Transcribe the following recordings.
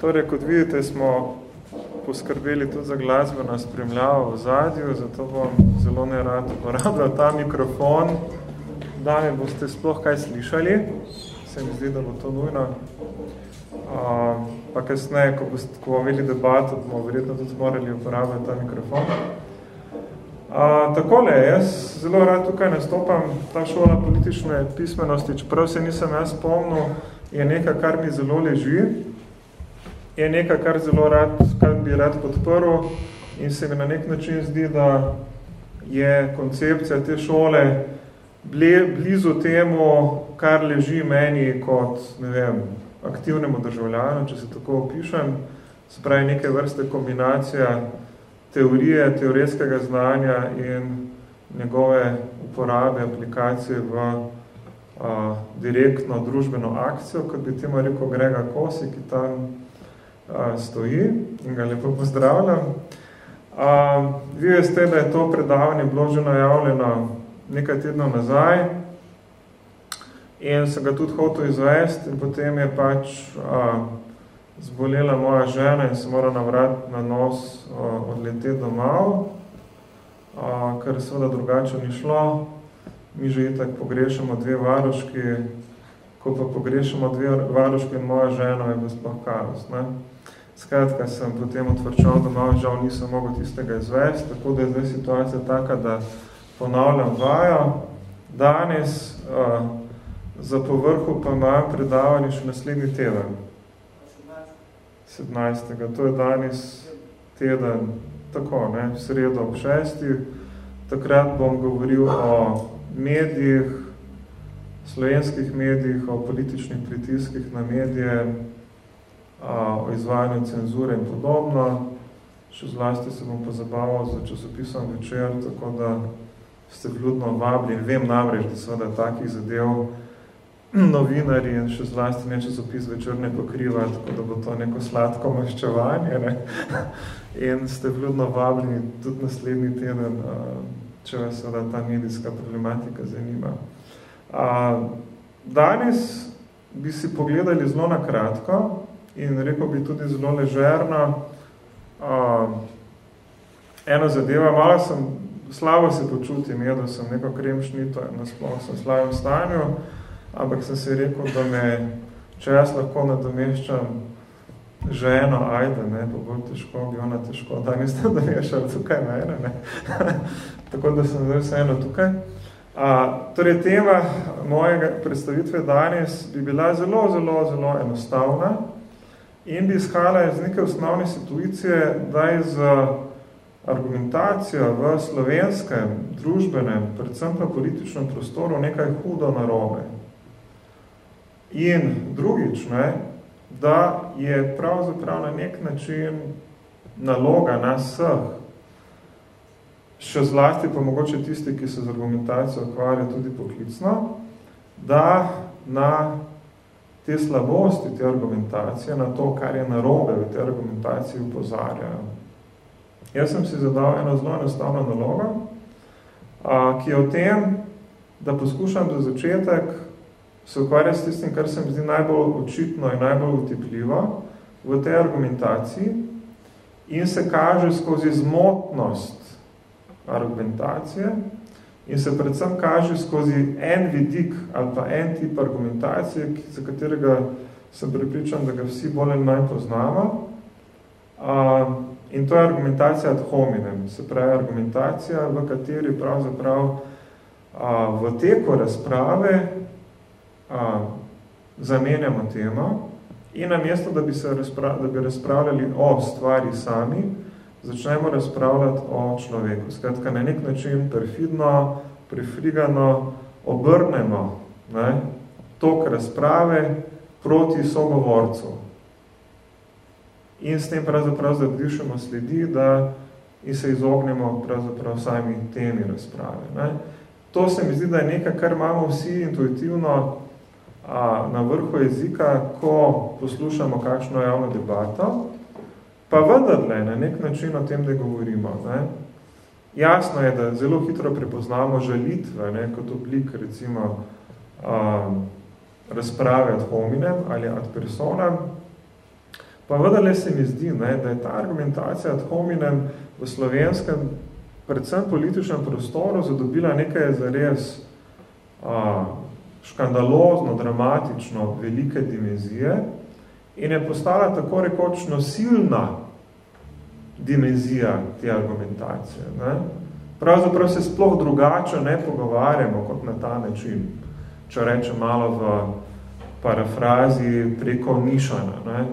Torej, kot vidite, smo poskrbeli tudi za glasbeno spremljavo v zadju, zato bom zelo nerad uporabil ta mikrofon. Dame boste sploh kaj slišali, se mi zdi, da bo to nujno. Uh, pa kasneje, ko, boste, ko bomo imeli debato, bomo verjetno tudi morali uporabljati ta mikrofon. Uh, takole, jaz zelo rad tukaj nastopam, ta šola politične pismenosti, čeprav se nisem jaz spomnil, je nekaj, kar mi zelo leži, je nekaj, kar zelo rad, kar bi rad podprl. In se mi na nek način zdi, da je koncepcija te šole blizu temu, kar leži meni kot, ne vem, aktivnemu državljanu, če se tako opišem, se pravi neke vrste kombinacija teorije, teoretskega znanja in njegove uporabe, aplikacije v a, direktno družbeno akcijo, kot bi temu rekel Grega Kosi, ki tam stoji in ga lepo pozdravljam. A, vi veste, da je to predavanje bilo že najavljeno nekaj tednov nazaj in sem ga tudi hotel izvesti in potem je pač a, zbolela moja žena in se mora navrat na nos a, odleteti domov, a, ker seveda drugače ni šlo. Mi že itak pogrešamo dve varuški, ko pa pogrešamo dve varuški in moja žena je bil sploh kaos. Ne? Skratka, sem potem otvrčal domov, žal nisem mogel tistega izvesti, tako da je zdaj situacija taka, da ponavljam vajo. Danes uh, za povrhu pa imam predavanje še naslednji teden. 17. To je danes teden, tako, ne, v sredo ob šestih. Takrat bom govoril o medijih, slovenskih medijih, o političnih pritiskih na medije, o izvajanju cenzure in podobno. Še zlasti se bom pozabaval za časopisom večer, tako da ste vljudno vabili. Vem namreč, da seveda takih zadev novinari in še zlasti ne časopis večer ne pokriva, tako da bo to neko sladko maščevanje. Ne? In ste vljudno vabljeni tudi naslednji teden, če vas seveda ta medijska problematika zanima. Danes bi si pogledali zelo na kratko in rekel bi tudi zelo ležerno eno zadeva. Malo sem, slabo se počutim, jedel sem neko kremšnito, nasploh sem v slavem stanju, ampak sem si rekel, da me, če jaz lahko nadomeščam ženo, ajde, ne, bo bolj težko, bi ona težko, da niste nadomeščali tukaj mene, ne. Tako da sem zdaj vseeno tukaj. A, torej, tema mojega predstavitve danes bi bila zelo, zelo, zelo enostavna in bi izhala iz neke osnovne situacije, da je z argumentacijo v slovenskem, družbenem, predvsem pa političnem prostoru nekaj hudo narobe. In drugič, ne, da je pravzaprav na nek način naloga nas vseh, še zlasti pa mogoče tisti, ki se z argumentacijo ukvarja tudi poklicno, da na te slabosti te argumentacije, na to, kar je narobe v te argumentaciji upozarjajo. Jaz sem si zadal eno zelo enostavno nalogo, ki je v tem, da poskušam za začetek se ukvarja s tistim, kar se mi zdi najbolj očitno in najbolj utipljivo v tej argumentaciji in se kaže skozi zmotnost argumentacije in se predvsem kaže skozi en vidik ali pa en tip argumentacije, za katerega sem pripričan, da ga vsi bolj in manj poznamo. Uh, in to je argumentacija ad hominem, se pravi argumentacija, v kateri pravzaprav uh, v teku razprave a, zamenjamo temo in namesto, da bi, se da bi razpravljali o stvari sami, začnemo razpravljati o človeku. Skratka, na nek način perfidno, prefrigano obrnemo ne, tok razprave proti sogovorcu. In s tem pravzaprav zabrišemo sledi, da in se izognemo pravzaprav sami temi razprave. Ne. To se mi zdi, da je nekaj, kar imamo vsi intuitivno na vrhu jezika, ko poslušamo kakšno javno debato, pa vendarle na nek način o tem, da govorimo. Ne? Jasno je, da zelo hitro prepoznamo žalitve, ne, kot oblik recimo a, razprave ad hominem ali ad personam. Pa vendarle se mi zdi, ne, da je ta argumentacija ad hominem v slovenskem, predvsem političnem prostoru, zadobila nekaj zares a, škandalozno, dramatično, velike dimenzije in je postala tako rekoč nosilna dimenzija te argumentacije. Ne? Pravzaprav se sploh drugače ne pogovarjamo kot na ta način, če rečem malo v parafrazi preko Nišana. Ne?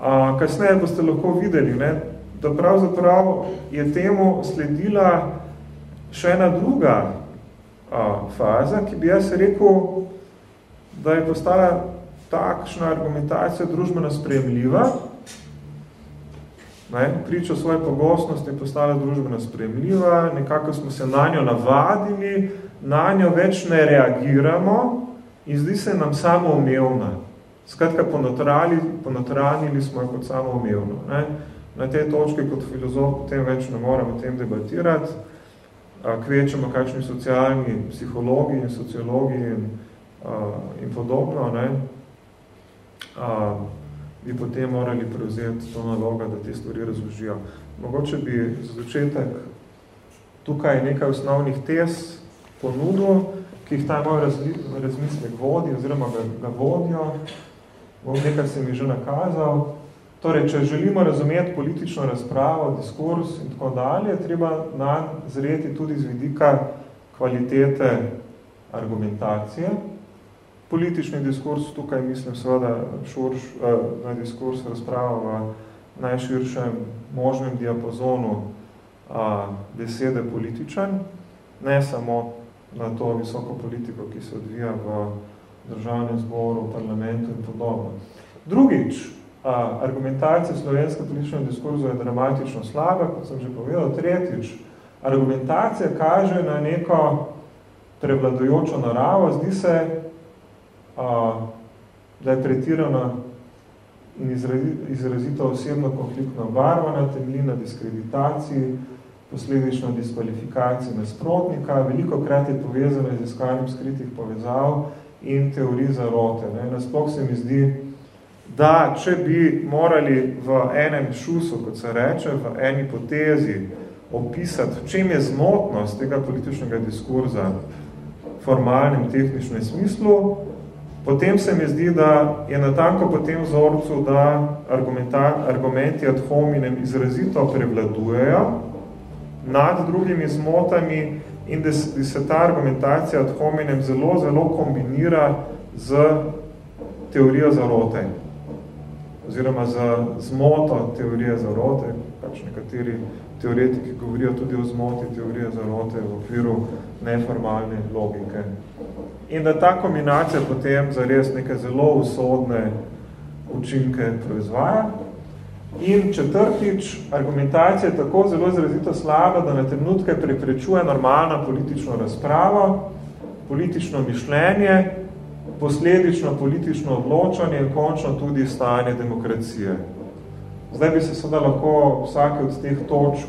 A, kasneje boste lahko videli, ne, da pravzaprav je temu sledila še ena druga a, faza, ki bi jaz rekel, da je postala takšna argumentacija družbeno sprejemljiva, ne, priča svoje pogostnosti je postala družbeno sprejemljiva, nekako smo se na njo navadili, na njo več ne reagiramo in zdi se nam samo umevna. Skratka, ponotranili smo jo kot samo umevno. Ne? Na tej točki kot filozof potem več ne moramo tem debatirati, kvečemo kakšni socialni psihologi in sociologi in, in podobno, ne? A, bi potem morali prevzeti to naloga, da te stvari razložijo. Mogoče bi za začetek tukaj nekaj osnovnih tez ponudil, ki jih ta moj razmislek vodi oziroma ga, ga vodijo, bom nekaj se mi že nakazal. Torej, če želimo razumeti politično razpravo, diskurs in tako dalje, treba nam zreti tudi z vidika kvalitete argumentacije. Politični diskurs, tukaj mislim seveda šurš, eh, na diskurs razprava v najširšem možnem diapazonu a, besede političen, ne samo na to visoko politiko, ki se odvija v državnem zboru, parlamentu in podobno. Drugič, a, argumentacija slovenske politične diskurzu je dramatično slaba, kot sem že povedal. Tretjič, argumentacija kaže na neko prevladojočo naravo. Zdi se, a, da je tretirana in izrazito osebno konfliktno obarvana, temelji na diskreditaciji, posledično diskvalifikaciji nasprotnika, veliko krat je povezano z iskanjem skritih povezav in teorij zarote. Ne. Nasploh se mi zdi, da če bi morali v enem šusu, kot se reče, v eni potezi opisati, v čem je zmotnost tega političnega diskurza v formalnem, tehničnem smislu, potem se mi zdi, da je natanko po tem vzorcu, da argumenti ad hominem izrazito prevladujejo nad drugimi zmotami in da se ta argumentacija ad hominem zelo, zelo kombinira z teorijo zarote oziroma z zmoto teorije zarote, pač nekateri teoretiki govorijo tudi o zmoti teorije zarote v okviru neformalne logike. In da ta kombinacija potem zares neke zelo usodne učinke proizvaja, In četrtič, argumentacija je tako zelo izrazito slaba, da na trenutke preprečuje normalno politično razpravo, politično mišljenje, posledično politično odločanje in končno tudi stanje demokracije. Zdaj bi se seveda lahko vsake od teh točk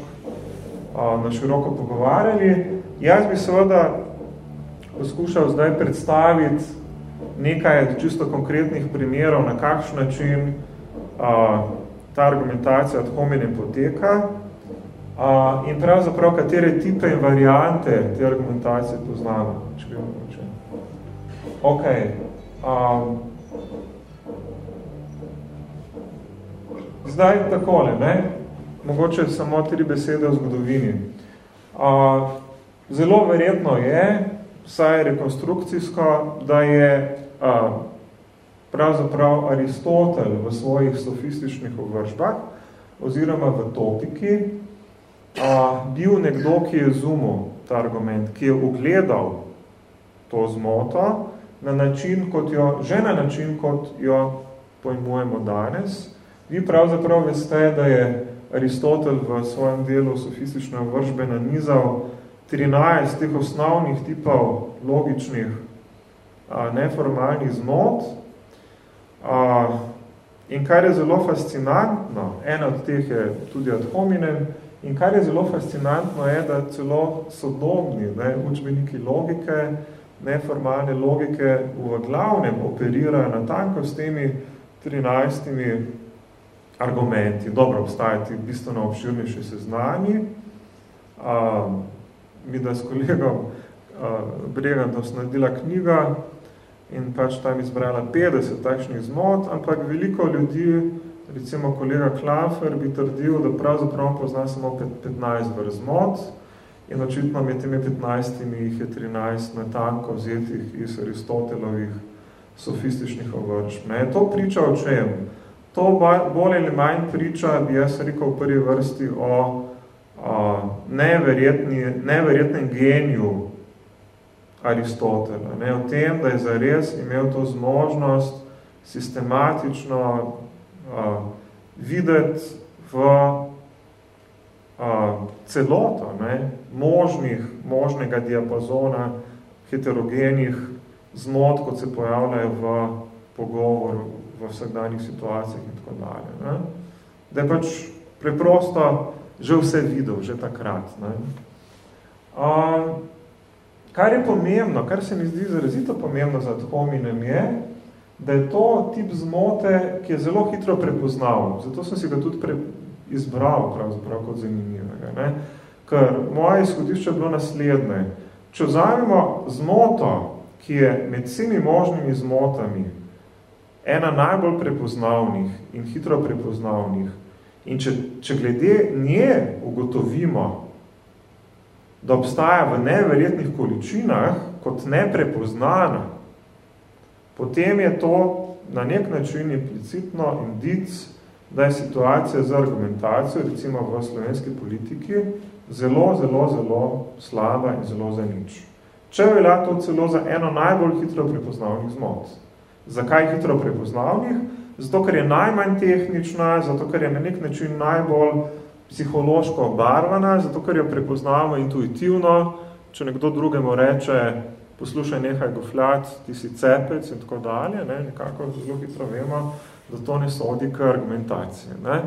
a, na široko pogovarjali. Jaz bi seveda poskušal zdaj predstaviti nekaj čisto konkretnih primerov, na kakšen način a, ta argumentacija od hominem poteka a, in pravzaprav katere tipe in variante te argumentacije poznamo. Če bi mogoče. Ok. Um, zdaj takole, ne? mogoče samo tri besede o zgodovini. A, zelo verjetno je, vsaj rekonstrukcijsko, da je a, pravzaprav Aristotel v svojih sofističnih obvržbah oziroma v topiki a, bil nekdo, ki je zumil ta argument, ki je ugledal to zmoto na način, kot jo, že na način, kot jo pojmujemo danes. Vi pravzaprav veste, da je Aristotel v svojem delu sofistične obvržbe nanizal 13 teh osnovnih tipov logičnih a, neformalnih zmot, Uh, in kar je zelo fascinantno, ena od teh je tudi ad hominem, in kar je zelo fascinantno je, da celo sodobni ne, učbeniki logike, neformalne logike v glavnem operirajo natanko s temi 13 argumenti. Dobro, obstajajo ti bistveno obširnejši seznami. Uh, mi da s kolegom uh, Bregan to snadila knjiga in pač tam izbrala 50 takšnih zmot, ampak veliko ljudi, recimo kolega Klafer, bi trdil, da pravzaprav pozna samo 15 vrst zmot in očitno med temi 15 jih je 13 natanko vzetih iz Aristotelovih sofističnih ovršb. Ne? To priča o čem? To bolj ali manj priča, bi jaz rekel v prvi vrsti, o neverjetnem geniju Aristotela. Ne? O tem, da je zares imel to zmožnost sistematično o, videti v o, celoto ne? Možnih, možnega diapazona heterogenih zmot, kot se pojavljajo v pogovoru v vsakdanjih situacijah in tako dalje. Ne? Da je pač preprosto že vse videl, že takrat. Ne? A, kar je pomembno, kar se mi zdi zarazito pomembno za hominem je, da je to tip zmote, ki je zelo hitro prepoznal. Zato sem si ga tudi pre izbral pravzaprav kot zanimivega. Ne? Ker moje izhodišče je bilo naslednje. Če vzamemo zmoto, ki je med vsemi možnimi zmotami ena najbolj prepoznavnih in hitro prepoznavnih. In če, če glede nje ugotovimo, da obstaja v neverjetnih količinah kot neprepoznana, potem je to na nek način implicitno indic, da je situacija za argumentacijo, recimo v slovenski politiki, zelo, zelo, zelo slaba in zelo za nič. Če velja to celo za eno najbolj hitro prepoznavnih zmot. Zakaj hitro prepoznavnih? Zato, ker je najmanj tehnična, zato, ker je na nek način najbolj psihološko obarvana, zato, ker jo prepoznavamo intuitivno, če nekdo drugemu reče, poslušaj nehaj gofljati, ti si cepec in tako dalje, ne? nekako zelo hitro vemo, da to ne sodi k argumentaciji. Ne?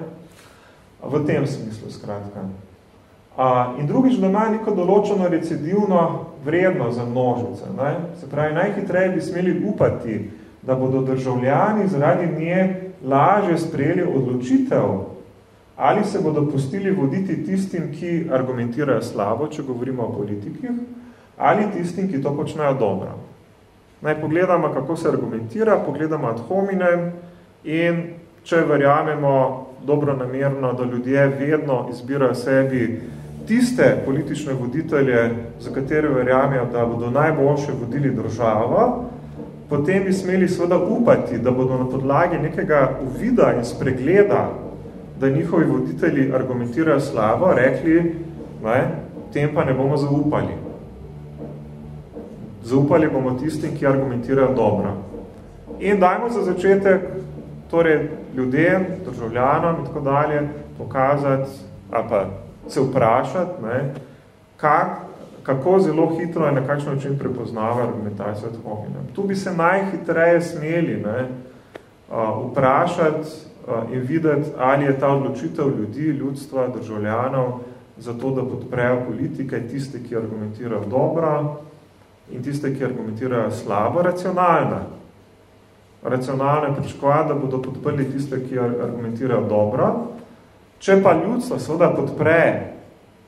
V tem smislu, skratka. A, in drugič, da ima neko določeno recidivno vrednost za množice. Ne? Se pravi, najhitreje bi smeli upati, da bodo državljani zaradi nje lažje sprejeli odločitev, ali se bodo pustili voditi tistim, ki argumentirajo slabo, če govorimo o politikih, ali tistim, ki to počnejo dobro. Naj pogledamo, kako se argumentira, pogledamo ad hominem in če verjamemo dobro namerno, da ljudje vedno izbirajo sebi tiste politične voditelje, za katere verjamejo, da bodo najboljše vodili državo, potem bi smeli seveda upati, da bodo na podlagi nekega uvida in spregleda, da njihovi voditelji argumentirajo slabo, rekli, ne, tem pa ne bomo zaupali. Zaupali bomo tistim, ki argumentirajo dobro. In dajmo za začetek torej ljudem, državljanom in tako dalje pokazati, ali pa se vprašati, ne, kak, kako zelo hitro je na kakšen način prepoznava argumentacijo od hominem. Tu bi se najhitreje smeli ne, vprašati in videti, ali je ta odločitev ljudi, ljudstva, državljanov, za to, da podprejo politike, tiste, ki argumentirajo dobro in tiste, ki argumentirajo slabo, racionalna. Racionalna je pričakovati, da bodo podprli tiste, ki argumentirajo dobro. Če pa ljudstvo seveda podpre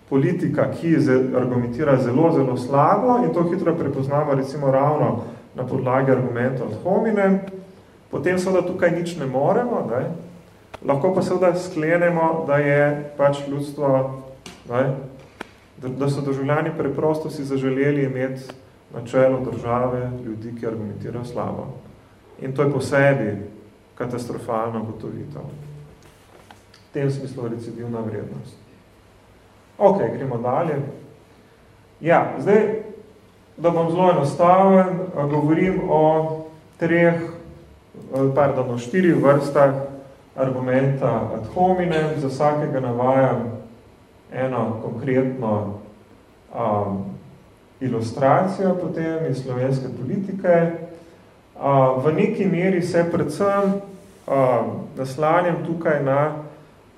politika, ki argumentira zelo, zelo slabo in to hitro prepoznamo recimo ravno na podlagi argumentov od hominem, potem seveda tukaj nič ne moremo, ne? lahko pa seveda sklenemo, da je pač ljudstvo, ne? Da, so državljani preprosto si zaželeli imeti na čelu države ljudi, ki argumentirajo slabo. In to je po sebi katastrofalno gotovitev. V tem smislu recidivna vrednost. Ok, gremo dalje. Ja, zdaj, da bom zelo enostaven, govorim o treh, pardon, o štirih vrstah argumenta ad hominem, za vsakega navajam eno konkretno um, ilustracijo potem iz slovenske politike. Uh, v neki meri se predvsem uh, naslanjam tukaj na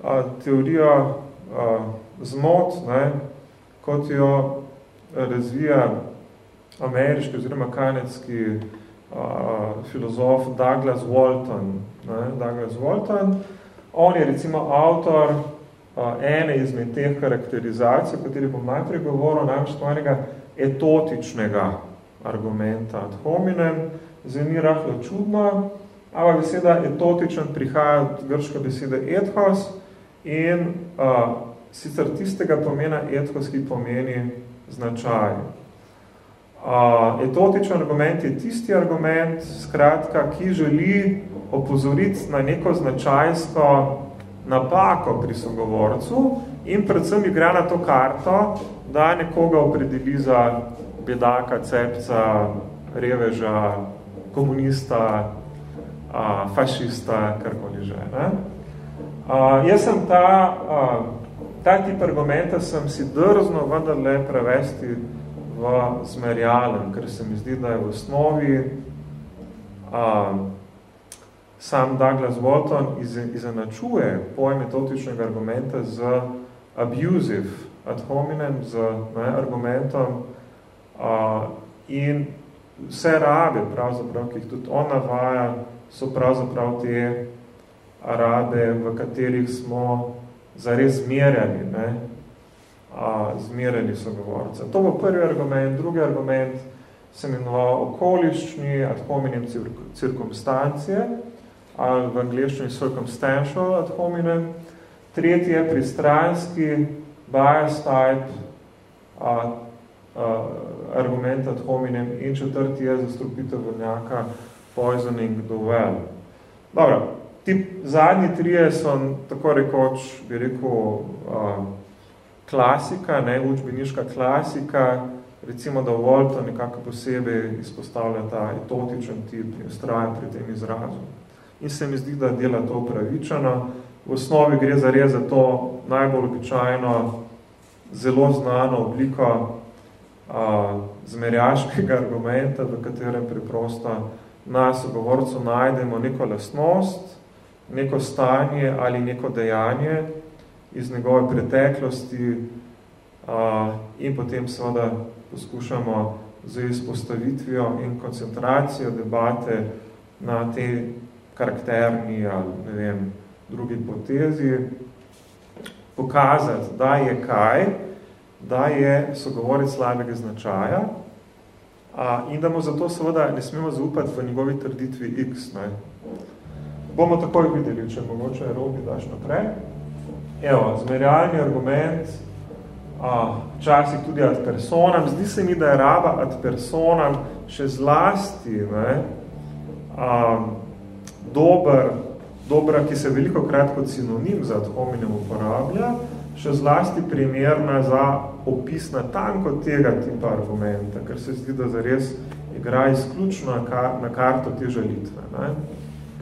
uh, teorijo uh, zmot, ne, kot jo razvija ameriški oziroma kanadski uh, filozof Douglas Walton. Ne, Douglas Walton On je recimo avtor ene izmed teh karakterizacij, o kateri bom najprej govoril, namreč tvojnega etotičnega argumenta ad hominem, zveni rahlo čudno, ampak beseda etotičen prihaja od grške besede ethos in uh, sicer tistega pomena ethos, ki pomeni značaj. Uh, etotičen argument je tisti argument, skratka, ki želi opozoriti na neko značajsko napako pri sogovorcu in predvsem igra na to karto, da nekoga opredeli za bedaka, cepca, reveža, komunista, a, fašista, karkoli že. Ne? A, jaz sem ta, a, ta tip argumenta sem si drzno vendarle prevesti v zmerjalen, ker se mi zdi, da je v osnovi a, sam Douglas Walton izenačuje pojem metotičnega argumenta z abusive ad hominem, z ne, argumentom uh, in vse rabe, pravzaprav, ki jih tudi on navaja, so pravzaprav te rabe, v katerih smo zares zmerjali, ne, a, zmerjali sogovorce. To bo prvi argument. Drugi argument se imenoval okoliščni ad hominem cirkumstancije, ali v angliščini circumstantial ad hominem. Tretji je pristranski bias type a, a, argument ad hominem in četrti je zastrupitev vrnjaka poisoning the well. Dobro, ti zadnji trije so tako rekoč, bi rekel, a, klasika, ne, učbeniška klasika, recimo, da Walton nekako posebej izpostavlja ta etotičen tip in ustraja pri tem izrazu in se mi zdi, da dela to upravičeno. V osnovi gre za res za to najbolj običajno, zelo znano obliko a, zmerjaškega argumenta, v katerem preprosto na sogovorcu najdemo neko lastnost, neko stanje ali neko dejanje iz njegove preteklosti a, in potem seveda poskušamo z izpostavitvijo in koncentracijo debate na te karakterni ali ne vem, drugi potezi, pokazati, da je kaj, da je sogovorec slabega značaja a, in da mu zato seveda ne smemo zaupati v njegovi trditvi X. Ne. Bomo takoj videli, če mogoče robi daš naprej. Evo, zmerjalni argument, včasih tudi ad personam. Zdi se mi, da je raba ad personam še zlasti ne, a, dober, dobra, ki se veliko krat kot sinonim za ad hominem uporablja, še zlasti primerna za opis na tanko tega tipa argumenta, ker se zdi, da zares igra izključno na, kar, na karto te žalitve. Ne?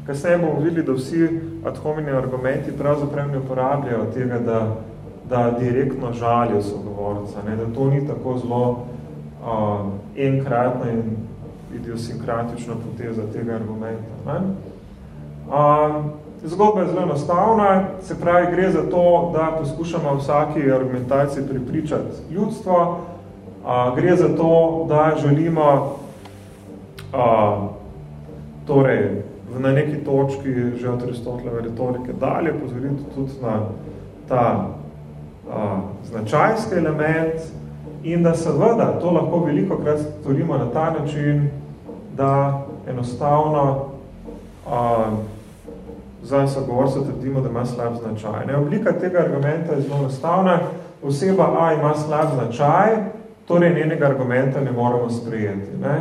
Kasneje bomo videli, da vsi ad hominem argumenti pravzaprav ne uporabljajo tega, da, da direktno žalijo sogovorca, ne? da to ni tako zelo uh, enkratna in idiosinkratična poteza tega argumenta. Ne? Um, zgodba je zelo enostavna, se pravi, gre za to, da poskušamo vsaki argumentaciji pripričati ljudstvo, uh, gre za to, da želimo uh, torej, na neki točki že od Aristoteleve retorike dalje pozoriti tudi na ta uh, značajski element in da seveda to lahko veliko krat storimo na ta način, da enostavno uh, za sogovorstvo trdimo, da ima slab značaj. Ne, oblika tega argumenta je zelo enostavna. Oseba A ima slab značaj, torej njenega argumenta ne moremo sprejeti. Ne.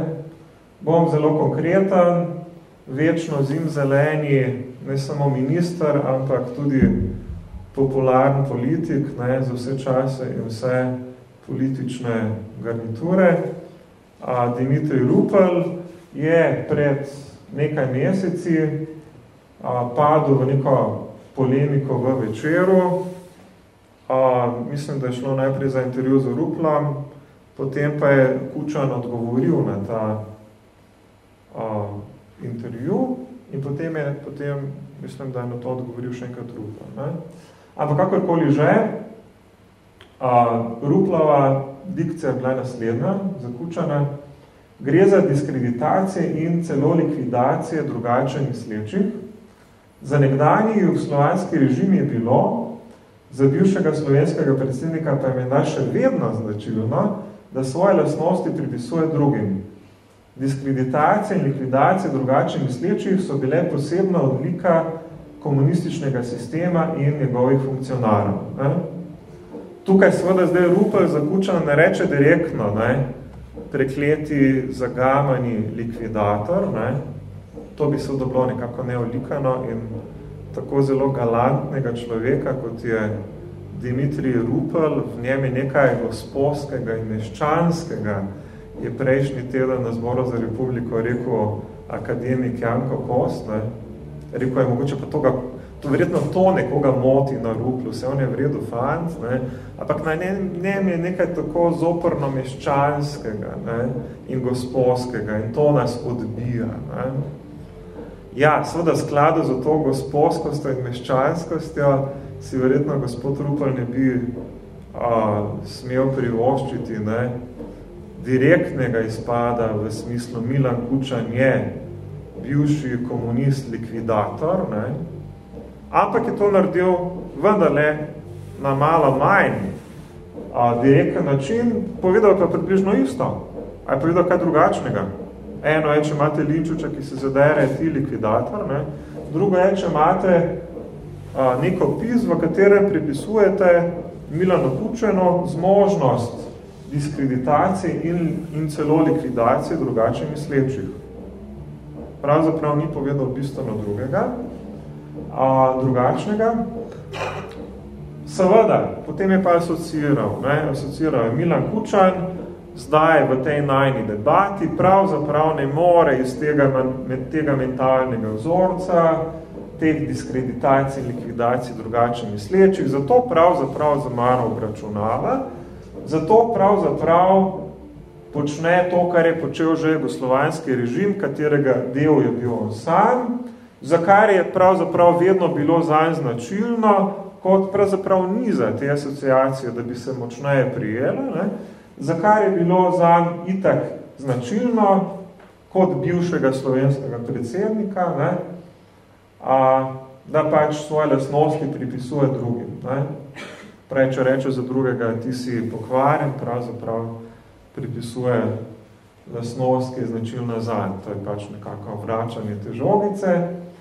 Bom zelo konkreten, večno zim zeleni, ne samo minister, ampak tudi popularen politik ne, za vse čase in vse politične garniture. A Dimitri Rupel je pred nekaj meseci padel v neko polemiko v večeru. A, mislim, da je šlo najprej za intervju z Ruplom, potem pa je Kučan odgovoril na ta a, intervju in potem je, potem, mislim, da je na to odgovoril še enkrat Rupla. Ne? Ampak kakorkoli že, a, Ruplova dikcija bila naslednja za Kučana. Gre za diskreditacije in celo likvidacije drugače mislečih, Za nekdanji jugoslovanski režim je bilo, za bivšega slovenskega predsednika pa je menda še vedno značilno, da svoje lasnosti pripisuje drugim. Diskreditacije in likvidacije drugače mislečih so bile posebna odlika komunističnega sistema in njegovih funkcionarov. Ne? Tukaj seveda zdaj Rupel zakučano ne reče direktno, ne? prekleti, zagamani likvidator, ne? to bi se bilo nekako neolikano in tako zelo galantnega človeka, kot je Dimitrij Rupel, v njem je nekaj gospodskega in meščanskega, je prejšnji teden na zboru za republiko rekel akademik Janko Kost, ne? rekel je mogoče pa toga, to verjetno to nekoga moti na Ruplu, vse on je vredu fant, ne? ampak na njem je nekaj tako zoporno meščanskega ne? in gospodskega in to nas odbija. Ne? Ja, seveda skladu za to gospodskostjo in meščanskostjo si verjetno gospod Rupel ne bi a, smel privoščiti ne, direktnega izpada v smislu Milan Kučan je bivši komunist likvidator, ne, ampak je to naredil vendarle na malo manj a, direkten način, povedal pa približno isto. A je povedal kaj drugačnega? Eno je, če imate linčuča, ki se zadere, ti likvidator, ne? drugo je, če imate a, neko pis, v katerem pripisujete Milano Kučeno zmožnost diskreditacije in, in celo likvidacije drugače mislečih. Pravzaprav ni povedal bistveno drugega, a, drugačnega. Seveda, potem je pa asociiral, ne? asociiral je Milan Kučan, zdaj v tej najni debati pravzaprav ne more iz tega, tega mentalnega vzorca, teh diskreditacij in likvidacij drugače mislečih, zato pravzaprav za mano obračunava, zato pravzaprav počne to, kar je počel že jugoslovanski režim, katerega del je bil on sam, za kar je pravzaprav vedno bilo zanj značilno, kot pravzaprav ni za te asociacije, da bi se močneje prijela, ne? za kar je bilo zanj itak značilno, kot bivšega slovenskega predsednika, ne, a, da pač svoje lasnosti pripisuje drugim. Ne. Prej, če reče za drugega, ti si pokvaren, pravzaprav pripisuje lasnost, ki je značilna zanj. To je pač nekako vračanje te žogice.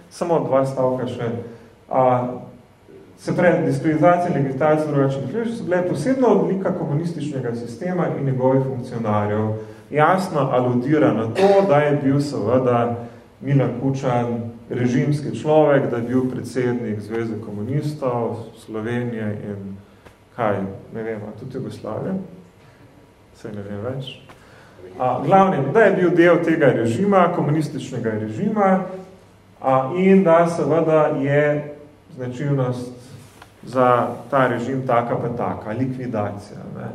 Samo dva stavka še. A, Se pravi, diskreditacija in legitizacija drugačnih ljudi so bile posebna odlika komunističnega sistema in njegovih funkcionarjev. Jasno aludira na to, da je bil seveda Milan Kučan režimski človek, da je bil predsednik Zveze komunistov Slovenije in kaj, ne vem, tudi Jugoslavije, se ne vem več. A, glavnim, da je bil del tega režima, komunističnega režima a, in da seveda je značilnost za ta režim taka pa taka, likvidacija. Ne.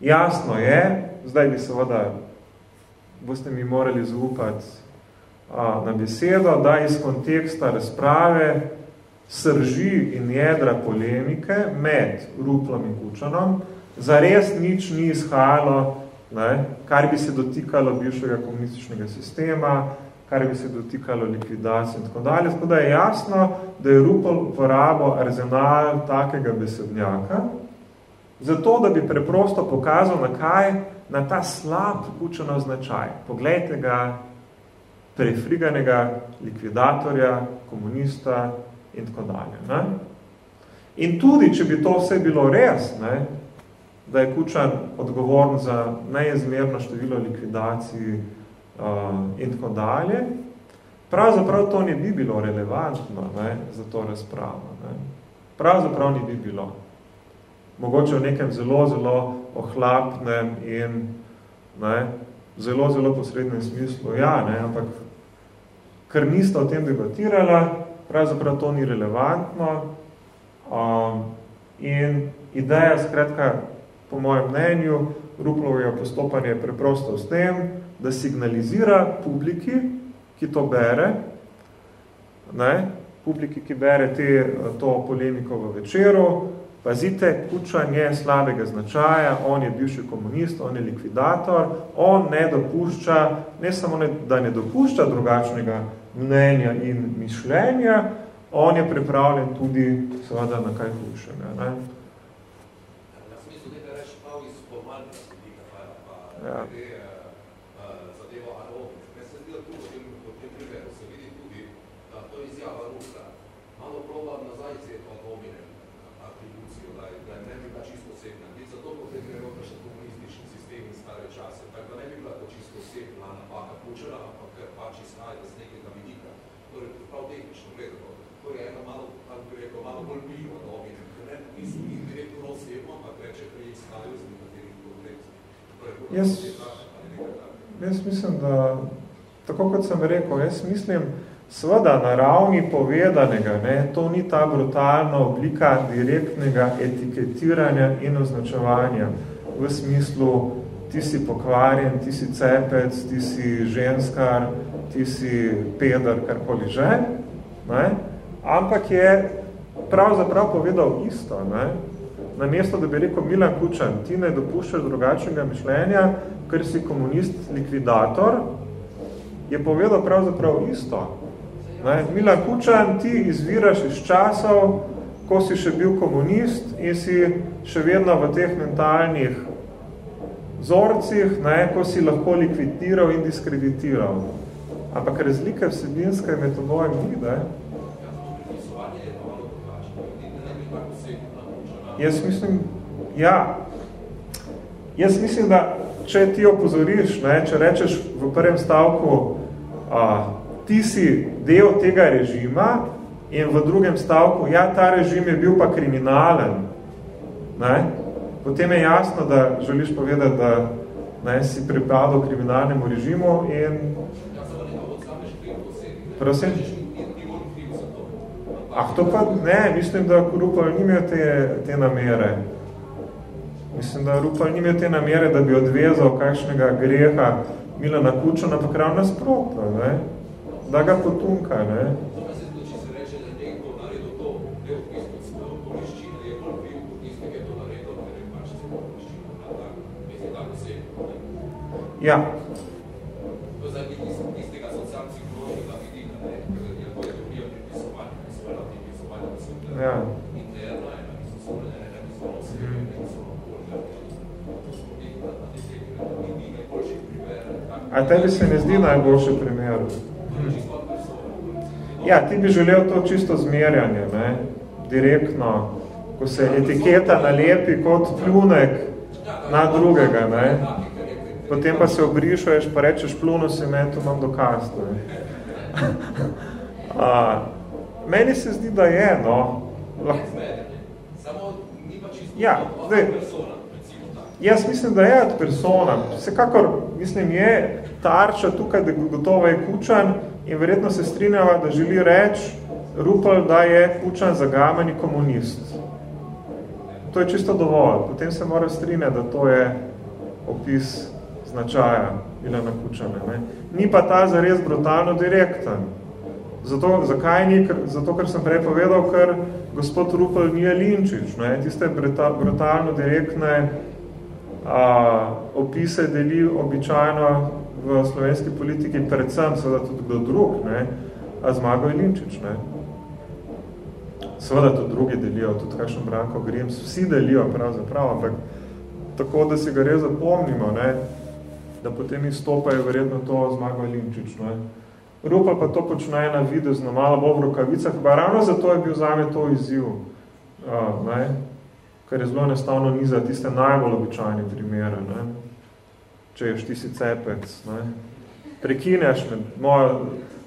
Jasno je, zdaj bi seveda, boste mi morali zaupati a, na besedo, da iz konteksta razprave srži in jedra polemike med Ruplom in Kučanom, zares nič ni izhajalo, ne, kar bi se dotikalo bivšega komunističnega sistema, kar bi se dotikalo likvidacije in tako dalje. Tako da je jasno, da je Rupel uporabil arzenal takega besednjaka, zato da bi preprosto pokazal na kaj, na ta slab učeno značaj. Poglejte ga, prefriganega likvidatorja, komunista in tako dalje. Ne? In tudi, če bi to vse bilo res, ne, da je Kučan odgovoren za neizmerno število likvidacij uh, in tako dalje. Pravzaprav to ne bi bilo relevantno ne, za to razpravo. Ne. Pravzaprav ne bi bilo. Mogoče v nekem zelo, zelo ohlapnem in ne, zelo, zelo posrednem smislu, ja, ne, ampak ker nista o tem debatirala, pravzaprav to ni relevantno. Um, in ideja, skratka, po mojem mnenju, Ruplovega postopanja je preprosto s tem, da signalizira publiki, ki to bere, ne, publiki, ki bere te, to polemiko v večeru, pazite, Kučan je slabega značaja, on je bivši komunist, on je likvidator, on ne dopušča, ne samo, ne, da ne dopušča drugačnega mnenja in mišljenja, on je pripravljen tudi seveda na kaj hujšega. Ne? Na smislu nekaj reči prav iz formalnega sodnika, pa, pa ja. glede uh, zadeva Arobi. Meni se zdi, da tu v tem, v tem primeru se vidi tudi, da to je izjava Rusa. Malo proba nazaj zeti od omine atribucijo, da je, da je ne bi bila čisto osebna. Ni zato, ko te gre roka še komunistični sistem in stare čase. Tako da ne bi bila to čisto osebna napaka Pučera, ampak ker pač izhaja z nekega vidika. Torej, prav tehnično gledano. To je ena malo, kako bi rekel, malo bolj mljiva od omine. Ker ne misli ni direktno osebno, ampak reče pri izhaju z nekaterih kontekstov. Torej, Jaz, jaz mislim, da tako kot sem rekel, jaz mislim, seveda na ravni povedanega, ne, to ni ta brutalna oblika direktnega etiketiranja in označevanja v smislu ti si pokvarjen, ti si cepec, ti si ženskar, ti si pedar, karkoli že, ne, ampak je pravzaprav povedal isto. Ne, na mesto, da bi rekel Milan Kučan, ti ne dopuščaš drugačnega mišljenja, ker si komunist likvidator, je povedal pravzaprav isto. Ne? Milan Kučan, ti izviraš iz časov, ko si še bil komunist in si še vedno v teh mentalnih vzorcih, ne? ko si lahko likvidiral in diskreditiral. Ampak razlike vsebinske metodoj ni, da Jaz mislim, ja, jaz mislim, da če ti opozoriš, ne, če rečeš v prvem stavku, a, ti si del tega režima in v drugem stavku, ja, ta režim je bil pa kriminalen, ne, potem je jasno, da želiš povedati, da ne, si pripadal kriminalnemu režimu in... Prosim? Ah, to pa ne, mislim, da Rupal ni imel te, te namere. Mislim, da Rupal ni imel te namere, da bi odvezal kakšnega greha Milana Kučana, pa krav nasprotno, ne? Da ga potunka, ne? Ja. To je zdaj tistega socialno-psihološkega vidika, ne? Je to je teorija pripisovanja, ki so relativizovanja, da so ja. interno, ena, ki so soljene, ena, ki so osebe, ena, ki so okolje. To smo bili na desetih, ni ni najboljši primer. A tebi se ne zdi najboljši primer? Ja, ti bi želel to čisto zmerjanje, ne? direktno, ko se etiketa nalepi kot pljunek na drugega, ne? potem pa se obrišuješ, pa rečeš, pluno si men, to imam dokaz. A, meni se zdi, da je, no. Ja, zdaj, jaz mislim, da je od persona. Vsekakor, mislim, je tarča tukaj, da gotovo je kučan in verjetno se strinjava, da želi reči Rupel, da je kučan zagameni komunist. To je čisto dovolj. Potem se mora strinjati, da to je opis značaja Milana Kučana. Ne. Ni pa ta zares brutalno direkten. Zato, zakaj ni? Ker, zato, ker sem prej povedal, ker gospod Rupel ni Linčič. Ne. Tiste brutalno direktne a, opise deli običajno v slovenski politiki, predvsem seveda tudi kdo drug, ne, a zmago je Linčič. Ne. Seveda tudi drugi delijo, tudi kakšen Branko Grims, vsi delijo pravzaprav, ampak tako, da si ga res zapomnimo, ne, da potem izstopajo verjetno to zmago Linčič. Ne. Rupel pa to počne na videzno, malo bolj v rokavicah, pa ravno zato je bil zame to izziv, uh, ne, ker je zelo enostavno ni za tiste najbolj običajne primere, ne, če ješ ti si cepec. Ne. Prekineš med mojo,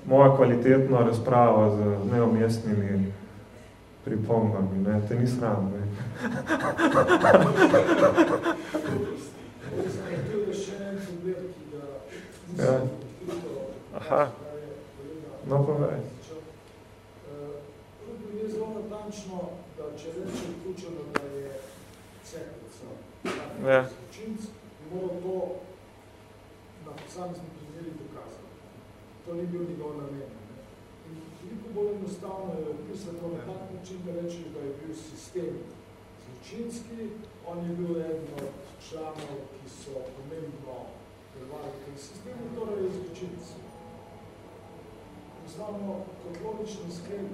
mojo kvalitetno razpravo z neomestnimi pripombami, ne, te ni sram, ne. Ja. Aha. No, povej. Rupel je zelo natančno, da če reče vključeno, da je cepica, ja. zločinc, bi moral to na posamezni primeri dokazati. To ni bil njegov namen. In veliko bolj enostavno je opisati to na tak način, da rečeš, da je bil sistem zločinski, on je bil eden od članov, ki so pomembno delovali v tem sistemu, torej je zločinci. Enostavno, kot logični sklep,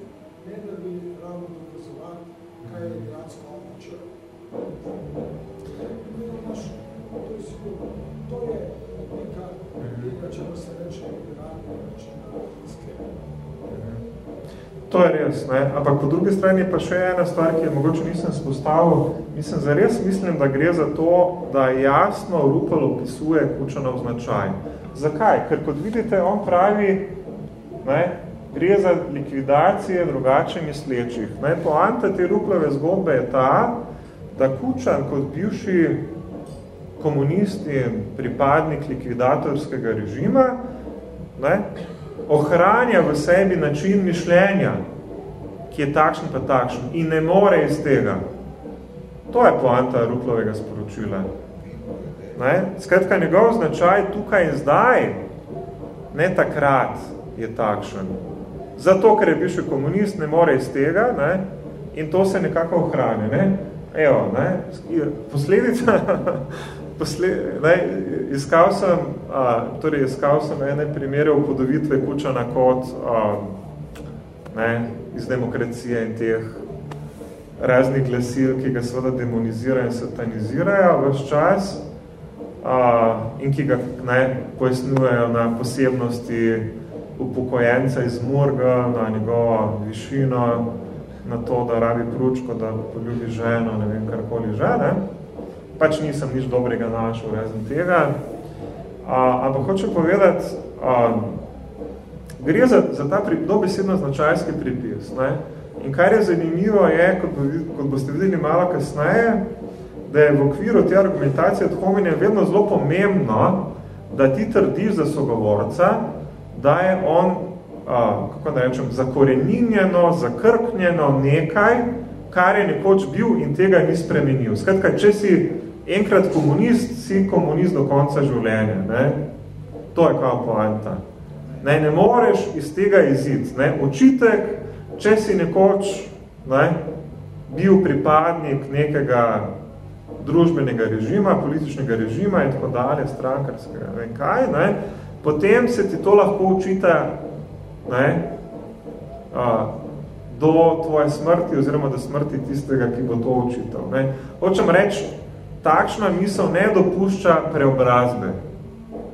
ne da bi ravno dokazovati, kaj je dejansko on počel. To je sigurno, to je oblika tega, če se reče liberalno načina sklepanja. To je res, ne? ampak po drugi strani pa še ena stvar, ki je mogoče nisem spostavil. Mislim, zares mislim, da gre za to, da jasno Rupel opisuje kučanov značaj. Zakaj? Ker kot vidite, on pravi, ne, gre za likvidacije drugače mislečih. Ne? Poanta te Rupleve zgodbe je ta, da kučan kot bivši komunist in pripadnik likvidatorskega režima, ne, ohranja v sebi način mišljenja, ki je takšen pa takšen in ne more iz tega. To je poanta Ruplovega sporočila. Ne? Skratka, njegov značaj tukaj in zdaj, ne takrat, je takšen. Zato, ker je bil še komunist, ne more iz tega ne? in to se nekako ohranja. Ne? Evo, ne? posledica posled, ne, iskal sem, a, torej iskal sem ene primere upodovitve Kučana kot a, ne, iz demokracije in teh raznih glasil, ki ga seveda demonizirajo in satanizirajo vse čas a, in ki ga ne, pojasnjujejo na posebnosti upokojenca iz Murga, na njegovo višino, na to, da rabi pručko, da poljubi ženo, ne vem, karkoli že, ne pač nisem nič dobrega našel razen tega. A, ampak hočem povedati, a, gre za, za ta pri, dobesedno značajski pripis. Ne? In kar je zanimivo je, kot, bo, kot boste videli malo kasneje, da je v okviru te argumentacije od hominem vedno zelo pomembno, da ti trdiš za sogovorca, da je on, a, kako da rečem, zakoreninjeno, zakrknjeno nekaj, kar je nekoč bil in tega ni spremenil. Skratka, če si enkrat komunist, si komunist do konca življenja. Ne? To je kao poanta. Ne, ne moreš iz tega izid. Ne? Očitek, če si nekoč ne, bil pripadnik nekega družbenega režima, političnega režima in tako dalje, strankarskega, ne kaj, ne, potem se ti to lahko učita ne, a, do tvoje smrti oziroma do smrti tistega, ki bo to učital. Ne. Hočem reči, takšna misel ne dopušča preobrazbe.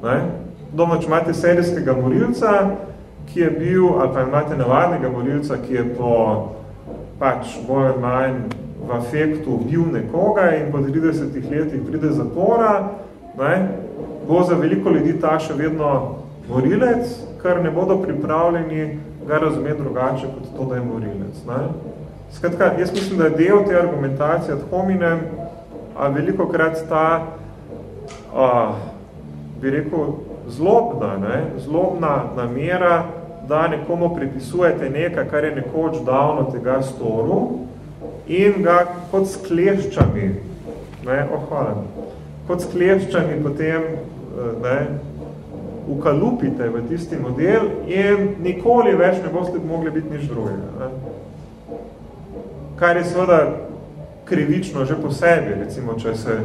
Ne? Domač imate serijskega morilca, ki je bil, ali pa imate navadnega morilca, ki je po pač bolj manj v afektu bil nekoga in po 30 letih pride zapora, ne? Bo za veliko ljudi ta še vedno morilec, ker ne bodo pripravljeni ga razumeti drugače kot to, da je morilec. Ne? Skratka, jaz mislim, da je del te argumentacije ad hominem a veliko krat ta, a, bi rekel, zlobna, ne, zlobna namera, da nekomu pripisujete nekaj, kar je nekoč davno tega storil in ga kot s kleščami, ne, oh, hvala, kot s kleščami potem, ne, ukalupite v tisti model in nikoli več ne boste mogli biti nič drugega. Ne. Kar je seveda krivično že po sebi, recimo, če se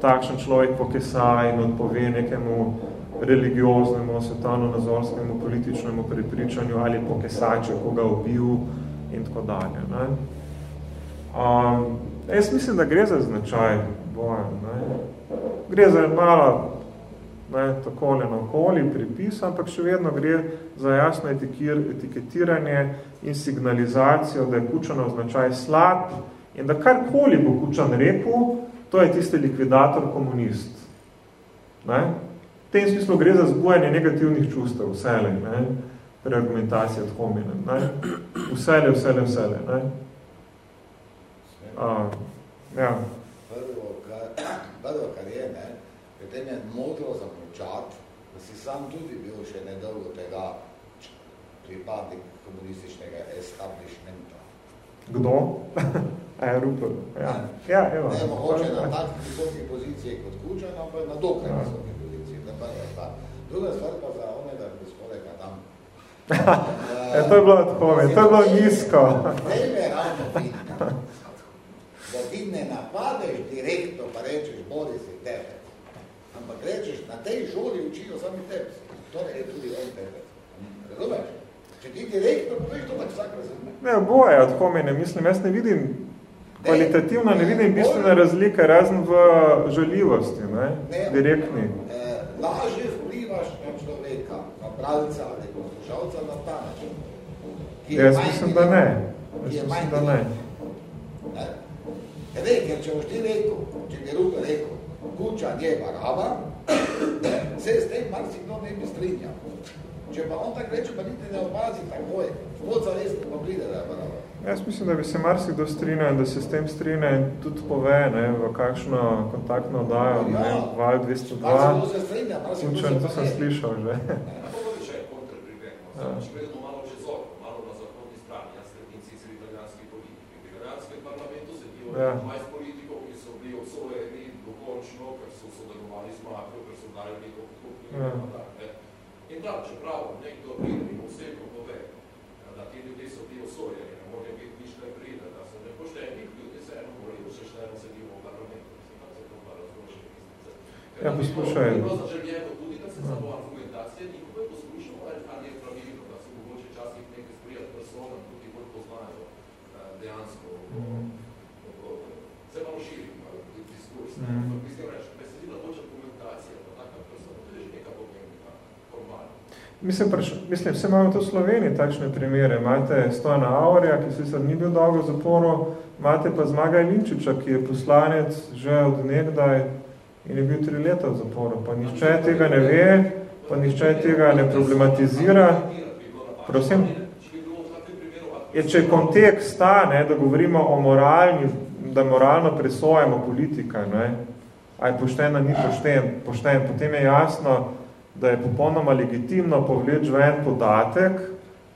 takšen človek pokesa in odpove nekemu religioznemu, svetovno-nazorskemu, političnemu prepričanju ali pokesače, ko ga ubil in tako dalje. Ne? Um, jaz mislim, da gre za značaj boja. Ne? Gre za malo ne, takole na okoli pripis, ampak še vedno gre za jasno etiketiranje in signalizacijo, da je kučano značaj slab, In da karkoli bo Kučan rekel, to je tisti likvidator komunist. Ne? V tem smislu gre za zbujanje negativnih čustev, vsele, ne? pri argumentaciji od homine. Ne? Vsele, vsele, vsele. Ne? A, ja. Prvo, kar, prvo, kar je, ne, potem je modro zamočati, da si sam tudi bil še nedolgo tega pripadnik komunističnega establishmenta. Kdo? A je Rupel. Ja, ja evo. Ne, mogoče na tak visoki poziciji kot Kučan, ampak na dokaj ja. visoki poziciji. Da pa je ta. Druga stvar pa za onega gospodeka tam. e, to je bilo odhove, to je bilo nizko. Ne me ravno vidno, da ti ne napadeš direktno, pa rečeš, bodi si tebe. Ampak rečeš, na tej žoli učijo sami tebe. To je tudi on tebe. Razumeš? Če ti direktno poveš, to tako vsak razume. Ne, oboje homine, mislim, jaz ne vidim, kvalitativno ne vidim bistvene razlike, razen v žaljivosti, ne, ne direktni. Eh, lažje vplivaš na človeka, na pravca ali poslušalca na ta način. Jaz mislim, da ne. Jaz mislim, da ne. ne? Ne, ker če boš ti rekel, če bi Ruka rekel, kuča je baraba, se s tem marsikdo ne bi strinjal. Če pa on tako reče, pa niti ne opazi takoj, podzavestno pa pride, da je baraba. Jaz mislim, da bi se marsikdo strinjal in da se s tem strinja in tudi pove, ne, v kakšno kontaktno oddajo, ja, ne, val 202. Marsikdo se strinja, marsikdo se to sem slišal že. Pa bo še kontraprivek, no, če gledamo malo čez oko, malo na zahodni strani, jaz sredin sicer italijanski politiki. V italijanskem parlamentu sedijo Ja. 20 politikov, ki so bili obsojeni dokončno, ker so sodelovali z mafijo, ker so dali neko Ja. ja. In da, čeprav nekdo pride in osebno pove, da ti ljudje so bili osojeni, ne more biti nič ne pride, da so nepošteni, ljudje se eno morajo še šteno sedimo v parlamentu. Mislim, da se to pa razloži. Ja, poslušaj. Bilo zaželjeno tudi, da se samo argumentacije njihove poslušamo, ali ali je pravilno, da se mogoče časih nekaj sprijat personam, tudi bolj poznajo eh, dejansko. Mhm. Se malo širi, malo diskurs. Mhm. Ampak mislim reči, besedila hoče argumentacija, pa taka persona, to je že neka pomembna, formalna. Mislim, praš, mislim, vse imamo to v Sloveniji takšne primere. Imate Stojana Aurija, ki sicer ni bil dolgo v zaporu, imate pa Zmaga Ilinčiča, ki je poslanec že od nekdaj in je bil tri leta v zaporu. Pa nišče tega ne ve, pa nišče tega ne problematizira. Prosim? Je, če je kontekst ta, ne, da govorimo o moralni, da moralno presojamo politika, ne, a je pošten, ni pošten, pošten, potem je jasno, da je popolnoma legitimno povleč ven podatek,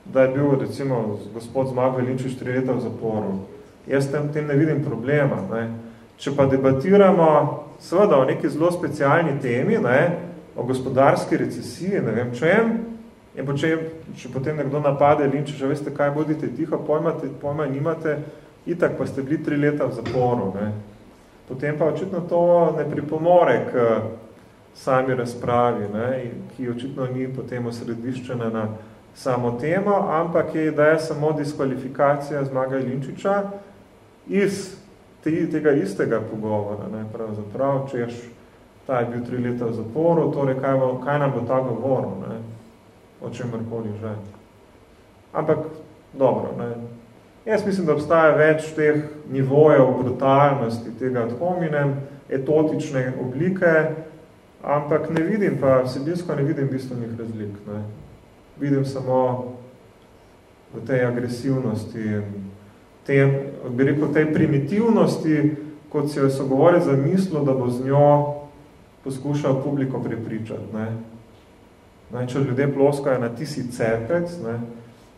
da je bil recimo gospod Zmag Velinčič tri leta v zaporu. Jaz tem, tem ne vidim problema. Ne. Če pa debatiramo seveda o neki zelo specialni temi, ne, o gospodarski recesiji, ne vem čem, in če, če potem nekdo napade Linčiča, veste kaj, bodite tiho, pojmate, pojma nimate, itak pa ste bili tri leta v zaporu. Ne. Potem pa očitno to ne pripomore k sami razpravi, ne, ki očitno ni potem osrediščena na samo temo, ampak je ideja samo diskvalifikacija zmaga Linčiča iz te, tega istega pogovora, ne, pravzaprav, češ, ta je bil tri leta v zaporu, torej kaj, bo, kaj nam bo ta govoril, ne, o čemrkoli že. Ampak, dobro, ne, jaz mislim, da obstaja več teh nivojev brutalnosti tega ad hominem, etotične oblike, ampak ne vidim pa, vsebinsko ne vidim bistvenih razlik, ne. Vidim samo v tej agresivnosti in tem, bi rekel, tej primitivnosti, kot si jo sogovorec zamislil, da bo z njo poskušal publiko prepričati. Ne. Ne, če ljudje ploskajo na ti si cepec, ne,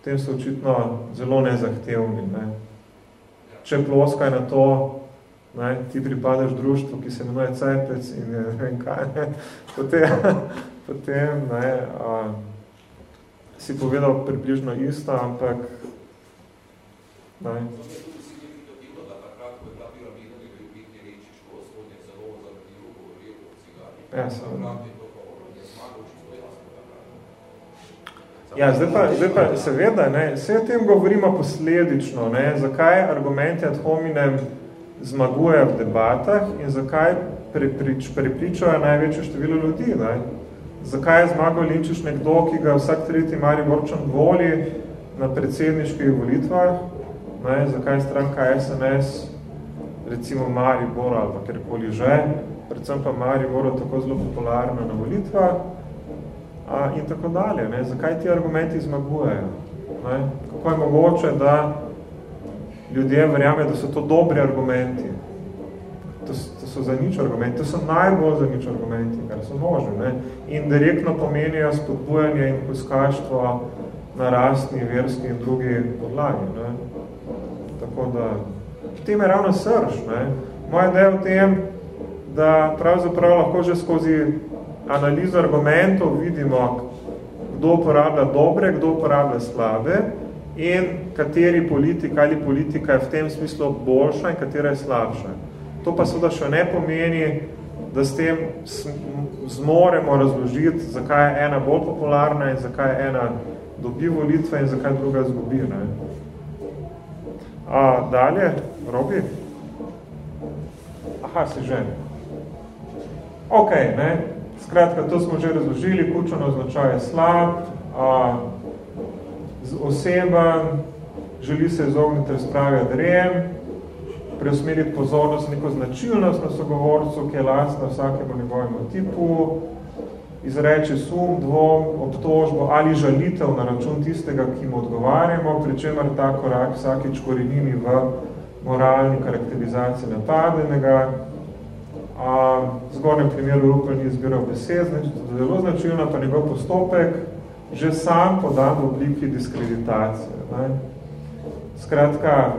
tem so očitno zelo nezahtevni. Ne. Če ploskajo na to, ne, ti pripadaš društvu, ki se imenuje cepec in ne vem kaj, ne, potem, potem ne, a, si povedal približno isto, ampak ne. Ja, seveda. Ja, zdaj pa, zdaj pa seveda, ne, vse o tem govorimo posledično, ne, zakaj argumenti ad hominem zmagujejo v debatah in zakaj preprič, prepričajo največje število ljudi. Ne. Zakaj je zmagal Linčiš nekdo, ki ga vsak tretji Mariborčan voli na predsedniških volitvah, ne, zakaj stranka SNS, recimo Maribor ali pa kjerkoli že, predvsem pa Maribor tako zelo popularna na volitvah, a, in tako dalje. Ne? Zakaj ti argumenti zmagujejo? Ne? Kako je mogoče, da ljudje verjame, da so to dobri argumenti? To, to so za nič argumenti, to so najbolj za nič argumenti, kar so možni. Ne? In direktno pomenijo spodbujanje in poskaštvo na rastni, verski in drugi podlagi. Ne? Tako da, v tem je ravno srž. Ne? Moja ideja v tem, da pravzaprav lahko že skozi analizo argumentov vidimo, kdo uporablja dobre, kdo uporablja slabe in kateri politik ali politika je v tem smislu boljša in katera je slabša. To pa seveda še ne pomeni, da s tem zmoremo razložiti, zakaj je ena bolj popularna in zakaj je ena dobi volitve in zakaj druga zgubi. Ne? A, dalje, Robi? Aha, si že. Ok, ne? Skratka, to smo že razložili, kučano označaj je slab, a, oseben, želi se izogniti razpravi adrem, preusmeriti pozornost neko značilnost na sogovorcu, ki je lastna vsakemu njegovemu tipu, izreče sum, dvom, obtožbo ali žalitev na račun tistega, ki mu odgovarjamo, pri čemer ta korak vsakič korenini v moralni karakterizaciji napadenega. V zgornjem primeru Rupel ni izbiral besed, zelo značilno pa njegov postopek, že sam podan v obliki diskreditacije. Ne? Skratka,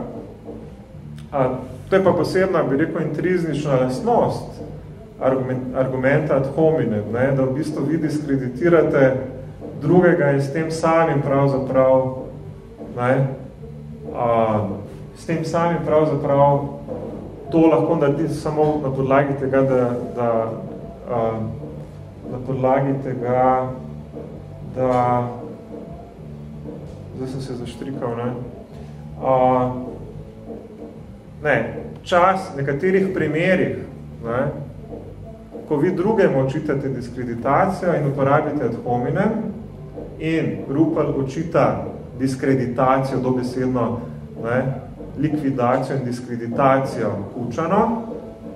a, to je pa posebna, bi rekel, intriznična lastnost argument, argumenta ad hominem, ne? da v bistvu vi diskreditirate drugega in s tem samim pravzaprav, ne? A, s tem samim pravzaprav to lahko naredi samo na podlagi tega, da, da a, na podlagi tega, da zdaj sem se zaštrikal, ne? A, ne, čas nekaterih primerih, ne, ko vi drugemu očitate diskreditacijo in uporabite ad hominem in Rupel očita diskreditacijo dobesedno, ne, likvidacijo in diskreditacijo kučano,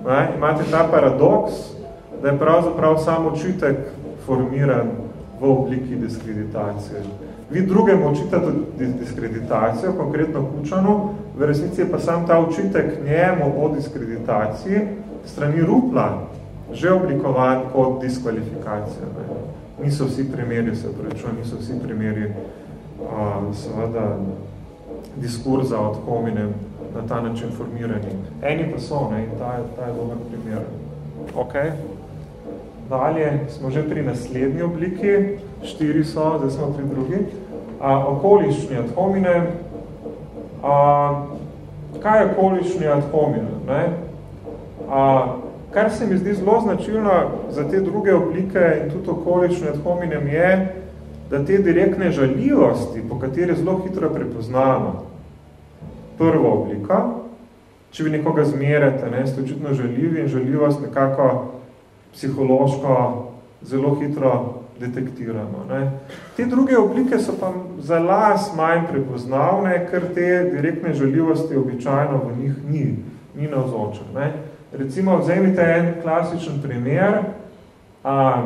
ne, imate ta paradoks, da je pravzaprav sam očitek formiran v obliki diskreditacije. Vi drugemu očitate diskreditacijo, konkretno kučano, v resnici je pa sam ta očitek njemu o diskreditaciji strani Rupla, že oblikovan kot diskvalifikacija. Ne. Niso vsi primeri, se prečujem, niso vsi primeri uh, seveda diskurza od hominem na ta način formirani. Eni pa so, ne, in ta, ta je dober primer. Ok. Dalje smo že pri naslednji obliki, štiri so, zdaj smo pri drugi. A, okolišnji ad hominem. A, kaj je okolišnji ad hominem? Ne? A, Kar se mi zdi zelo značilno za te druge oblike in tudi okolične ad hominem je, da te direktne žaljivosti, po kateri zelo hitro prepoznamo, prva oblika, če vi nekoga zmerete, ne, ste očitno žaljivi in žaljivost nekako psihološko zelo hitro detektiramo. Ne. Te druge oblike so pa za las manj prepoznavne, ker te direktne žaljivosti običajno v njih ni, ni navzočen. Ne. Recimo, vzemite en klasičen primer a,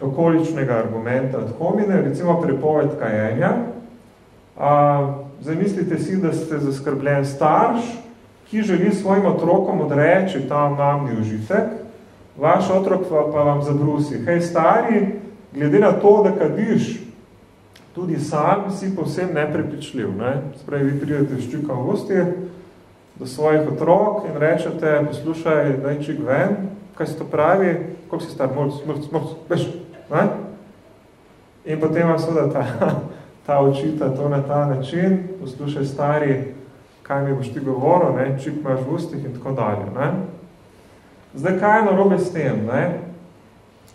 okoličnega argumenta ad homine, recimo prepoved kajenja. A, zamislite si, da ste zaskrbljen starš, ki želi svojim otrokom odreči ta mamni užitek, vaš otrok pa, pa vam zabrusi. Hej, stari, glede na to, da kadiš, tudi sam si povsem neprepričljiv. Ne? Spravi, vi pridete s čukom v usti, do svojih otrok in rečete, poslušaj, daj čik ven, kaj si to pravi, koliko si star, moc, moc, moc, veš, ne? In potem vam seveda ta, ta očita to na ta način, poslušaj stari, kaj mi boš ti govoril, ne? čik imaš v ustih in tako dalje. Ne? Zdaj, kaj je narobe s tem? Ne?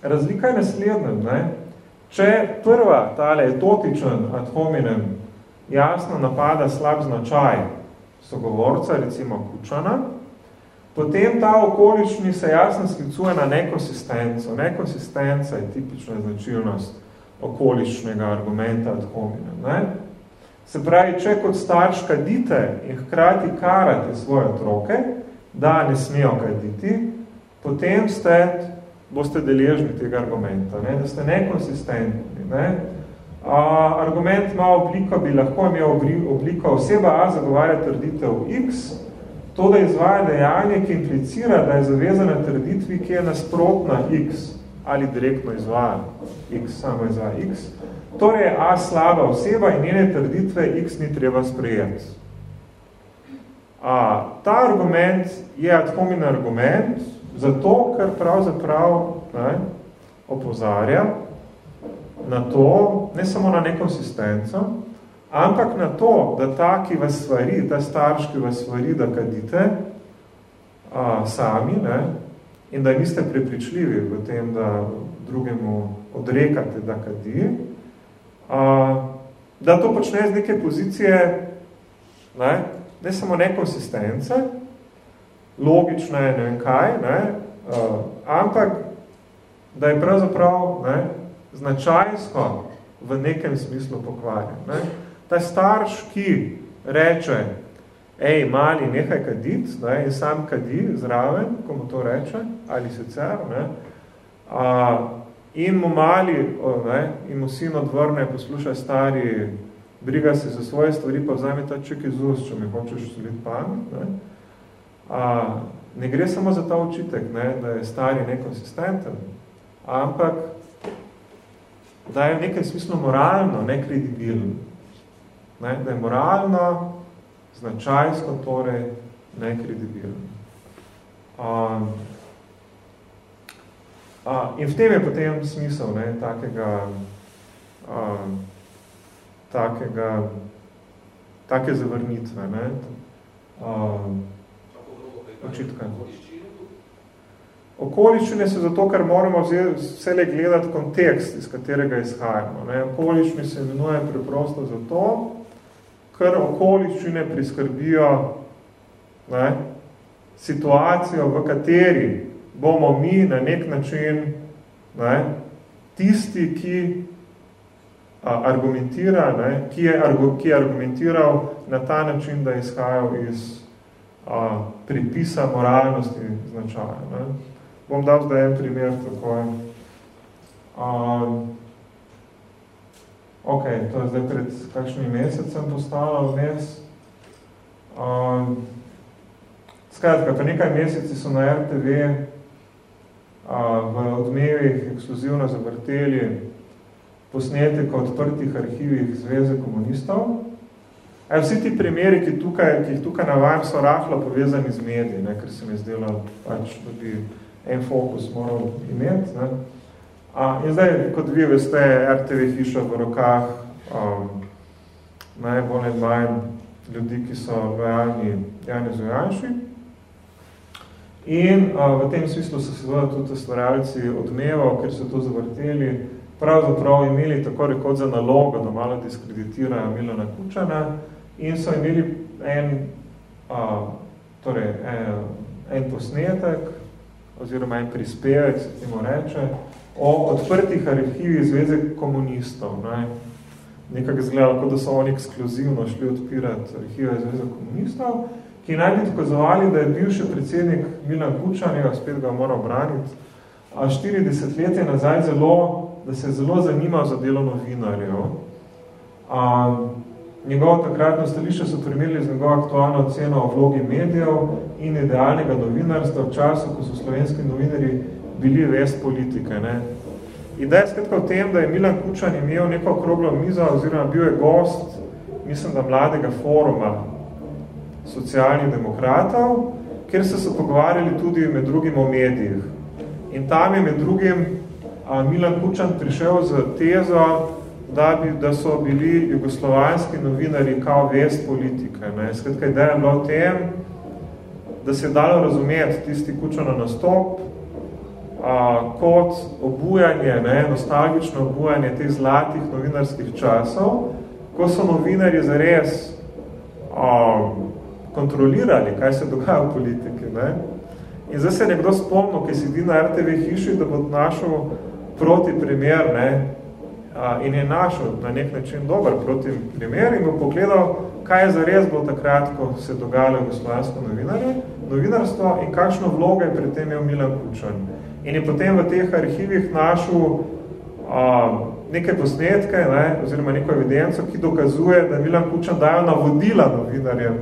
Razlika je naslednja. Ne? Če prva, tale etotičen ad hominem, jasno napada slab značaj, sogovorca, recimo Kučana, potem ta okolični se jasno sklicuje na nekonsistenco. Nekonsistenca je tipična značilnost okoličnega argumenta ad hominem. Ne? Se pravi, če kot starš kadite in hkrati karate svoje otroke, da ne smejo kaditi, potem ste, boste deležni tega argumenta, ne? da ste nekonsistentni. Ne? A, argument ima obliko, bi lahko imel obliko oseba A zagovarja trditev X, to, da izvaja dejanje, ki implicira, da je zavezana trditvi, ki je nasprotna X ali direktno izvaja X, samo izvaja X. Torej je A slaba oseba in njene trditve X ni treba sprejeti. A, ta argument je ad homin argument, zato, ker pravzaprav ne, opozarja, na to, ne samo na nekonsistenco, ampak na to, da ta, ki vas stvari, ta starš, ki vas stvari, da kadite a, sami, ne, in da niste prepričljivi v tem, da drugemu odrekate, da kadi, a, da to počne z neke pozicije, ne, ne samo nekonsistence, logične, ne vem kaj, ne, uh, ampak da je pravzaprav ne, značajsko v nekem smislu pokvarjen. Ne. Ta starš, ki reče, ej, mali, nehaj kadit, ne, in sam kadi zraven, ko mu to reče, ali sicer, ne, a, in mu mali, o, ne, in mu sin odvrne, poslušaj stari, briga se za svoje stvari, pa vzame ta ček iz ust, če mi hočeš soliti pamet, ne, a, ne gre samo za ta očitek, ne, da je stari nekonsistenten, ampak da je v nekem smislu moralno nekredibilen, ne, da je moralno značajsko torej nekredibilno. Um, uh, in v tem je potem smisel ne, takega, um, takega, take zavrnitve. Ne, um, očitka. Okoliščine so zato, ker moramo vse gledati kontekst, iz katerega izhajamo. Ne. Okoliščine se imenuje preprosto zato, kar okoliščine priskrbijo ne, situacijo, v kateri bomo mi na nek način ne, tisti, ki a, argumentira, ne, ki, je, ki je argumentiral na ta način, da je izhajal iz a, pripisa moralnosti značaja. Ne. Bom dal zdaj en primer takoj. Um, Ok, to je zdaj pred kakšnim mesecem postalo vmes. Um, skratka, pa nekaj meseci so na RTV uh, v odmevih ekskluzivno zavrteli posnetek o odprtih arhivih Zveze komunistov. E, vsi ti primeri, ki, tukaj, ki jih tukaj navajam, so rahlo povezani z mediji, ne, ker se mi zdelo, pač, da bi en fokus moral imeti. Ne. A, in zdaj, kot vi veste, RTV hiša v rokah um, najbolj in manj ljudi, ki so lojalni Jani Zojanši. In uh, v tem smislu so seveda tudi ustvarjalci odmeval, ker so to zavrteli, pravzaprav imeli tako rekoč za nalogo, da malo diskreditirajo Milana Kučana in so imeli en, uh, torej, en, en posnetek oziroma en prispevek, se reče, o odprtih arhivih Zveze komunistov. Ne. Nekako izgleda, kot da so oni ekskluzivno šli odpirati arhive Zveze komunistov, ki naj bi dokazovali, da je bivši predsednik Milan Kučan, jo spet ga moral braniti, a 40 let je nazaj zelo, da se je zelo zanimal za delo novinarjev. A, njegovo takratno stališče so primerili z njegovo aktualno oceno o vlogi medijev in idealnega novinarstva v času, ko so slovenski novinari bili vest politike. Ne. Ideja je skratka v tem, da je Milan Kučan imel neko okroglo mizo oziroma bil je gost, mislim, da mladega foruma socialnih demokratov, kjer so se pogovarjali tudi med drugim o medijih. In tam je med drugim a, Milan Kučan prišel z tezo, da, bi, da so bili jugoslovanski novinari kao vest politike. Ne. Skratka, ideja je bila v tem, da se je dalo razumeti tisti Kučano nastop, a, kot obujanje, ne, nostalgično obujanje teh zlatih novinarskih časov, ko so novinarji zares a, kontrolirali, kaj se dogaja v politiki. Ne. In zdaj se je nekdo spomnil, ki sedi na RTV hiši, da bo našel proti primer ne, in je našel na nek način dober proti primer in bo pogledal, kaj je zares bilo takrat, ko se dogajalo v slovensko novinarstvo in kakšno vlogo je pri tem imel Milan Kučan in je potem v teh arhivih našel a, neke posnetke, ne, oziroma neko evidenco, ki dokazuje, da Milan Kučan dajo navodila novinarjem,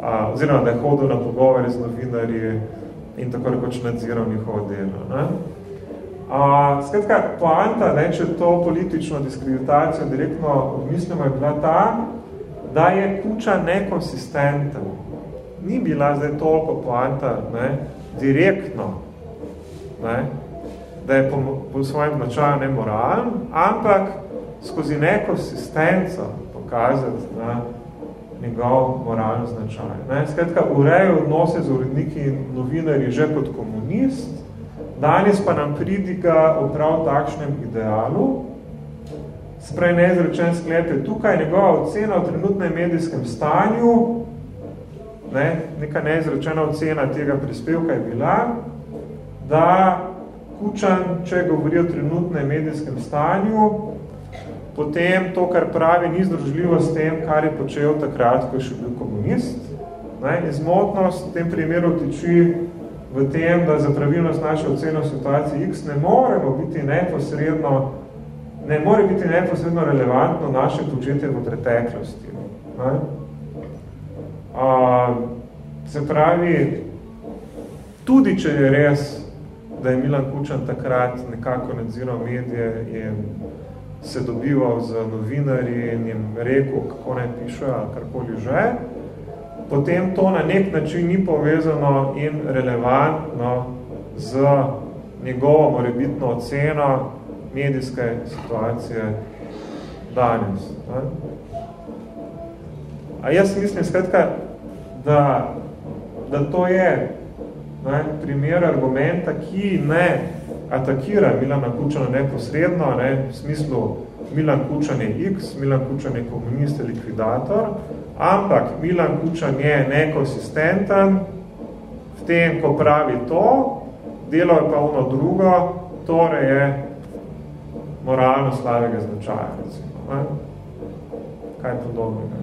a, oziroma da je hodil na pogovore z novinarji in tako rekoč nadziral njihovo delo. Ne. A, skratka, poanta, ne, če to politično diskreditacijo direktno odmislimo, je bila ta, da je Kuča nekonsistenten. Ni bila zdaj toliko poanta ne, direktno ne, da je po, po svojem značaju nemoralen, ampak skozi neko asistenco pokazati na njegov moralni značaj. Ne. Skratka, urejo odnose z uredniki in novinarji že kot komunist, danes pa nam pridiga v prav takšnem idealu, Sprej neizrečen sklep je tukaj njegova ocena v trenutnem medijskem stanju, ne, neka neizrečena ocena tega prispevka je bila, da Kučan, če govori o trenutnem medijskem stanju, potem to, kar pravi, ni združljivo s tem, kar je počel takrat, ko je še bil komunist. Ne, izmotnost v tem primeru tiči v tem, da za pravilnost naše ocene v situaciji X ne moremo biti neposredno ne more biti neposredno relevantno naše početje v preteklosti. Ne? A, se pravi, tudi če je res, da je Milan Kučan takrat nekako nadziral medije in se dobival z novinarji in jim rekel, kako naj pišejo ali karkoli že, potem to na nek način ni povezano in relevantno z njegovo morebitno oceno medijske situacije danes. Ne? A jaz mislim, skratka, da, da to je ne, primer argumenta, ki ne atakira Milana Kučana neposredno, ne, v smislu Milan Kučan je X, Milan Kučan je komunist, likvidator, ampak Milan Kučan je nekonsistenten v tem, ko pravi to, delo je pa ono drugo, torej je moralno slavega značaja, recimo. Ne? Kaj podobno, ne?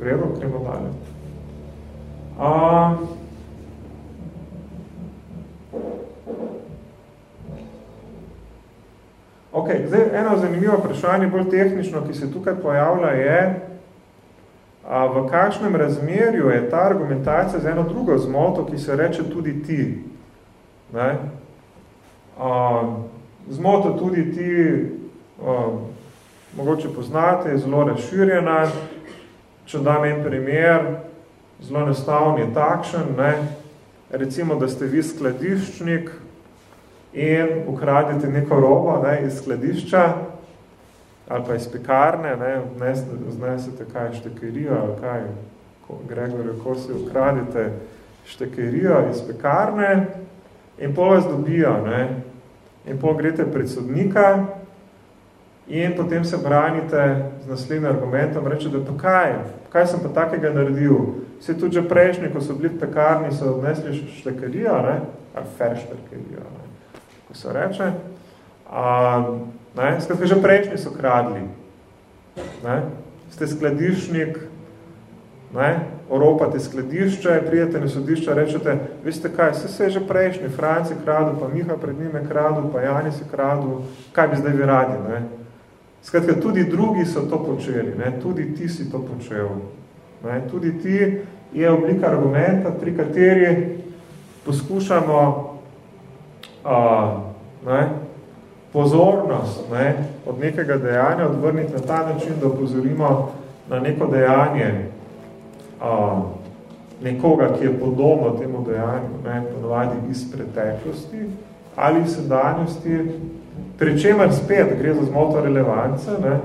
Vredo, gremo dalje. Um, Ok, zdaj eno zanimivo vprašanje, bolj tehnično, ki se tukaj pojavlja, je, a, v kakšnem razmerju je ta argumentacija za eno drugo zmoto, ki se reče tudi ti. Ne? Zmoto tudi ti um, mogoče poznate, je zelo razširjena. Če dam en primer, zelo nastavn je takšen, ne? recimo, da ste vi skladiščnik in ukradete neko robo ne, iz skladišča ali pa iz pekarne, ne, znesete kaj štekerijo ali kaj, Gregor, ko si ukradete štekerijo iz pekarne in pol vas dobijo, ne, in pol grete pred sodnika in potem se branite z naslednjim argumentom, reče, da pa kaj, kaj sem pa takega naredil? Vse tudi že prejšnji, ko so bili v pekarni, so odnesli štekerijo, ne? ali ferštekerijo, ne? Ko se reče. A, ne? Skratka, že prejšnji so kradli. Ne? Ste skladišnik, ne? oropate skladišče, prijete na sodišče, rečete, veste kaj, se je že prejšnji, Franci kradu, pa Miha pred njime kradu, pa Jani si kradu, kaj bi zdaj vi radi, ne? Skratka, tudi drugi so to počeli, ne? tudi ti si to počel. Ne? Tudi ti je oblika argumenta, pri kateri poskušamo a, ne? pozornost ne? od nekega dejanja odvrniti na ta način, da upozorimo na neko dejanje, a, nekoga, ki je podobno temu dejanju, ne, ponovadi iz preteklosti ali iz sedanjosti, pri čemer spet gre za zmoto relevance, ne,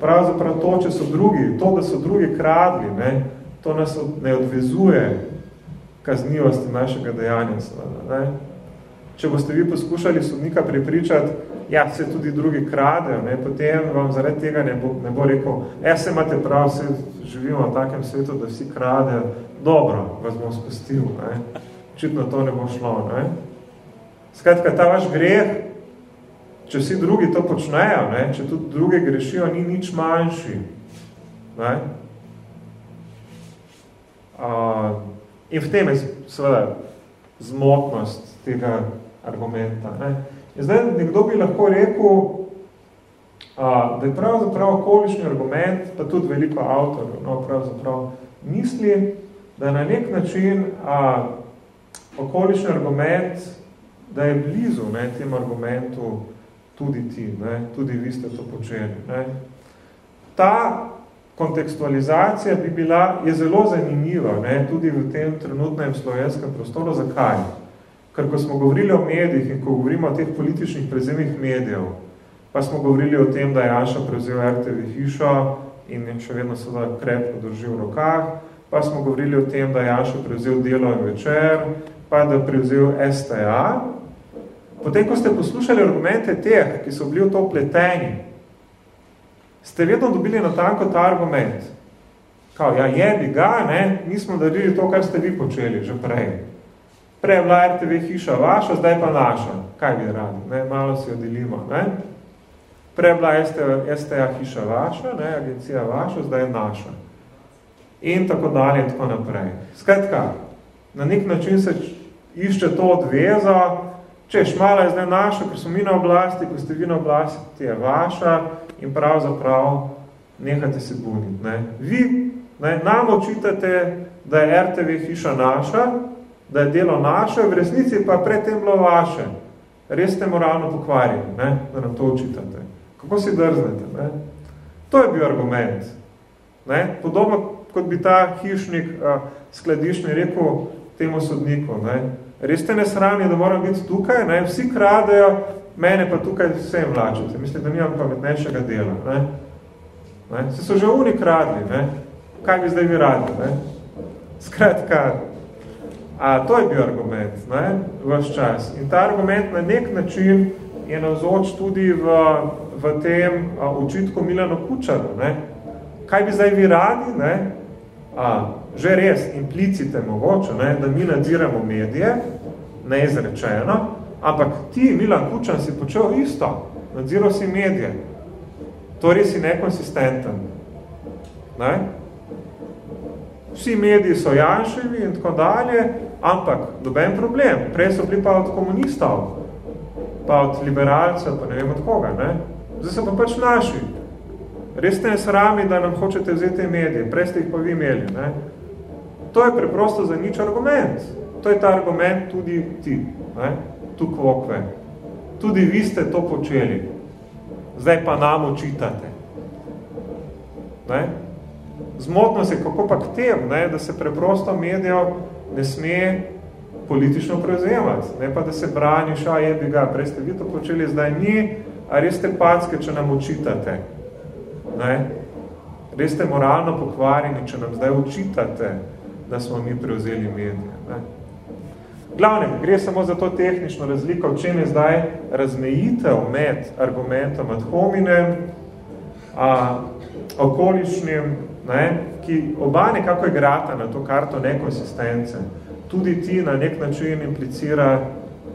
pravzaprav to, če so drugi, to, da so drugi kradli, ne, to nas ne odvezuje kaznivosti našega dejanja. Seveda, ne. Če boste vi poskušali sodnika prepričati, ja, se tudi drugi kradejo, ne, potem vam zaradi tega ne bo, ne bo rekel, ja, se imate prav, se živimo v takem svetu, da vsi kradejo, dobro, vas bom spustil, ne. Očitno to ne bo šlo, ne. Skratka, ta vaš greh, če vsi drugi to počnejo, ne, če tudi druge grešijo, ni nič manjši. Ne. Uh, in v tem je seveda zmotnost tega argumenta. Ne. In zdaj nekdo bi lahko rekel, a, da je pravzaprav okolični argument, pa tudi veliko avtorjev, no, pravzaprav misli, da na nek način a, okolični argument, da je blizu ne, tem argumentu tudi ti, ne, tudi vi ste to počeli. Ne. Ta kontekstualizacija bi bila, je zelo zanimiva, ne, tudi v tem trenutnem slovenskem prostoru. Zakaj? Ker ko smo govorili o medijih in ko govorimo o teh političnih prezemih medijev, pa smo govorili o tem, da je Janša prevzel RTV hišo in še vedno seveda krepko drži v rokah, pa smo govorili o tem, da je Janša prevzel delo in večer, pa da je prevzel STA, Potem, ko ste poslušali argumente teh, ki so bili v to pleteni, ste vedno dobili na tanko ta argument. Kao, ja, jebi ga, ne, mi smo darili to, kar ste vi počeli že prej. Prej je bila RTV hiša vaša, zdaj pa naša. Kaj bi radi? Ne, malo si oddelimo. Ne? Prej je bila STA hiša vaša, ne, agencija vaša, zdaj je naša. In tako dalje in tako naprej. Skratka, na nek način se išče to odvezo, če šmala je zdaj naša, ker smo mi na oblasti, ko ste vi na oblasti, je vaša in pravzaprav nehate se buniti. Ne. Vi ne, nam očitate, da je RTV hiša naša, da je delo naše, v resnici pa predtem bilo vaše. Res ste moralno pokvarjeni, ne, da nam to očitate. Kako si drznete? Ne? To je bil argument. Ne? Podobno, kot bi ta hišnik a, skladišni rekel temu sodniku. Ne? Res ste nesramni, da moram biti tukaj, ne? vsi kradejo, mene pa tukaj vse vlačite. Mislim, da nimam pametnejšega dela. Ne? Ne? Se so že uni kradli, ne? kaj bi zdaj vi radi? Ne? Skratka, a, to je bil argument, ne? vaš čas. In ta argument na nek način je navzoč tudi v, v tem a, učitku Milano Kučaru. Ne? Kaj bi zdaj vi radi? Ne? A, že res, implicite mogoče, ne? da mi nadziramo medije, neizrečeno, ampak ti, Milan Kučan, si počel isto. Nadziral si medije. To res si nekonsistenten. Ne? Vsi mediji so janševi in tako dalje, ampak doben problem. Prej so bili pa od komunistov, pa od liberalcev, pa ne vem od koga. Ne? Zdaj so pa pač naši. Res ste srami, da nam hočete vzeti medije, prej ste jih pa vi imeli. Ne? To je preprosto za nič argument. To je ta argument tudi ti, ne? tu kvokve. Tudi vi ste to počeli. Zdaj pa nam očitate. Ne? Zmotno se, kako pa k tem, ne? da se preprosto medijo ne sme politično prevzemati, ne pa da se braniš, a je bi ga, prej ste vi to počeli, zdaj ni, a res ste packe, če nam očitate. Ne? Res ste moralno pokvarjeni, če nam zdaj očitate, da smo mi prevzeli medije. Ne? Glavnem, gre samo za to tehnično razliko, v čem je zdaj razmejitev med argumentom ad hominem, a, okoličnim, ne, ki oba nekako igrata na to karto nekonsistence. Tudi ti na nek način implicira,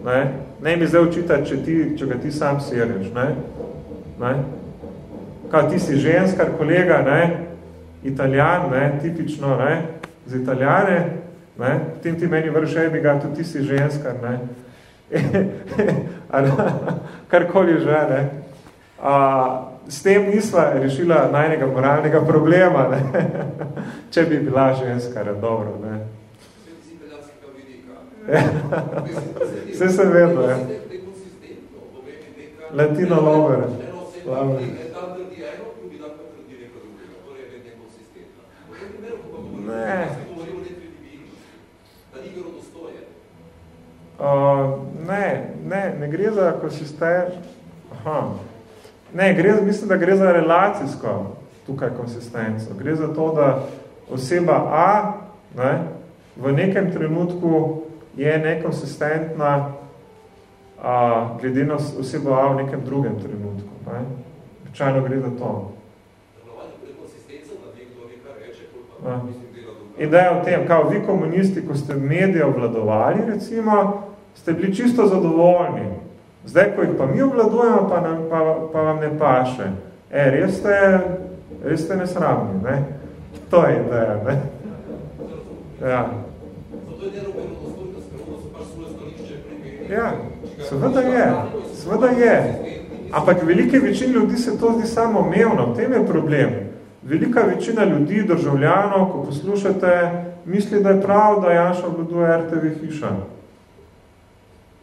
ne, ne mi zdaj učitati, če, ti, če ga ti sam sereš, ne, ne, kao ti si ženskar kolega, ne, italijan, ne, tipično, ne, z italijane, ne, potem ti meni vrš ebiga, tudi ti si ženskar, ne, karkoli že, ne, a, s tem nisva rešila najnega moralnega problema, ne, če bi bila ženskara, dobro, ne, Vse se vedno, ja. Latino lover. Ne. Uh, ne, ne, ne gre za konsistent. Aha. Ne, gre, mislim, da gre za relacijsko tukaj konsistenco. Gre za to, da oseba A ne, v nekem trenutku je nekonsistentna a, glede na osebo A v nekem drugem trenutku. Ne? Običajno gre za to. Ja. Ideja o tem, kao vi komunisti, ko ste medije obvladovali, recimo, ste bili čisto zadovoljni. Zdaj, ko jih pa mi obvladujemo, pa, nam, pa, pa vam ne paše. E, res ste, res ste nesramni, ne? To je ideja, ne? Ja. Ja, seveda je, seveda je. Ampak velike večine ljudi se to zdi samo omevno, v tem je problem. Velika večina ljudi, državljanov, ko poslušate, misli, da je prav, da Janša obladuje RTV hiša.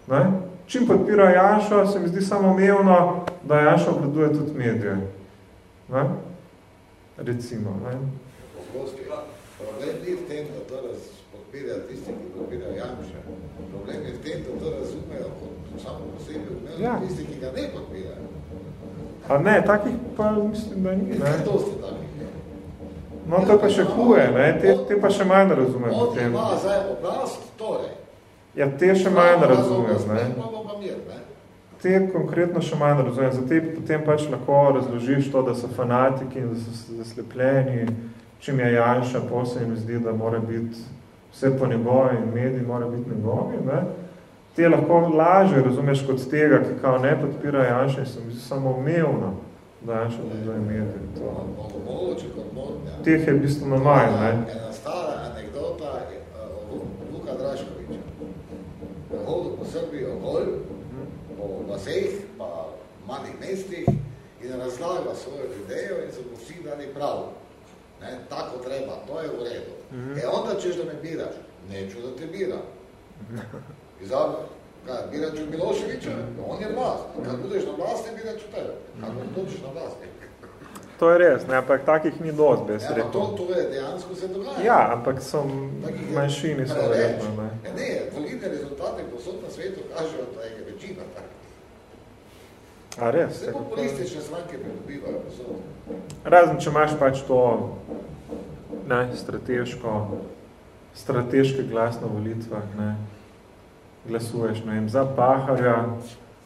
Ne? Čim podpira Janša, se mi zdi samo omevno, da Janša obladuje tudi medije. Ne? Recimo. Ne? Problem ni v tem, da to podpirajo tisti, ki podpirajo Janša. Problem je v tem, da to razumejo kot samo posebej, ne ja. tisti, ki ga ne podpirajo. A ne, takih pa mislim, da ni. Ne, to ste takih. No, to pa še huje, ne? Te, te pa še manj razumejo. On ima zdaj oblast, torej, Ja, te še manj razumem, ne? Ne? Te konkretno še manj razumem, za te potem pač lahko razložiš to, da so fanatiki in da so zaslepljeni, čim je Janša, posebej mi zdi, da mora biti vse po njegovi in mediji mora biti njegovi, ne? Te lahko laže razumeš kot tega, ki kao ne podpira Janša in sem samo umevno, da Janša mediji. Mogoče kot modnja. Teh je bistveno manj, ne? Ena stara anekdota je uh, Luka Draškoviča. Hodil po Srbiji ogolj, po vaseh, pa malih mestih in razlaga svojo idejo in so mu vsi dali prav. Ne, tako treba, to je v redu. Mm -hmm. E onda ćeš da me biraš. Neću da te bira. I zato, kaj, birat ću Miloševića, on je vlast. Kad budeš na vlasti, birat ću tebe. Kako dođeš na vlasti. To je res, ne, ampak takih ni dosti, bi ja, to, to je dejansko se dogaja. Ja, ampak so manjšini so verjetno, ne. Ja, ne, volitne rezultate posod na svetu kažejo, da je večina tak. A res? Vse populistične stranke pridobivajo posod. Razen, če imaš pač to ne, strateško, strateški glas na volitvah, ne, glasuješ, ne vem, za Paharja,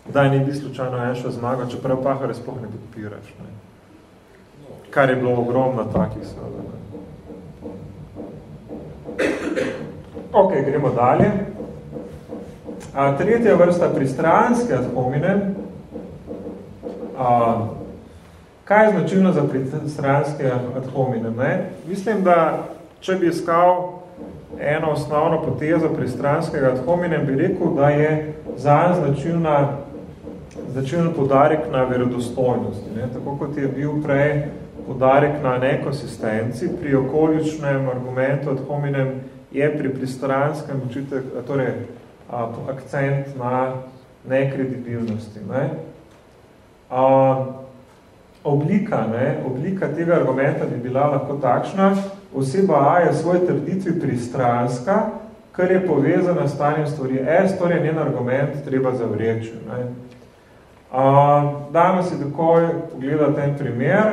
da ne bi slučajno enša zmaga, čeprav Paharja sploh ne podpiraš, ne. Kar je bilo ogromno takih seveda. Ok, gremo dalje. A, tretja vrsta pristranske ad hominem, a, Kaj je značilno za pristranske ad hominem? Ne? Mislim, da če bi iskal eno osnovno potezo pristranskega ad hominem, bi rekel, da je zanj značilna, značilno podarek na verodostojnosti. Ne? Tako kot je bil prej podarek na nekonsistenci, pri okoličnem argumentu ad hominem je pri pristranskem učitek, torej a, akcent na nekredibilnosti. Ne? A, oblika, ne, oblika tega argumenta bi bila lahko takšna, oseba A je svoj trditvi pristranska, kar je povezana s stanjem stvari S, torej njen argument treba zavreči. Ne. A, dajmo si takoj pogledati en primer.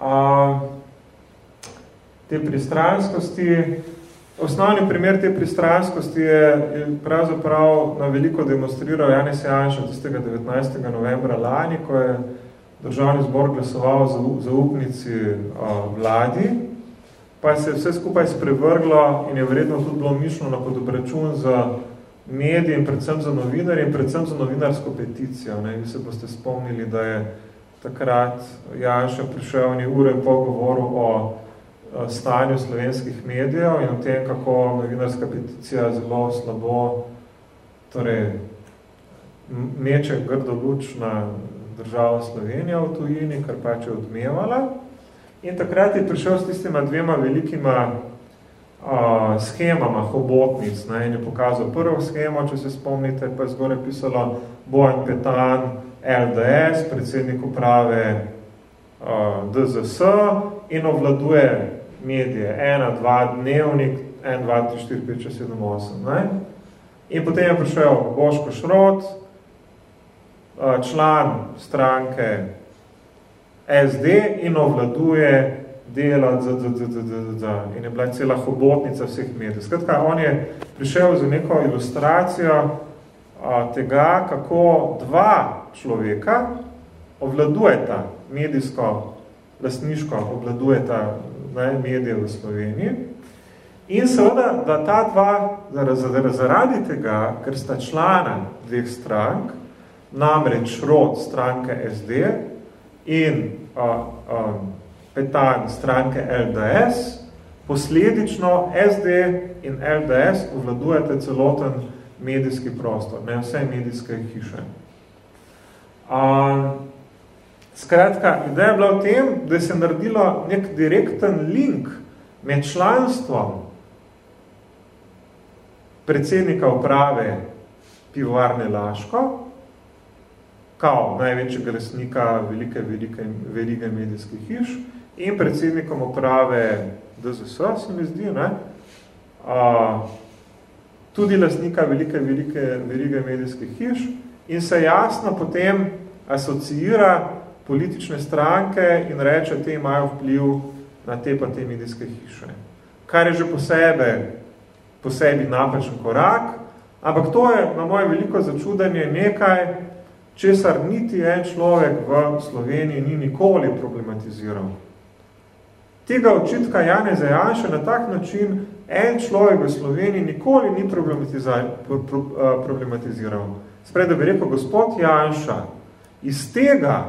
A, te pristranskosti, osnovni primer te pristranskosti je, je pravzaprav na veliko demonstriral Janis Janša tistega 19. novembra lani, ko je državni zbor glasoval za zaupnici vladi, pa se je vse skupaj sprevrglo in je vredno tudi bilo mišljeno na podobračun za medije in predvsem za novinarje in predvsem za novinarsko peticijo. Ne. Vi se boste spomnili, da je takrat Janša prišel in je ure in pol govoril o stanju slovenskih medijev in o tem, kako novinarska peticija zelo slabo torej, meče grdo luč na država Slovenija v tujini, kar pač je odmevala. In takrat je prišel s tistima dvema velikima schemama hobotnic. Ne, in je pokazal prvo schemo, če se spomnite, pa je zgore pisalo Bojan Petan, LDS, predsednik uprave uh, DZS in obvladuje medije. Ena, dva, dnevnik, en, dva, tri, štiri, pet, šest, sedem, osem. Ne. In potem je prišel Boško Šrot, član stranke SD in ovladuje dela z, z, z, z, z, z, in je bila cela hobotnica vseh medijev. Skratka, on je prišel z neko ilustracijo a, tega, kako dva človeka ovladujeta medijsko, lastniško ovladujeta ne, medije v Sloveniji. In seveda, da ta dva zaradi tega, ker sta člana dveh strank, namreč rod stranke SD in a, a, petan stranke LDS, posledično SD in LDS uvladujete celoten medijski prostor, ne vse medijske hiše. A, skratka, ideja je bila v tem, da se naredilo nek direkten link med članstvom predsednika uprave pivovarne Laško kao največjega resnika velike, velike, velike medijskih hiš in predsednikom uprave DZS, se mi zdi, ne? A, tudi lasnika velike, velike, velike medijskih hiš in se jasno potem asociira politične stranke in reče, te imajo vpliv na te pa te medijske hiše. Kar je že po sebe po sebi napačen korak, ampak to je na moje veliko začudanje nekaj, česar niti en človek v Sloveniji ni nikoli problematiziral. Tega očitka Jane Zajanša na tak način en človek v Sloveniji nikoli ni problematiziral. Spred, da bi rekel, gospod Janša, iz tega,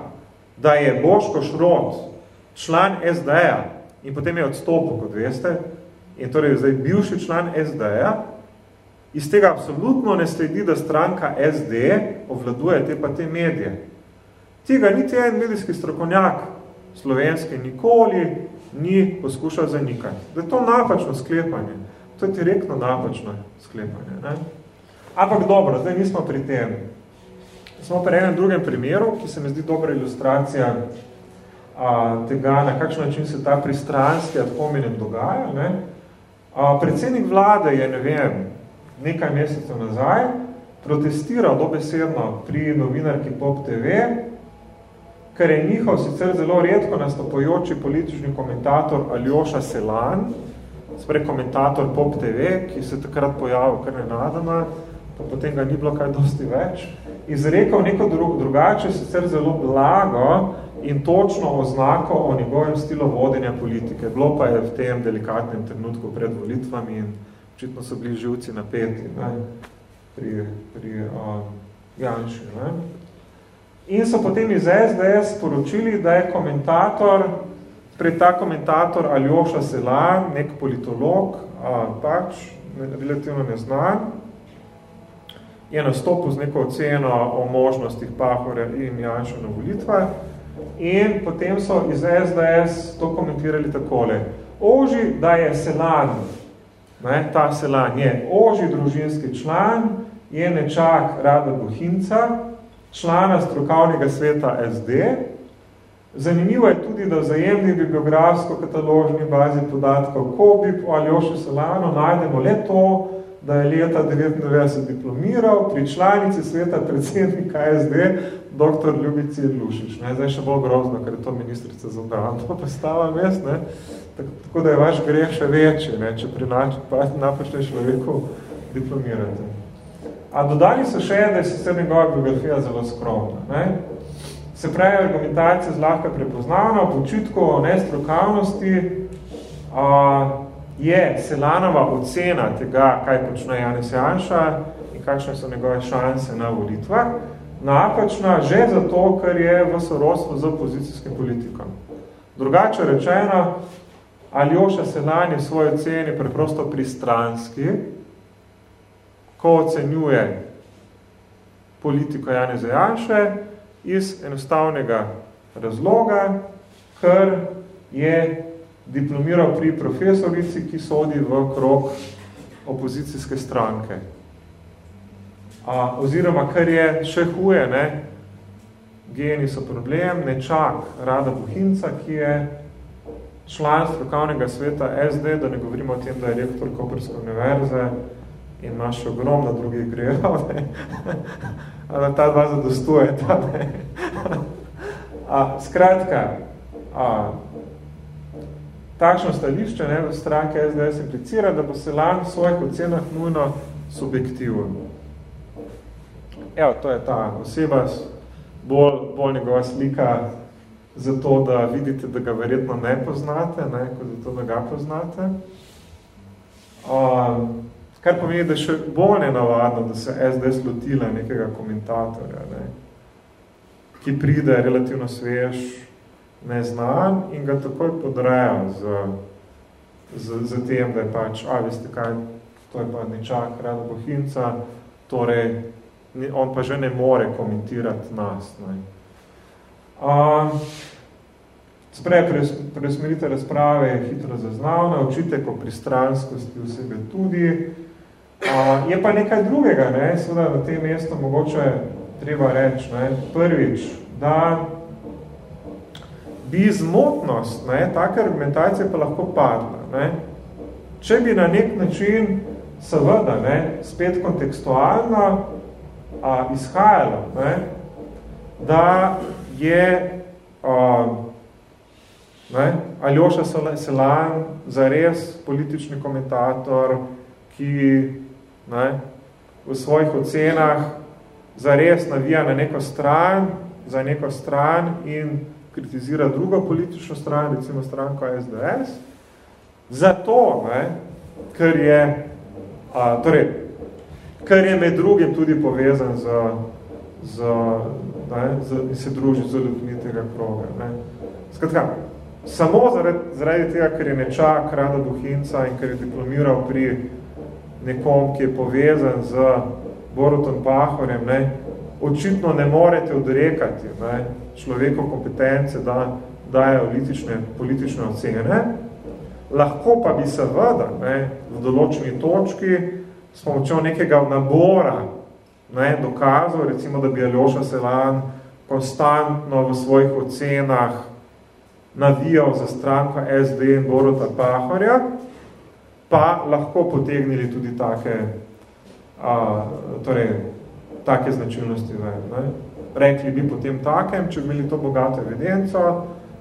da je Boško Šrot član SD-ja in potem je odstopil, kot veste, in torej zdaj bivši član SD-ja, iz tega absolutno ne sledi, da stranka SD ovladuje te pa te medije. Tega niti en medijski strokovnjak slovenski nikoli ni poskušal zanikati. Da je to napačno sklepanje. To je direktno napačno sklepanje. Ne? Ampak dobro, zdaj nismo pri tem. Smo pri enem drugem primeru, ki se mi zdi dobra ilustracija a, tega, na kakšen način se ta pristranski ad hominem dogaja. Ne? A, predsednik vlade je, ne vem, nekaj mesecev nazaj protestiral dobesedno pri novinarki Pop TV, ker je njihov sicer zelo redko nastopojoči politični komentator Aljoša Selan, sprej komentator Pop TV, ki se takrat pojavil kar nenadoma, pa potem ga ni bilo kaj dosti več, izrekel neko drugače, sicer zelo blago in točno oznako o njegovem stilu vodenja politike. Bilo pa je v tem delikatnem trenutku pred volitvami in očitno so bili živci napeti ne, pri, pri um, Janši. Ne. In so potem iz SDS poročili, da je komentator, pred ta komentator Aljoša Selan, nek politolog, a, pač, relativno neznan, je nastopil z neko oceno o možnostih Pahorja in Janša na volitvah in potem so iz SDS to komentirali takole. Oži, da je Selan ne, ta selan je oži družinski član, je nečak Rada Bohinca, člana strokovnega sveta SD. Zanimivo je tudi, da v zajemni bibliografsko-kataložni bazi podatkov Kobib o Aljoši Selano najdemo le to, da je leta 1999 diplomiral pri članici sveta predsednika SD dr. Ljubici Lušič. Ne, zdaj še bolj grozno, ker je to ministrica za obrambo postala mest, ne, tako da je vaš greh še večji, ne, če pri napačnem človeku diplomirate. A dodali so še, da je sicer njegova biografija zelo skromna. Ne. Se pravi, argumentacija zlahka prepoznavna, v počitku o nestrokavnosti a, je Selanova ocena tega, kaj počne Janis Janša in kakšne so njegove šanse na volitvah, napačna že zato, ker je v sorodstvu z opozicijskim politikom. Drugače rečeno, Aljoša Selan je v svoji oceni preprosto pristranski, ko ocenjuje politiko Janeza Janše iz enostavnega razloga, ker je diplomiral pri profesorici, ki sodi v krog opozicijske stranke. A, oziroma, ker je še huje, ne, geni so problem, nečak Rada Bohinca, ki je član strokovnega sveta SD, da ne govorimo o tem, da je rektor Koperske univerze in ima še ogromno drugih grejev, da ta dva zadostuje. Ta. A, skratka, a, takšno stališče ne, v stranke SDS implicira, da bo Selan v svojih ocenah nujno subjektiven. Evo, to je ta oseba, bolj, bolj njegova slika, zato, da vidite, da ga verjetno ne poznate, ne, kot zato, da ga poznate. Uh, kar pomeni, da še bolj nenavadno, da se SD slotila nekega komentatorja, ne, ki pride relativno svež, neznan in ga takoj podreja z, z, z tem, da je pač, a veste kaj, to je pa nečak Rado Bohinca, torej on pa že ne more komentirati nas. Ne. Uh, Sprej presmerite razprave je hitro zaznavna, očitek o pristranskosti osebe tudi. Uh, je pa nekaj drugega, ne, seveda na tem mestu mogoče treba reči, ne, prvič, da bi zmotnost ne, take argumentacije pa lahko padla. Ne. Če bi na nek način seveda, ne, spet kontekstualno a, izhajalo, ne, da je a, Ne? Aljoša Selan, zares politični komentator, ki ne, v svojih ocenah zares navija na neko stran, za neko stran in kritizira drugo politično stran, recimo stranko SDS, zato, ne, ker je, a, torej, ker je med drugim tudi povezan z, z, ne, z in se druži z ljudmi tega kroga. Ne. Skratka, samo zaradi, zaradi tega, ker je nečak rada duhinca in ker je diplomiral pri nekom, ki je povezan z Borutom Pahorjem, ne, očitno ne morete odrekati ne, človeko kompetence, da dajo politične, politične ocene, lahko pa bi seveda ne, v določeni točki s pomočjo nekega nabora ne, dokazal, recimo, da bi Aljoša Selan konstantno v svojih ocenah navijal za stranko SD in Boruta Pahorja, pa lahko potegnili tudi take, a, torej, take značilnosti. Ne, ne. Rekli bi potem takem, če bi imeli to bogato evidenco,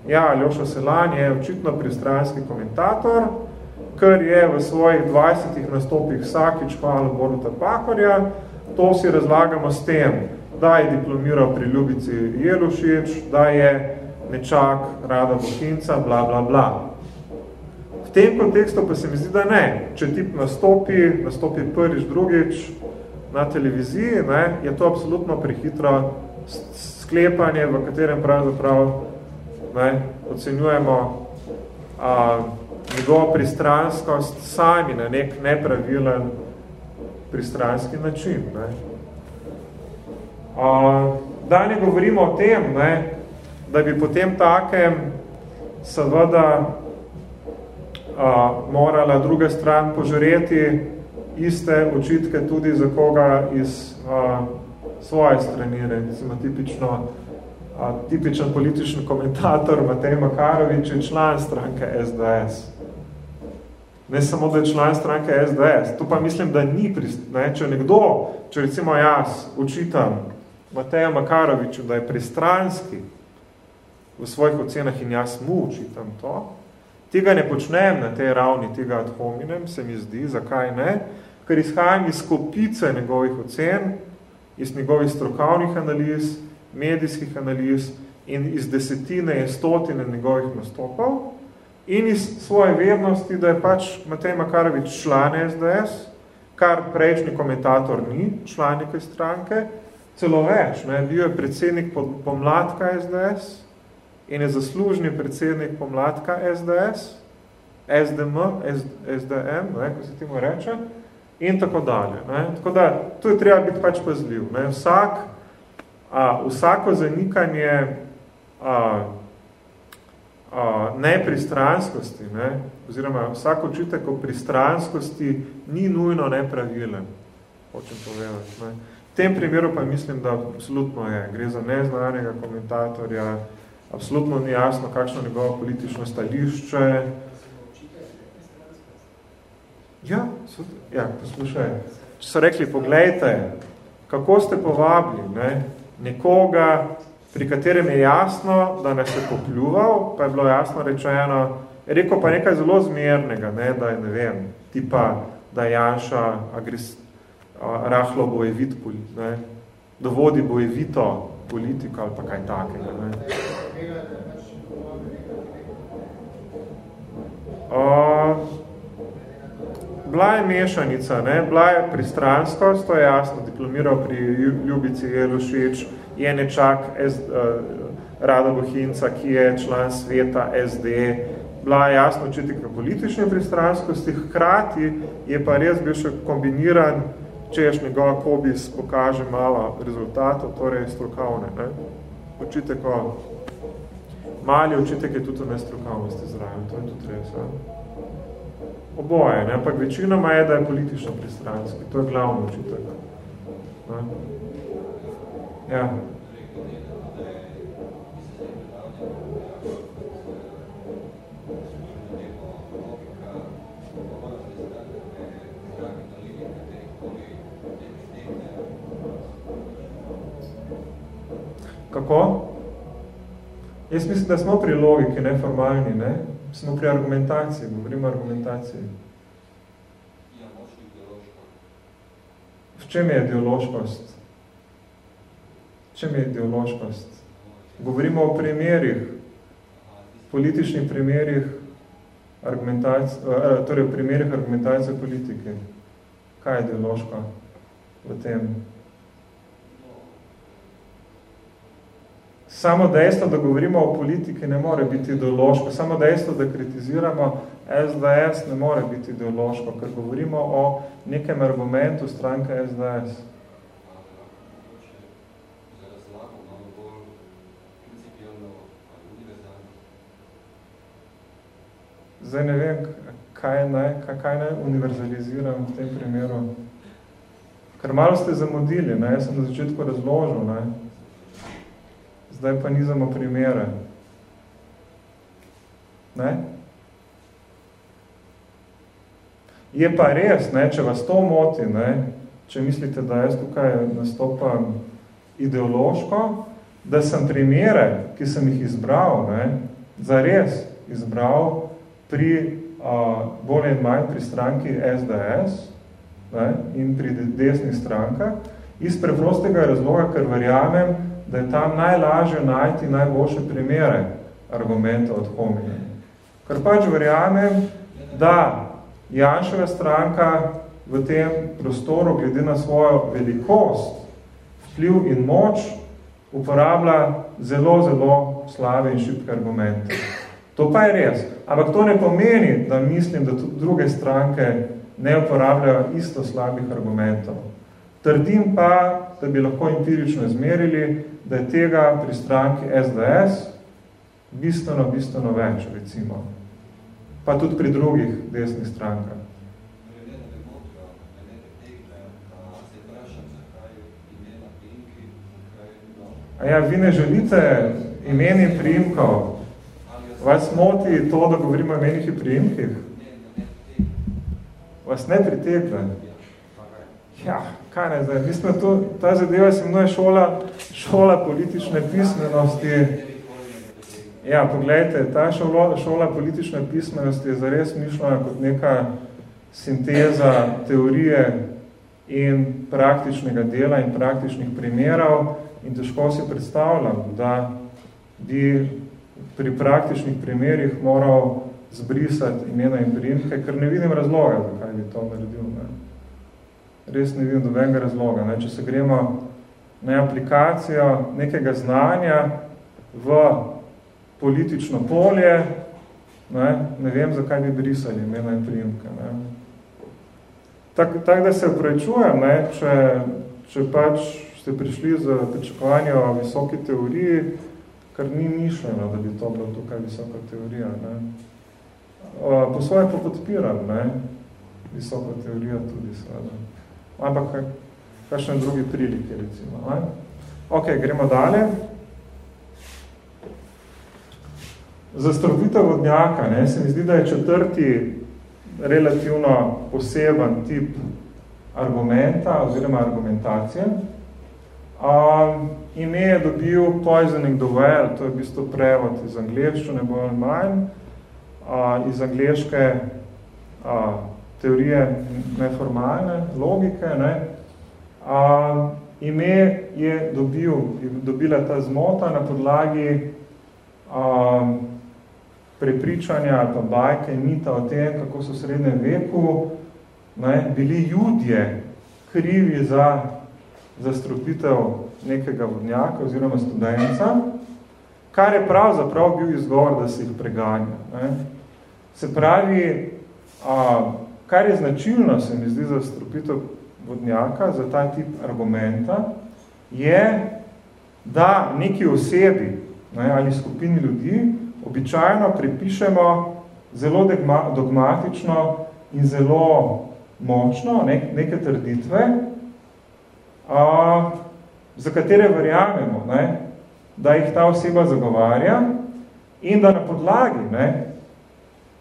ja, Aljoša Selan je očitno pristranski komentator, ker je v svojih 20 nastopih vsakič hvala Boruta Pahorja, to si razlagamo s tem, da je diplomiral pri Ljubici Jelušič, da je nečak Rada Bohinca, bla, bla, bla tem kontekstu pa se mi zdi, da ne. Če tip nastopi, nastopi prvič, drugič na televiziji, ne, je to absolutno prehitro sklepanje, v katerem pravzaprav ne, ocenjujemo a, njegovo pristranskost sami na nek nepravilen pristranski način. Ne. A, da ne govorimo o tem, ne, da bi potem takem seveda a, morala druga stran požreti iste očitke tudi za koga iz a, svoje strani, recimo tipično, a, tipičen politični komentator Matej Makarovič je član stranke SDS. Ne samo, da je član stranke SDS, to pa mislim, da ni, ne, če nekdo, če recimo jaz učitam Mateja Makaroviču, da je pristranski v svojih ocenah in jaz mu učitam to, Tega ne počnem na tej ravni tega ad hominem, se mi zdi, zakaj ne, ker izhajam iz kopice njegovih ocen, iz njegovih strokovnih analiz, medijskih analiz in iz desetine in stotine njegovih nastopov in iz svoje vednosti, da je pač Matej Makarovič član SDS, kar prejšnji komentator ni član neke stranke, celo več, ne, bil je predsednik pomladka SDS, in je zaslužni predsednik pomladka SDS, SDM, SDM, ne, ko se temu reče, in tako dalje. Ne. Tako da, tu je treba biti pač pazljiv. Ne. Vsak, a, vsako zanikanje a, a, nepristranskosti, ne, oziroma vsak očitek o pristranskosti ni nujno nepravilen, hočem povedati. Ne. V tem primeru pa mislim, da absolutno je. Gre za neznanega komentatorja, Absolutno ni jasno, kakšno njegovo politično stališče. Ja, ja, poslušaj. Če so rekli, poglejte, kako ste povabili ne, nekoga, pri katerem je jasno, da nas je popljuval, pa je bilo jasno rečeno, je rekel pa nekaj zelo zmernega, ne, da je, ne vem, tipa, da Janša agres, a, rahlo bojevit, ne, da vodi bojevito politiko ali pa kaj takega. Ne. Uh, bila je mešanica, ne? bila je pristranskost, to je jasno, diplomiral pri Ljubici Jelušič, je nečak S, uh, Rado Bohinca, ki je član sveta SD, bila je jasno očitek politične pristranskosti, hkrati je pa res bil še kombiniran češ njegova kobis pokaže malo rezultatov, torej strokovne. Ne? Očitek o mali očitek je tudi o nestrokovnosti zraven, to je tudi res. Ne? Oboje, ne? ampak večinoma je, da je politično pristranski, to je glavni očitek. Ne? Ja. Kako? Jaz mislim, da smo pri logiki, ne formalni, ne? Smo pri argumentaciji, govorimo o argumentaciji. Močnih čem je ideološkost? Čem je ideološkost? Govorimo o primerih, političnih primerih, eh, torej o primerih argumentacije politike. Kaj je ideološko v tem? Samo dejstvo, da govorimo o politiki, ne more biti ideološko. Samo dejstvo, da kritiziramo SDS, ne more biti ideološko, ker govorimo o nekem argumentu stranke SDS. Zdaj ne vem, kaj naj, kaj naj univerzaliziram v tem primeru. Ker malo ste zamudili, ne? jaz sem na začetku razložil. Ne? Zdaj pa nizamo primere. Ne? Je pa res, ne, če vas to moti, ne, če mislite, da jaz tukaj nastopam ideološko, da sem primere, ki sem jih izbral, ne, zares izbral pri a, bolj in manj pri stranki SDS ne, in pri desnih strankah, iz preprostega razloga, ker verjamem, da je tam najlažje najti najboljše primere argumenta od homine. Ker pač verjamem, da Janševa stranka v tem prostoru, glede na svojo velikost, vpliv in moč, uporablja zelo, zelo slabe in šibke argumente. To pa je res. Ampak to ne pomeni, da mislim, da tudi druge stranke ne uporabljajo isto slabih argumentov. Trdim pa, da bi lahko empirično izmerili, da je tega pri stranki SDS bistveno, bistveno več, recimo. Pa tudi pri drugih desnih strankah. A ja, vi ne želite imeni priimkov? Vas moti to, da govorimo o imenih in priimkih? Vas ne pritegne? Ja, kaj ne zdaj? Mislim, to, ta zadeva se mnoje šola, šola politične pismenosti. Ja, pogledajte, ta šola, šola politične pismenosti je zares mišljena kot neka sinteza teorije in praktičnega dela in praktičnih primerov in težko si predstavljam, da bi pri praktičnih primerih moral zbrisati imena in primke, ker ne vidim razloga, zakaj bi to naredil. Ne res ne vidim dobenega razloga. Ne? Če se gremo na aplikacijo nekega znanja v politično polje, ne, ne vem, zakaj bi brisali imena in prijemka. Ne? Tako tak, da se upravičujem, ne, če, če pač ste prišli z pričakovanjem o visoki teoriji, kar ni mišljeno, da bi to bilo tukaj visoka teorija. Ne. Po svoje pa podpiram, ne, visoko teorijo tudi seveda ampak kakšne drugi prilike, recimo. Ne? Ok, gremo dalje. Zastrobitev vodnjaka, ne, se mi zdi, da je četrti relativno poseben tip argumenta oziroma argumentacije. Um, ime je dobil Poisoning the Well, to je v bistvu prevod iz angleščine, bolj manj, uh, iz angleške uh, teorije neformalne logike. Ne. A, ime je dobil, je dobila ta zmota na podlagi a, prepričanja ali pa bajke in mita o tem, kako so v srednjem veku ne, bili judje krivi za zastropitev nekega vodnjaka oziroma studenca, kar je pravzaprav bil izgovor, da se jih preganja. Ne. Se pravi, a, Kar je značilno, se mi zdi, za stropitev vodnjaka, za ta tip argumenta, je, da neki osebi ne, ali skupini ljudi običajno pripišemo zelo dogmatično in zelo močno ne, neke trditve, a, za katere verjamemo, ne, da jih ta oseba zagovarja in da na podlagi ne,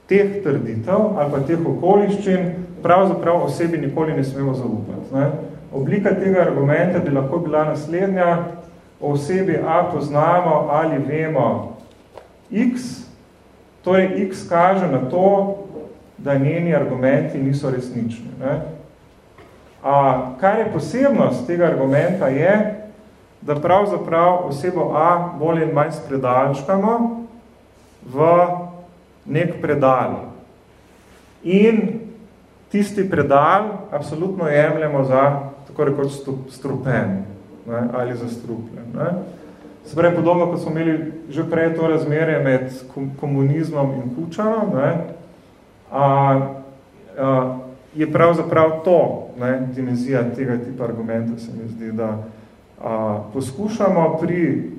teh trditev ali pa teh okoliščin pravzaprav osebi nikoli ne smemo zaupati. Ne. Oblika tega argumenta bi lahko bila naslednja, o osebi A poznamo ali vemo X, torej X kaže na to, da njeni argumenti niso resnični. Ne. A, kar je posebnost tega argumenta je, da pravzaprav osebo A bolj in manj spredalčkamo v nek predal. In tisti predal absolutno jemljamo za tako rekoč strupen ne, ali zastrupljen. Ne. Se pravi, podobno, kot smo imeli že prej to razmerje med komunizmom in kučanom, ne, a, a, je pravzaprav to ne, dimenzija tega tipa argumenta, se mi zdi, da a, poskušamo pri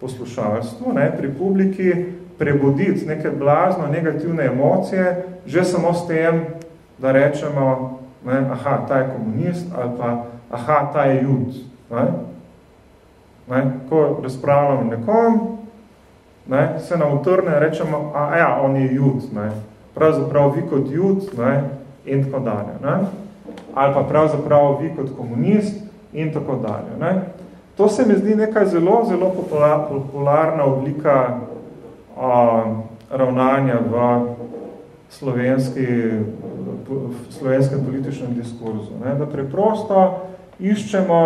poslušalstvu, ne, pri publiki prebuditi neke blazno negativne emocije, že samo s tem, da rečemo, ne, aha, ta je komunist, ali pa, aha, ta je jud. Ne. Ne, ko razpravljamo nekom, ne, se nam utrne, rečemo, a ja, on je jud. Ne. Pravzaprav vi kot jud, ne, in tako dalje. Ne? Ali pa pravzaprav vi kot komunist in tako dalje. Ne? To se mi zdi neka zelo, zelo popularna oblika a, ravnanja v slovenski, v slovenskem političnem diskurzu. Ne? Da preprosto iščemo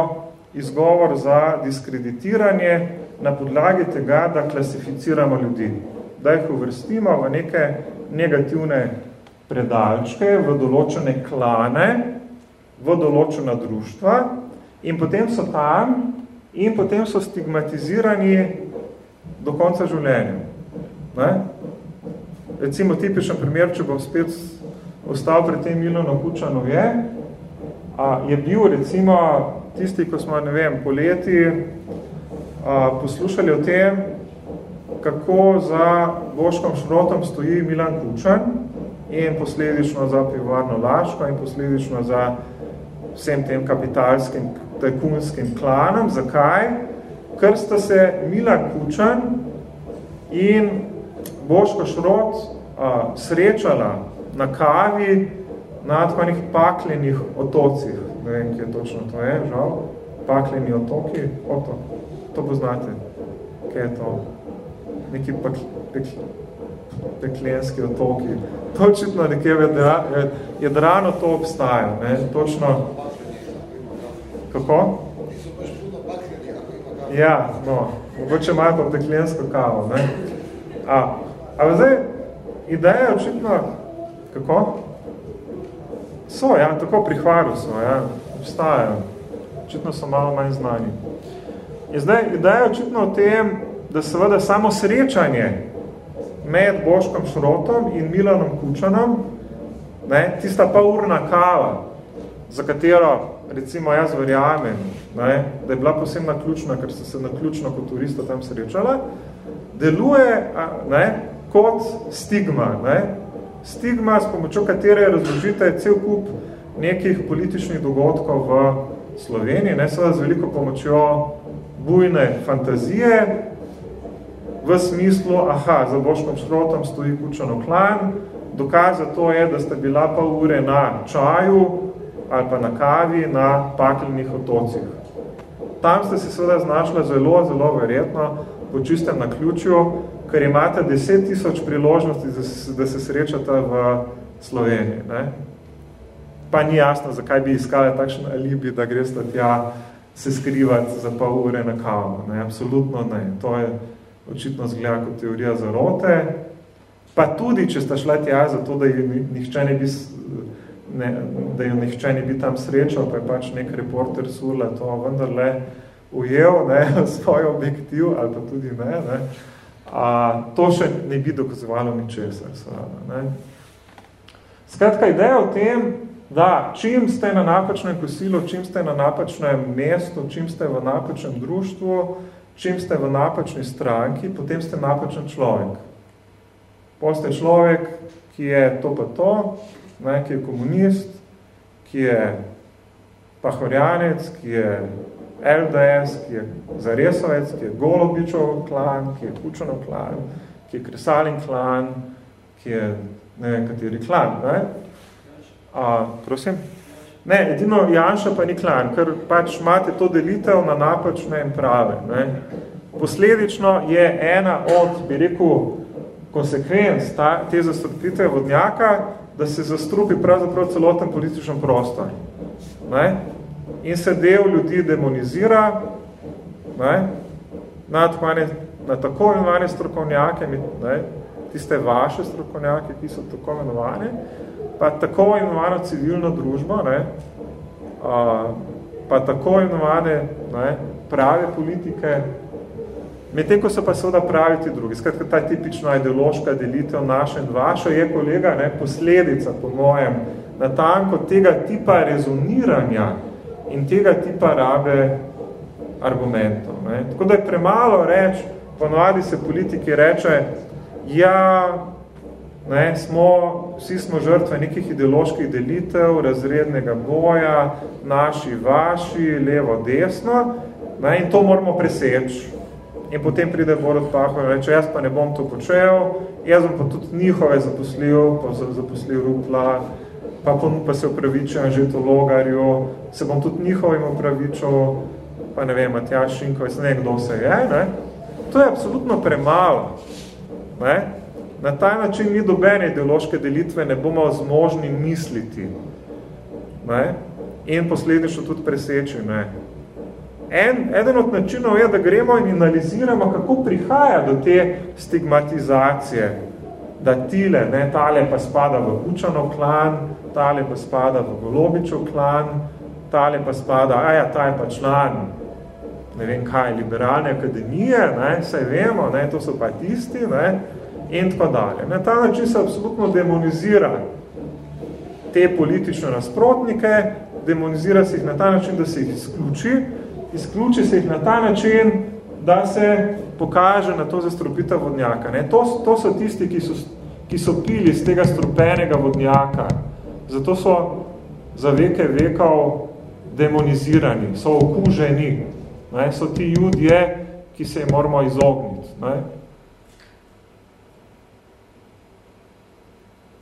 izgovor za diskreditiranje na podlagi tega, da klasificiramo ljudi, da jih uvrstimo v neke negativne predalčke, v določene klane, v določena društva in potem so tam in potem so stigmatizirani do konca življenja. Ne? Recimo tipičen primer, če bom spet ostal pri tem Milano Kučanu je, a, je bil recimo tisti, ko smo, ne vem, poleti a, poslušali o tem, kako za Boškom Šrotom stoji Milan Kučan, in posledično za pivovarno Laško in posledično za vsem tem kapitalskim tajkunskim klanom. Zakaj? Ker sta se Milan Kučan in Boško Šrot a, srečala na kavi na tako nekih paklenih otocih. Ne vem, kje točno to je, žal. Pakleni otoki, oto, to poznate, kje je to? Neki pak, pek, peklenski otoki. Točno nekje v Jadranu to obstaja. Ne? Točno. Kako? Ja, no, mogoče imajo pa peklensko kavo. Ne? A, a zdaj, ideja je očitno, kako? So, ja, tako pri Hvaru so, ja, obstajajo. Očitno so malo manj znani. In zdaj, ideja je očitno v tem, da seveda samo srečanje med Boškom Šrotom in Milanom Kučanom, ne, tista pa urna kava, za katero recimo jaz verjamem, ne, da je bila posebno naključna, ker so se naključno kot turista tam srečala, deluje ne, kot stigma. Ne. Stigma, s pomočjo katere razložite cel kup nekih političnih dogodkov v Sloveniji, ne seveda z veliko pomočjo bujne fantazije, v smislu, aha, za Boškom šrotom stoji Kučano klan, dokaz za to je, da sta bila pa ure na čaju ali pa na kavi na pakljenih otocih. Tam ste se seveda znašla zelo, zelo verjetno po čistem naključju, ker imate 10 tisoč priložnosti, da se srečata v Sloveniji. Ne? Pa ni jasno, zakaj bi iskali takšen alibi, da greste tja se skrivati za pol ure na kavo. Ne? Absolutno ne. To je očitno zgleda kot teorija zarote, pa tudi, če sta šla tja za to, da jo nihče ne bi, ne, da jo nihče ne bi tam srečal, pa je pač nek reporter surla to vendarle ujel, ne, svoj objektiv, ali pa tudi ne, ne, a, to še ne bi dokazovalo ničesar, seveda, ne. Skratka, ideja o tem, da čim ste na napačnem kosilu, čim ste na napačnem mestu, čim ste v napačnem društvu, čim ste v napačni stranki, potem ste napačen človek. Poste človek, ki je to pa to, ne, ki je komunist, ki je pahorjanec, ki je LDS, ki je zaresovec, ki je golobičov klan, ki je kučanov klan, ki je kresalin klan, ki je ne vem kateri klan. Ne? A, prosim? Ne, edino Janša pa ni klan, ker pač imate to delitev na napačne in prave. Ne. Posledično je ena od, bi rekel, konsekvenc ta, te zastrpitve vodnjaka, da se zastrupi pravzaprav celoten političen prostor. Ne? In se del ljudi demonizira ne? Na, takvane, na tako imenovane strokovnjake, ne? tiste vaše strokovnjake, ki so tako imenovane, pa tako imenovano civilno družbo, ne? A, pa tako imenovane ne? prave politike, Medtem, ko so pa seveda pravi ti drugi. Skratka, ta tipična ideološka delitev naša in vaša je, kolega, ne, posledica, po mojem, natanko tega tipa rezoniranja in tega tipa rabe argumentov. Ne. Tako da je premalo reč, ponovadi se politiki reče, ja, ne, smo, vsi smo žrtve nekih ideoloških delitev, razrednega boja, naši, vaši, levo, desno, ne, in to moramo preseči. In potem pride Borod Pahov in reče, jaz pa ne bom to počel, jaz bom pa tudi njihove zaposlil, pa zaposlil Rupla, pa, pa se upravičujem že to logarju, se bom tudi njihovim upravičil, pa ne vem, Matjaš Šinkov, ne vem, kdo se je, ne? To je absolutno premalo. Ne? Na ta način ni dobene ideološke delitve, ne bomo zmožni misliti. Ne? In posledično tudi preseči. Ne? En, eden od načinov je, da gremo in analiziramo, kako prihaja do te stigmatizacije, da tile, ne, tale pa spada v Bučanov klan, tale pa spada v Golobičov klan, tale pa spada, a ja, ta je pa član, ne vem kaj, liberalne akademije, ne, saj vemo, ne, to so pa tisti, ne, in tako dalje. Na ta način se absolutno demonizira te politične nasprotnike, demonizira se jih na ta način, da se jih izključi, izključi se jih na ta način, da se pokaže na to zastrupitev vodnjaka. Ne? To, to so tisti, ki so, ki so pili z tega strupenega vodnjaka. Zato so za veke vekov demonizirani, so okuženi. Ne? So ti ljudje, ki se jim moramo izogniti. Ne?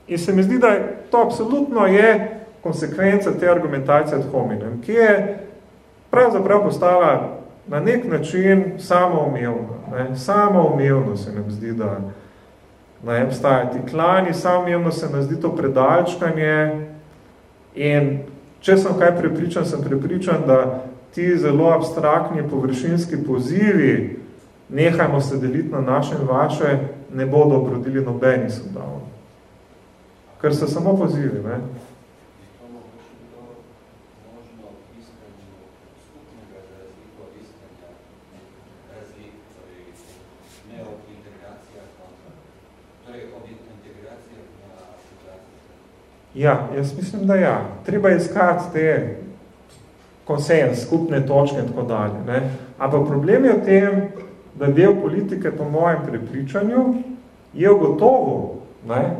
In se mi zdi, da to absolutno je konsekvenca te argumentacije ad hominem, ki je pravzaprav postala na nek način samoumevna. Ne? Samoumevno se nam zdi, da ne, obstaja ti klani, samoumevno se nam zdi to predalčkanje in če sem kaj prepričan, sem prepričan, da ti zelo abstraktni površinski pozivi nehajmo se deliti na naše in vaše, ne bodo obrodili nobeni sodav. Ker so samo pozivi. Ne? Ja, jaz mislim, da ja. Treba iskati te konsens, skupne točke in tako dalje. Ne? Ampak problem je v tem, da del politike, po mojem prepričanju, je ugotovo, ne?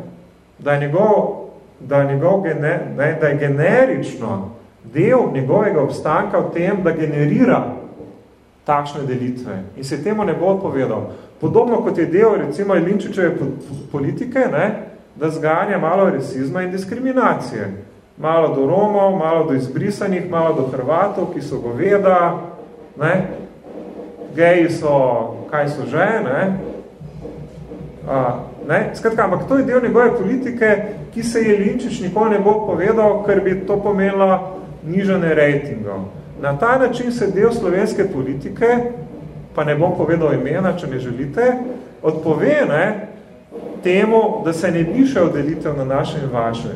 da je njegov, da je, njegov gene, ne? da je generično del njegovega obstanka v tem, da generira takšne delitve. In se temu ne bo odpovedal. Podobno kot je del, recimo, Linčičeve politike, ne? Da zganja malo rasizma in diskriminacije. Malo do Romov, malo do izbrisanih, malo do Hrvatov, ki so goveda, ne? geji so, kaj so že, ne? A, ne? Skratka, ampak to je del njegove politike, ki se je Linčič nikoli ne bo povedal, ker bi to pomenilo nižane rejtingov. Na ta način se del slovenske politike, pa ne bom povedal imena, če ne želite, odpove, ne, temu, da se ne bi šel delitev na naše in vaše,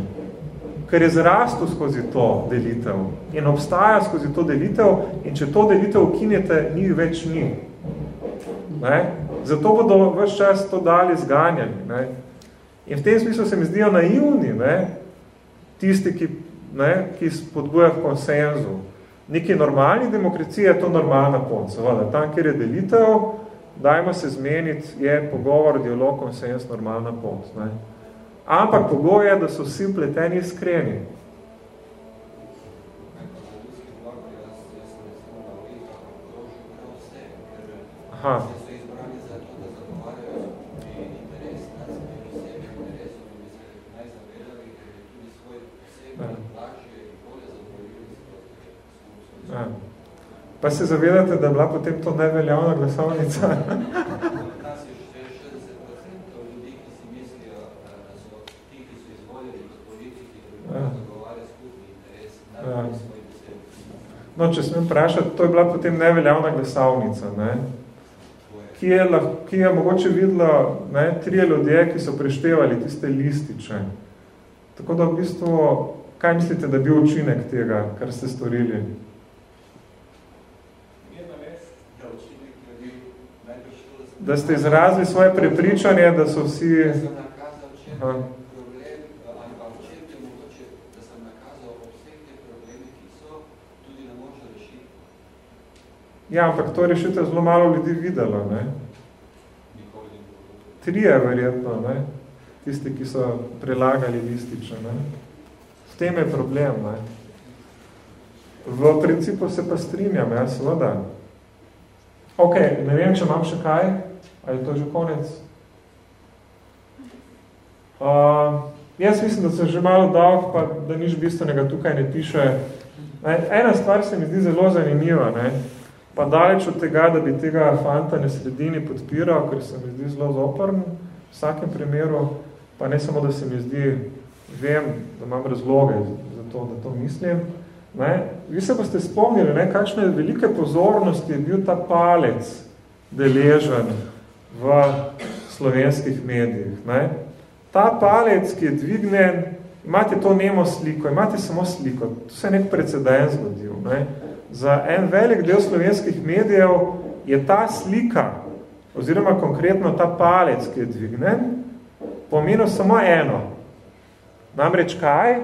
ker je zrastel skozi to delitev in obstaja skozi to delitev in če to delitev ukinjete, ni več ni. Ne? Zato bodo več čas to dali zganjali. Ne? In v tem smislu se mi zdijo naivni, ne? tisti, ki, ne? ki spodbuja v konsenzu. Neki normalni demokraciji je to normalna pot. Seveda, tam, kjer je delitev, dajmo se zmeniti, je pogovor, dialog, konsens, normalna pot. Ne? Ampak pogoj je, da so vsi vpleteni iskreni. Aha. Pa se zavedate, da je bila potem to neveljavna glasovnica? No, če smem vprašati, to je bila potem neveljavna glasovnica, ne? ki, je lahko, ki je mogoče videlo ne, trije ljudje, ki so preštevali tiste lističe. Tako da v bistvu, kaj mislite, da bi učinek tega, kar ste storili? Da ste izrazili svoje prepričanje, da so vsi... Aha. Ja, ampak to rešitev zelo malo ljudi videlo, ne? Trije verjetno, ne? Tisti, ki so prelagali lističe, ne? S tem je problem, ne? V principu se pa strinjam, ja, seveda. Ok, ne vem, če imam še kaj, ali je to že konec? Uh, jaz mislim, da sem že malo dal, pa da nič bistvenega tukaj ne piše. Ena stvar se mi zdi zelo zanimiva, ne? pa daleč od tega, da bi tega fanta na sredini podpiral, ker se mi zdi zelo zoprn v vsakem primeru, pa ne samo, da se mi zdi, vem, da imam razloge za to, da to mislim. Ne? Vi se boste spomnili, ne, kakšne velike pozornosti je bil ta palec deležen v slovenskih medijih. Ne? Ta palec, ki je dvignen, imate to nemo sliko, imate samo sliko, to se je nek precedens zgodil. Ne? za en velik del slovenskih medijev je ta slika, oziroma konkretno ta palec, ki je dvignen, pomenil samo eno. Namreč kaj?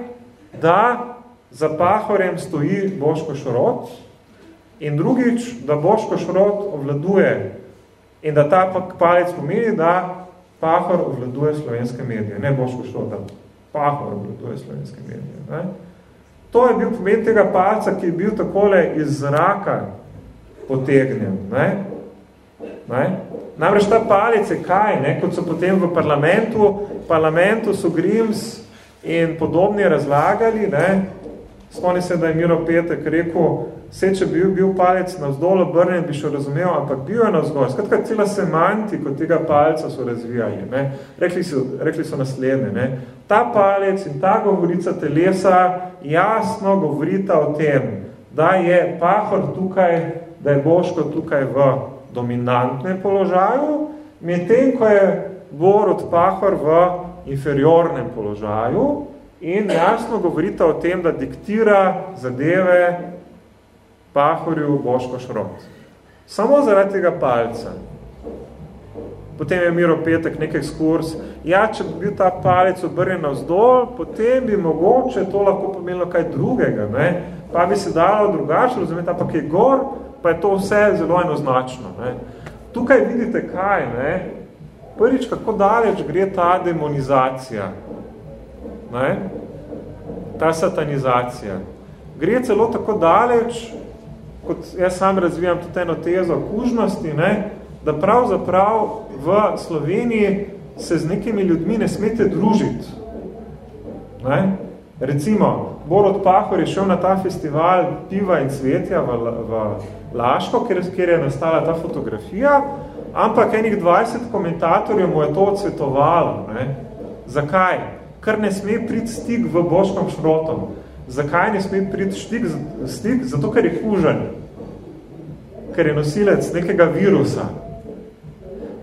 Da za pahorjem stoji Boško Šrot in drugič, da Boško Šrot obvladuje in da ta palec pomeni, da pahor obvladuje slovenske medije. Ne Boško Šrot, da pahor obvladuje slovenske medije. Ne? To je bil pomen tega palca, ki je bil takole iz zraka potegnjen. Ne? Ne? Namreč ta palec je kaj, ne? kot so potem v parlamentu, parlamentu so Grims in podobni razlagali, ne? Spomni se, da je Miro Petek rekel, vse, če bi bil palec navzdol obrnjen, bi še razumel, ampak bil je navzgor. Skratka, cela semantika tega palca so razvijali. Ne? Rekli, so, rekli so naslednje. Ne? Ta palec in ta govorica telesa jasno govorita o tem, da je pahor tukaj, da je Boško tukaj v dominantnem položaju, medtem ko je Borod pahor v inferiornem položaju, in jasno govorita o tem, da diktira zadeve Pahorju Boško Šrot. Samo zaradi tega palca. Potem je Miro Petek nek ekskurs. Ja, če bi bil ta palec obrnjen navzdol, potem bi mogoče to lahko pomenilo kaj drugega. Ne? Pa bi se dalo drugače razumeti, ampak je gor, pa je to vse zelo enoznačno. Ne? Tukaj vidite kaj, ne? Prvič, kako daleč gre ta demonizacija ne? ta satanizacija. Gre celo tako daleč, kot jaz sam razvijam tudi eno tezo kužnosti, ne? da pravzaprav v Sloveniji se z nekimi ljudmi ne smete družiti. Ne? Recimo, Borod Pahor je šel na ta festival piva in cvetja v, v Laško, kjer, kjer je nastala ta fotografija, ampak enih 20 komentatorjev mu je to odsvetovalo. Ne? Zakaj? Kar ne sme priti stik v boškom šrotom. Zakaj ne sme priti stik, stik? Zato, ker je kužen. Ker je nosilec nekega virusa.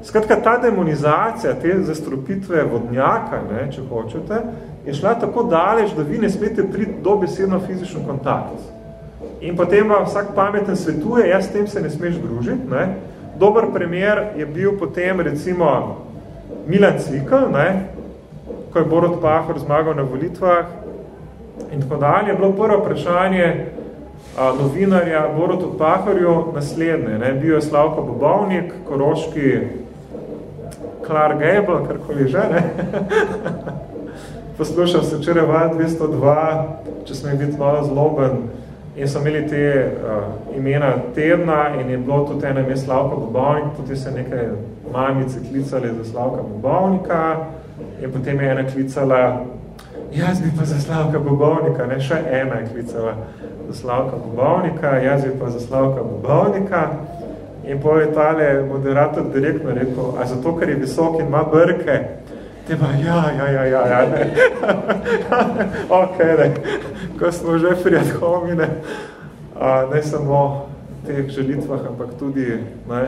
Skratka, ta demonizacija, te zastropitve vodnjaka, ne, če hočete, je šla tako daleč, da vi ne smete priti do besedno fizično kontakt. In potem vam vsak pameten svetuje, jaz s tem se ne smeš družiti. Ne. Dober primer je bil potem recimo Milan Cvikl, ne, ko je Borod Pahor zmagal na volitvah in tako dalje, je bilo prvo vprašanje a, novinarja Borodu Pahorju naslednje. Ne? Bil je Slavko Bobovnik, koroški Clark Gable, karkoli že, ne? Poslušal se včeraj val 202, če sem biti malo zloben, in so imeli te uh, imena tedna in je bilo tudi eno ime Slavka Bobovnik, tudi se nekaj mamice klicali za Slavka Bobovnika, In potem je ena klicala, jaz bi pa za Slavka Bobovnika, ne, še ena je klicala za Slavka Bobovnika, jaz bi pa za Slavka Bobovnika. In potem je tale moderator direktno rekel, a zato, ker je visok in ima brke, te pa, ja, ja, ja, ja, ja, ne. ok, ne, ko smo že pri ad homine. A, ne samo teh želitvah, ampak tudi ne,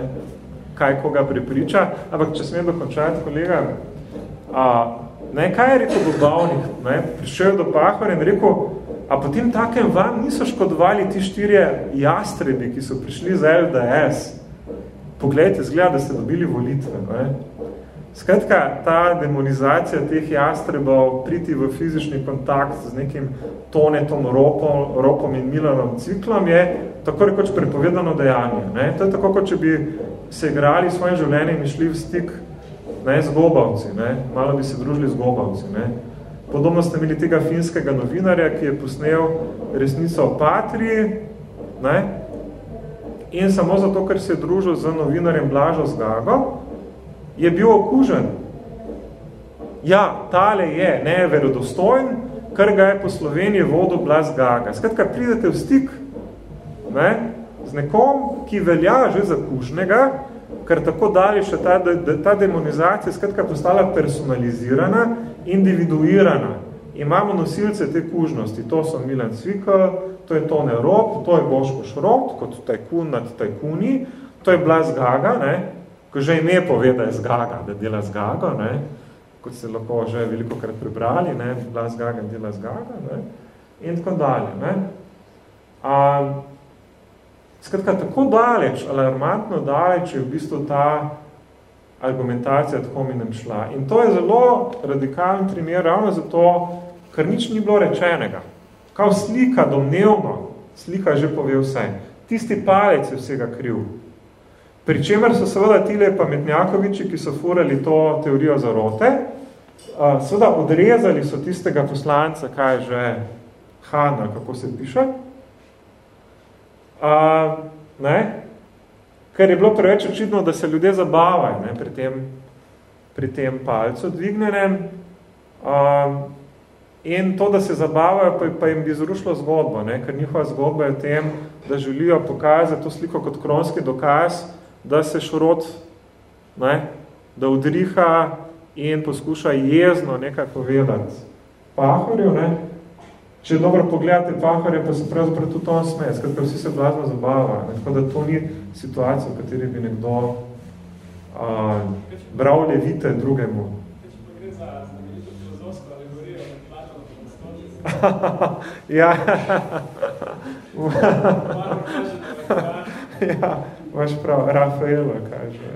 kaj koga prepriča. Ampak če smem dokončati, kolega, a, ne, kaj je rekel Bobavnik? Ne, prišel do Pahora in rekel, a potem takem vam niso škodovali ti štirje jastrebi, ki so prišli za LDS. Poglejte, zgleda, da ste dobili volitve. Ne. Skratka, ta demonizacija teh jastrebov, priti v fizični kontakt z nekim tonetom, ropom, ropom in milanom ciklom je tako rekoč prepovedano dejanje. Ne? To je tako, kot če bi se igrali svojim življenjem in šli v stik ne, z gobavci, ne? malo bi se družili z gobavci. Ne? Podobno ste imeli tega finskega novinarja, ki je posnel resnico o Patriji ne? in samo zato, ker se je družil z novinarjem Blažo Zgago, je bil okužen. Ja, tale je neverodostojen, kar ga je po Sloveniji vodo glas Gaga. Skratka, pridete v stik ne, z nekom, ki velja že za kužnega, ker tako dalje še ta, ta demonizacija skratka postala personalizirana, individuirana. Imamo nosilce te kužnosti, to so Milan Cvikl, to je Tone Rob, to je Boško Šrot, kot tajkun nad tajkuni, to je Blas Gaga, ne, ko že ime pove, da je zgaga, da dela zgago, ne, kot ste lahko že veliko krat prebrali, ne, bila zgaga, dela zgaga, ne, in tako dalje. Ne. A, skratka, tako daleč, alarmantno daleč je v bistvu ta argumentacija tako mi nem šla. In to je zelo radikalen primer, ravno zato, ker nič ni bilo rečenega. Kao slika domnevno, slika že pove vse. Tisti palec je vsega kriv. Pričemer so seveda tile pametnjakoviči, ki so furali to teorijo zarote, seveda odrezali so tistega poslanca, kaj je že Hanna, kako se piše, a, ne? ker je bilo preveč očitno, da se ljudje zabavajo ne? Pri, tem, pri tem palcu dvignenem. A, in to, da se zabavajo, pa, pa jim bi zrušilo zgodbo, ne? ker njihova zgodba je v tem, da želijo pokazati to sliko kot kronski dokaz, da se šrot, ne, da udriha in poskuša jezno nekaj povedati pahorju, ne. Če dobro pogledate pahorje, pa se pravzaprav tudi to smeje, skratka vsi se blazno zabava, ne, tako da to ni situacija, v kateri bi nekdo a, bral levite drugemu. ja. ja. Vaš prav, Rafaela kaže.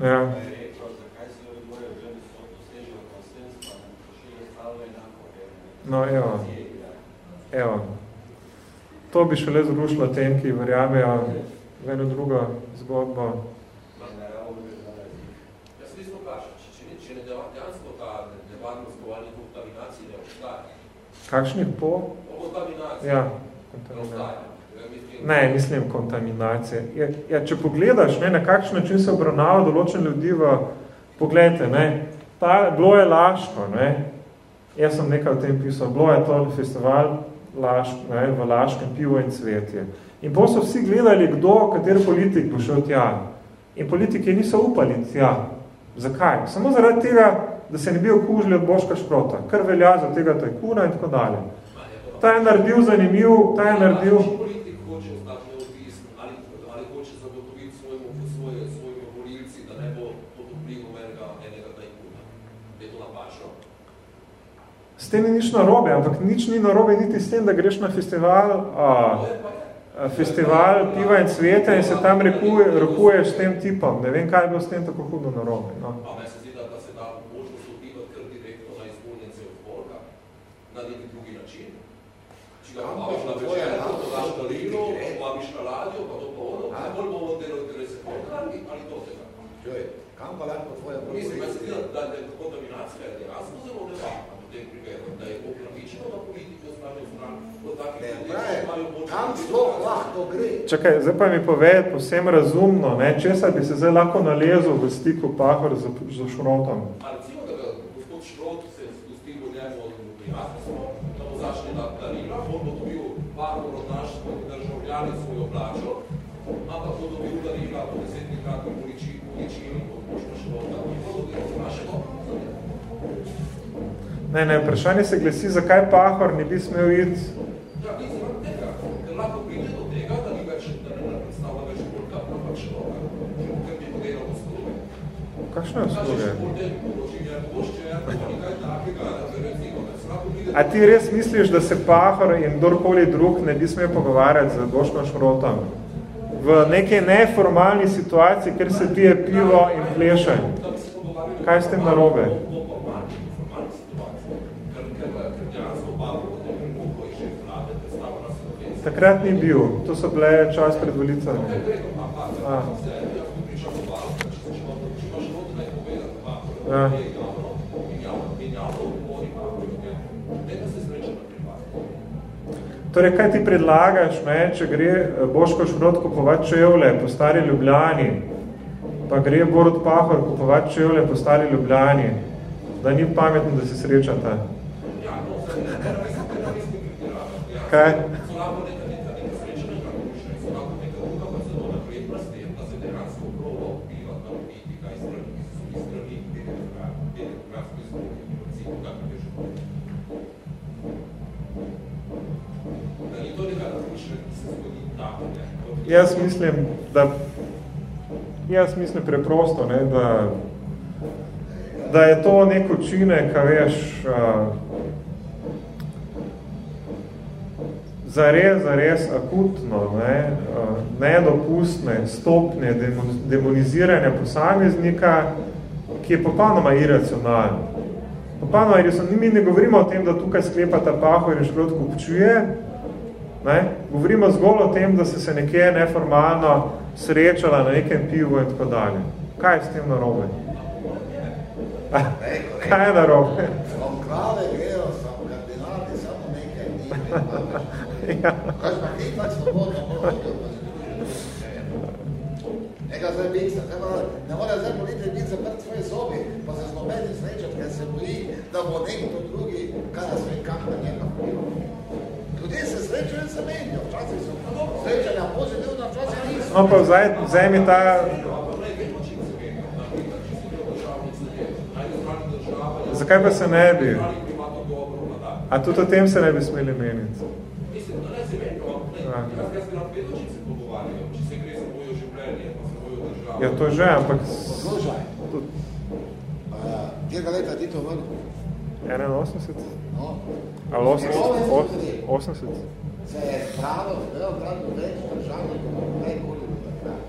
Ja. Ja. No, evo. Evo. To bi šele zrušilo tem, ki verjamejo v eno drugo zgodbo. Kakšnih po? Ja. Ne, mislim kontaminacije. Ja, ja, če pogledaš, ne, na kakšen način se obravnava določen ljudi v, pogledajte, ne, ta, bilo je Laško, ne, jaz sem nekaj o tem pisal, bilo je to festival Laško, ne, v Laškem pivo in cvetje. In po so vsi gledali, kdo, kater politik bo šel tja. In politiki niso upali tja. Zakaj? Samo zaradi tega, da se ne bi okužili od Boška Šprota, kar velja za tega tajkuna in tako dalje ta je naredil zanimiv, ta je naredil... S tem ni nič narobe, ampak nič ni narobe niti s tem, da greš na festival, a, a, festival piva in cveta in se tam rekuje, rokuješ s tem tipom. Ne vem, kaj je bilo s tem tako hudo narobe. No. Ampak na večer, to daš na lino, povabiš na radio, pa to pa ono, kaj bolj bomo delali, ker se ali, to tega? Joj, kam pa lahko tvoja? Mislim, da se dela, da je kontaminacija, da je razno zelo nevarna v tem primeru, da je opravičeno na politiko stavljajo stran, od takih ljudi, ki imajo moč. Kam sploh lahko gre? Čakaj, zdaj pa mi pove, povsem razumno, ne, česa bi se zdaj lahko nalezel v stiku pahor za, za šrotom? A Ne, ne, vprašanje se glasi, zakaj pahor ne bi smel iti? Ja, mislim, ker lahko pride do tega, da ni več, da ne predstavlja več bolka, ampak človeka, ker bi pogledal usluge. Kakšne usluge? A ti res misliš, da se pahor in kdorkoli drug ne bi smel pogovarjati z Boškom Šrotom? V neki neformalni situaciji, ker se pije pivo in pleše. Kaj s tem narobe? Takrat ni bil, to so bile čas pred volitvami. Ja. Torej, kaj ti predlagaš, ne, če gre eh, Boško Šrot kupovat čevle po stari Ljubljani, pa gre Borod Pahor kupovat čevle po stari Ljubljani, da ni pametno, da se srečata? Kaj? Jaz mislim, da jaz mislim preprosto, ne, da, da je to nek učinek, a veš, a, zares, zares akutno, ne, nedopustne stopne demoniziranja posameznika, ki je popolnoma iracionalno. Popolnoma iracionalno. Mi ne govorimo o tem, da tukaj sklepata paho in škrot kupčuje, Ne? Govorimo zgolj o tem, da se se nekje neformalno srečala na nekem pivu in tako dalje. Kaj je s tem narobe? Kaj je narobe? Vam krave grejo, samo kardinali, samo nekaj dni. ja. Kaj pa ti pač svobodno Neka zdaj biti, ne mora zdaj politi biti zaprt svoje sobi, pa se z nobenim srečati, ker se boji, da bo nekdo drugi, na svoj kamp na njega vplival. Ljudje se srečajo in se menijo, včasih so srečanja pozitivna, včasih niso. No pa vzaj, vzaj mi ta... Zakaj pa se ne bi? A tudi o tem se ne bi smeli meniti? Mislim, da ne se menijo, jaz bi na pedočice pogovarjajo, če se gre za mojo življenje, pa za mojo državo. Ja, to že, ampak... Poslušaj. Kjerga leta ti to vrlo? 81. No. Ali 80? 80? Se je pravo, zelo pravno več državnih, najbolje v takrat.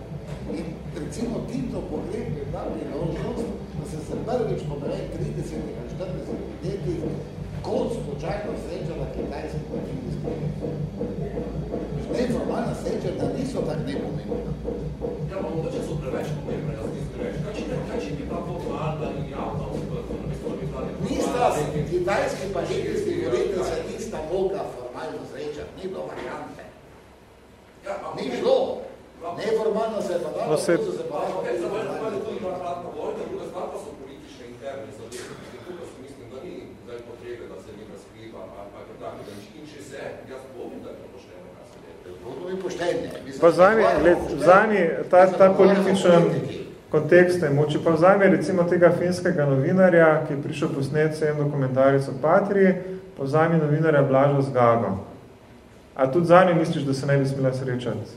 In recimo Tito pogled je ta priložnost, da se se prvič po 30 in 40 letih kot slučajno sreča na kitajski počinjski. Neformalna sreča, da niso tak nepomembna. Ja, pa mogoče so preveč pomembne, jaz nisem preveč. Kaj če bi pa formalna in javna Nista, kitajski pa željski govorite se nista mogla formalno srečati, ni bilo variante. Ja, ni šlo. Neformalno se je pa dalo, no, se... se pa dalo. Tudi hladna vojna, druga stvar pa so politične interne zadeve. Tukaj se mislim, da ni zdaj potrebe, da se nekaj skriva, ali pa kaj takega. In če se, jaz povem, da je to pošteno, kaj se dela. To. Pa zami, zami ta, ta političen kontekst je moči. Pa vzame recimo tega finskega novinarja, ki je prišel posnet sem dokumentarico Patriji, pa vzame novinarja Blažo z Gago. A tudi za misliš, da se ne bi smela srečati?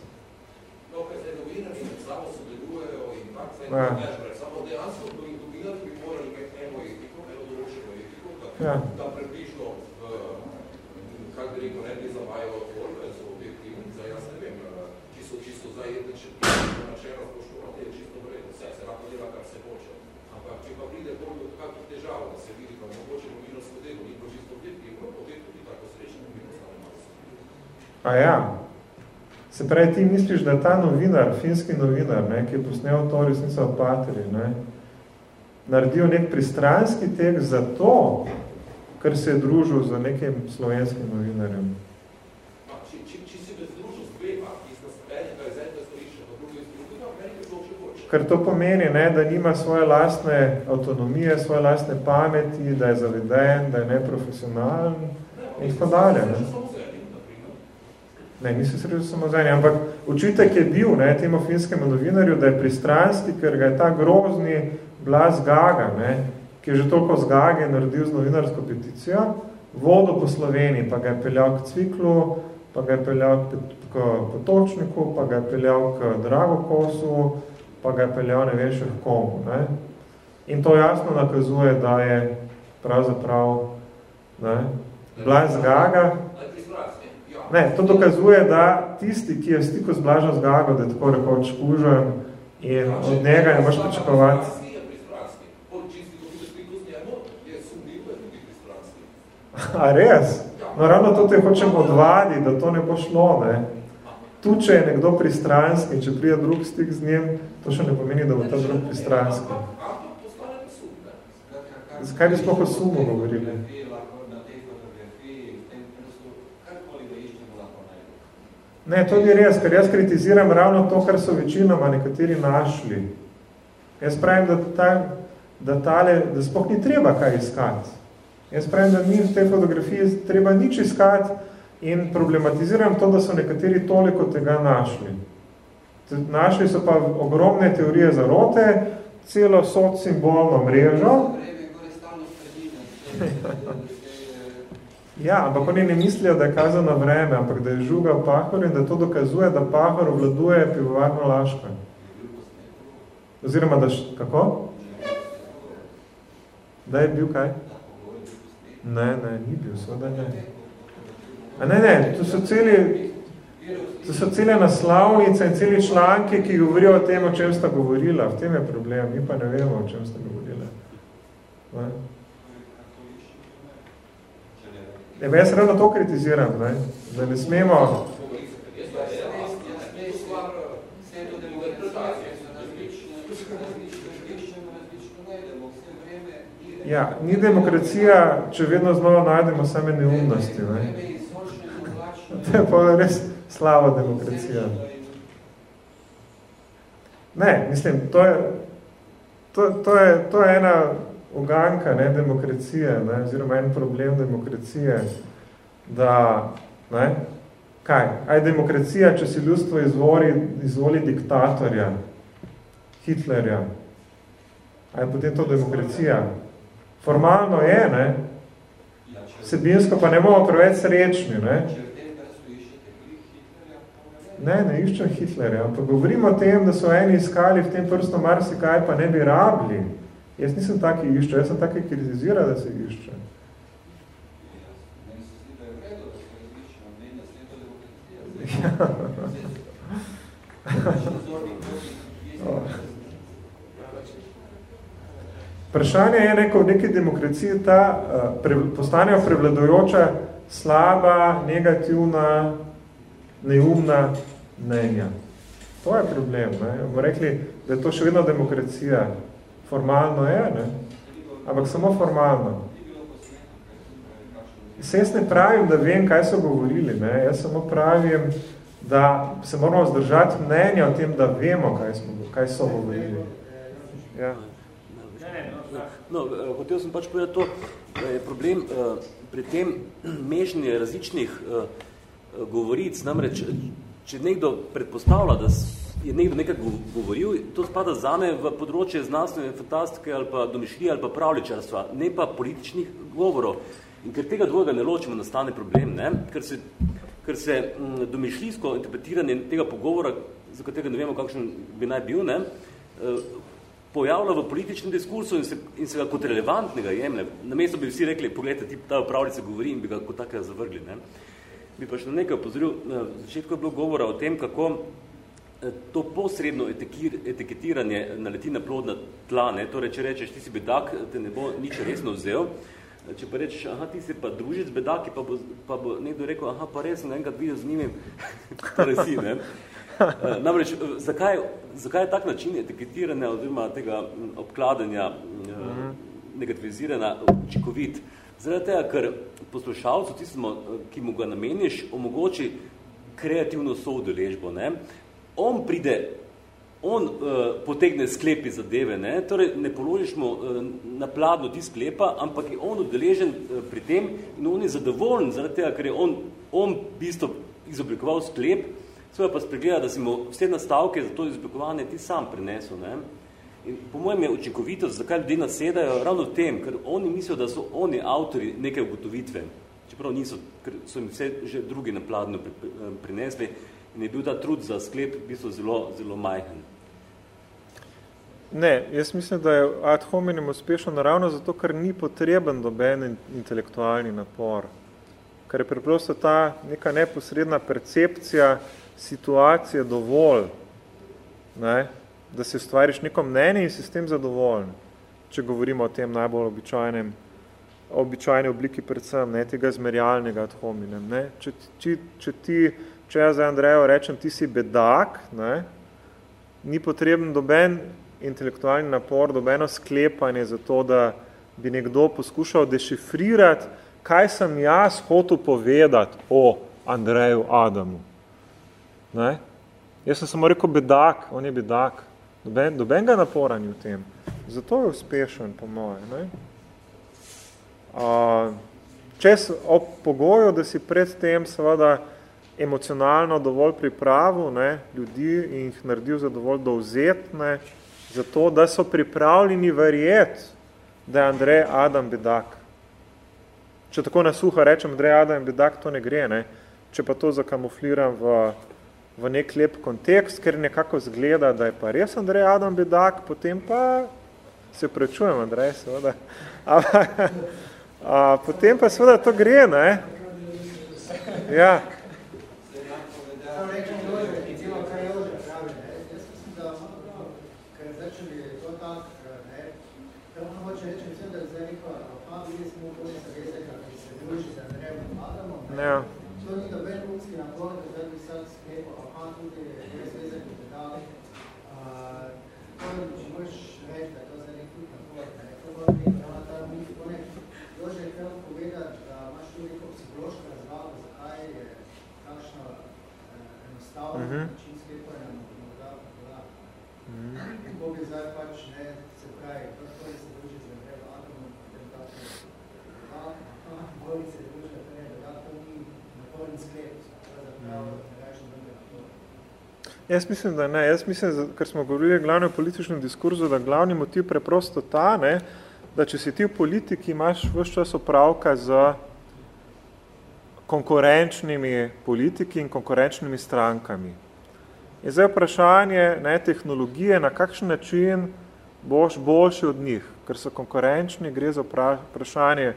No, ker se novinari samo sodelujejo in tak se ja. ne samo dejansko novinari bi morali imeti eno etiko, eno določeno etiko, da, ja. da uh, kak bi rekel, ne bi zavajalo tvorbe, so objektivni, za jaz ne vem, čisto, čisto zajedne, če načela spoštovati, je čisto vredno, vse se lahko dela, kar se hoče. Ampak, če pa pride bolj od kakih težav, da se vidi, pa mogoče novinarsko delo, ni pa čisto objektivno, potem tudi tako srečno novinarsko A ja. Se pravi, ti misliš, da ta novinar, finski novinar, ne, ki je posnel to resnico o patri, ne, naredil nek pristranski tek za to, ker se je družil z nekim slovenskim novinarjem. Ker to pomeni, ne, da nima svoje lastne avtonomije, svoje lastne pameti, da je zaveden, da je neprofesionalen in tako dalje. Ne. Ne, niso srečali samo z enim, ampak očitek je bil ne, temu finskemu novinarju, da je pristranski, ker ga je ta grozni glas Gaga, ne, ki je že toliko zgage naredil z novinarsko peticijo, vodo po Sloveniji, pa ga je peljal k Cviklu, pa ga je peljal k Potočniku, pa ga je peljal k Dragokosu, pa ga je peljal ne vem še v komu. Ne? In to jasno nakazuje, da je pravzaprav ne, bila zgaga. Ne, to dokazuje, da tisti, ki je v stiku z blažno zgago, da je tako rekoč kužen in od njega ne moš pričakovati. A res? No, ravno to te hočem odvaditi, da to ne bo šlo, ne? Tu, če je nekdo pristranski, če prije drug stik z njim, to še ne pomeni, da bo ta drug pristranski. Zakaj bi sploh o sumu govorili? Ne, to ni res, ker jaz kritiziram ravno to, kar so večinoma nekateri našli. Jaz pravim, da, ta, da, tale, da sploh ni treba kaj iskati. Jaz pravim, da ni v tej fotografiji treba nič iskati in problematiziram to, da so nekateri toliko tega našli. Našli so pa ogromne teorije zarote, celo sod simbolno mrežo. Ja, ampak oni ne mislijo, da je kazal na vreme, ampak da je žugal pahor in da to dokazuje, da pahor obvladuje pivovarno laško. Oziroma, da š... kako? Da je bil kaj? Ne, ne, ni bil, seveda ne. A ne, ne, to so celi, to so cele naslavnice in celi članki, ki govorijo o tem, o čem sta govorila. V tem je problem, mi pa ne vemo, o čem sta govorila. Ne? Ne, jaz ravno to kritiziram, ne? da ne smemo... Ja, ni demokracija, če vedno znova najdemo same neumnosti. Ne? To je pa res slava demokracija. Ne, mislim, to je, to, to je, to je ena uganka ne, demokracije, ne, oziroma en problem demokracije, da, ne, kaj, aj demokracija, če si ljudstvo izvoli, izvoli diktatorja, Hitlerja, aj potem to demokracija. Formalno je, ne, sebinsko pa ne bomo preveč srečni, ne. Ne, ne iščem Hitlerja, ampak govorimo o tem, da so eni iskali v tem prsto marsikaj, pa ne bi rabili. Jaz nisem taki išče, jaz sem taki kritizira, da se išče. Vprašanje je neko v neki demokraciji ta uh, pre, postanejo prevladojoča slaba, negativna, neumna mnenja. To je problem. Ne? Bomo rekli, da je to še vedno demokracija. Formalno je, ne? ampak samo formalno. Se jaz ne pravim, da vem, kaj so govorili. Ne? Jaz samo pravim, da se moramo zdržati mnenja o tem, da vemo, kaj, smo, kaj so govorili. Ja. No, hotel sem pač povedati to, da je problem uh, pri tem mežnje različnih uh, govoric, namreč, če nekdo predpostavlja, da je nekdo nekaj govoril, to spada zame v področje znanstvene fantastike ali pa domišljije ali pa pravličarstva, ne pa političnih govorov. In ker tega dvojega ne ločimo, nastane problem, ne? Ker se, ker se m, domišljijsko interpretiranje tega pogovora, za katerega ne vemo, kakšen bi naj bil, ne? Eh, pojavlja v političnem diskursu in se, in se ga kot relevantnega jemlje. Na mesto bi vsi rekli, pogledajte, ti ta pravljice govori in bi ga kot takega zavrgli. Ne? Bi pa še na nekaj opozoril, na začetku je bilo govora o tem, kako to posredno etiketiranje naleti na plodna tla, ne? torej, če rečeš, ti si bedak, te ne bo nič resno vzel, eh, če pa rečeš, aha, ti si pa družic bedaki, pa bo, pa bo nekdo rekel, aha, pa res sem enkrat videl z njimi, torej si, ne? Eh, namreč, zakaj, zakaj je tak način etiketiranja oziroma tega obkladanja mhm. negativizirana učinkovit? Zaradi tega, ker poslušalcu, tistimo, ki mu ga nameniš, omogoči kreativno soudeležbo. Ne? On pride, on uh, potegne sklepi zadeve, ne? torej ne položiš mu uh, na pladno ti sklepa, ampak je on udeležen uh, pri tem in on je zadovoljen zaradi tega, ker je on, on bistvo izoblikoval sklep, svoje pa spregleda, da si mu vse nastavke za to izoblikovanje ti sam prinesel. Ne? In po mojem je učinkovitost, zakaj ljudje nasedajo, ravno v tem, ker oni mislijo, da so oni avtori neke ugotovitve, čeprav niso, ker so jim vse že drugi na pladno prinesli in je bil ta trud za sklep v bistvu zelo, zelo majhen. Ne, jaz mislim, da je ad hominem uspešen ravno zato, ker ni potreben doben intelektualni napor. Ker je preprosto ta neka neposredna percepcija situacije dovolj, ne, da si ustvariš neko mnenje in si s tem zadovoljen, če govorimo o tem najbolj običajnem, običajni obliki predvsem, ne, tega zmerjalnega ad hominem. Ne. Če, če, če ti, če jaz za Andrejo rečem, ti si bedak, ne, ni potreben doben intelektualni napor, dobeno sklepanje za to, da bi nekdo poskušal dešifrirati, kaj sem jaz hotel povedati o Andreju Adamu. Ne? Jaz sem samo rekel bedak, on je bedak. Doben, dobenega napora ni v tem. Zato je uspešen, po moje. Ne? Uh, če ob pogoju, da si pred tem seveda emocionalno dovolj pripravil ne, ljudi in jih naredil za dovolj dovzetne, zato, da so pripravljeni verjeti, da je Andrej Adam bedak. Če tako na suha rečem, Andrej Adam bedak, to ne gre. Ne? Če pa to zakamufliram v, v nek lep kontekst, ker nekako zgleda, da je pa res Andrej Adam bedak, potem pa se prečujem, Andrej, seveda. A, a, potem pa seveda to gre, ne? Ja. Ja. To ni doben ljudski napor, da zdaj bi sad sklepal, aha, tudi je zvezek v pedali. To je, če moraš reči, da je to zdaj nek tudi napor, ne, to mora biti ravno ta mit, to ne, Jože je htjel povedati, da imaš tudi neko psihološko razlago, zakaj je kakšno eh, enostavno uh -huh. način sklepanja na morda, morda. Uh -huh. Kako bi zdaj pač, ne, se pravi, to je se druži z Andrejem Atomom, potem tako, aha, bolice Jaz mislim, da ne. Jaz mislim, ker smo govorili o glavnem političnem diskurzu, da glavni motiv preprosto ta, ne, da če si ti v politiki, imaš vse čas opravka z konkurenčnimi politiki in konkurenčnimi strankami. In zdaj vprašanje ne, tehnologije, na kakšen način boš boljši od njih, ker so konkurenčni, gre za vprašanje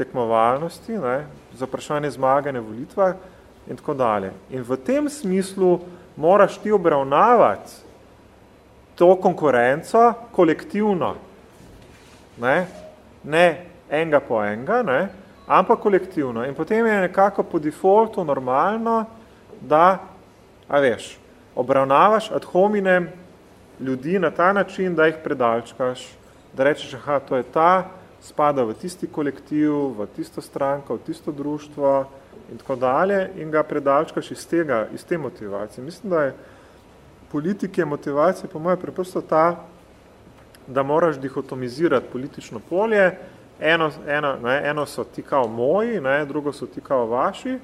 tekmovalnosti, ne, za vprašanje zmagane volitvah, in tako dalje. In v tem smislu moraš ti obravnavati to konkurenco kolektivno. Ne, ne enega po enega, ne, ampak kolektivno. In potem je nekako po defaultu normalno, da, a veš, obravnavaš ad hominem ljudi na ta način, da jih predalčkaš, da rečeš, aha, to je ta, spada v tisti kolektiv, v tisto stranko, v tisto društvo, in tako dalje in ga predalčkaš iz tega, iz te motivacije. Mislim, da je politike motivacije po moje preprosto ta, da moraš dihotomizirati politično polje, eno, eno, ne, eno so ti kao moji, ne, drugo so ti kao vaši,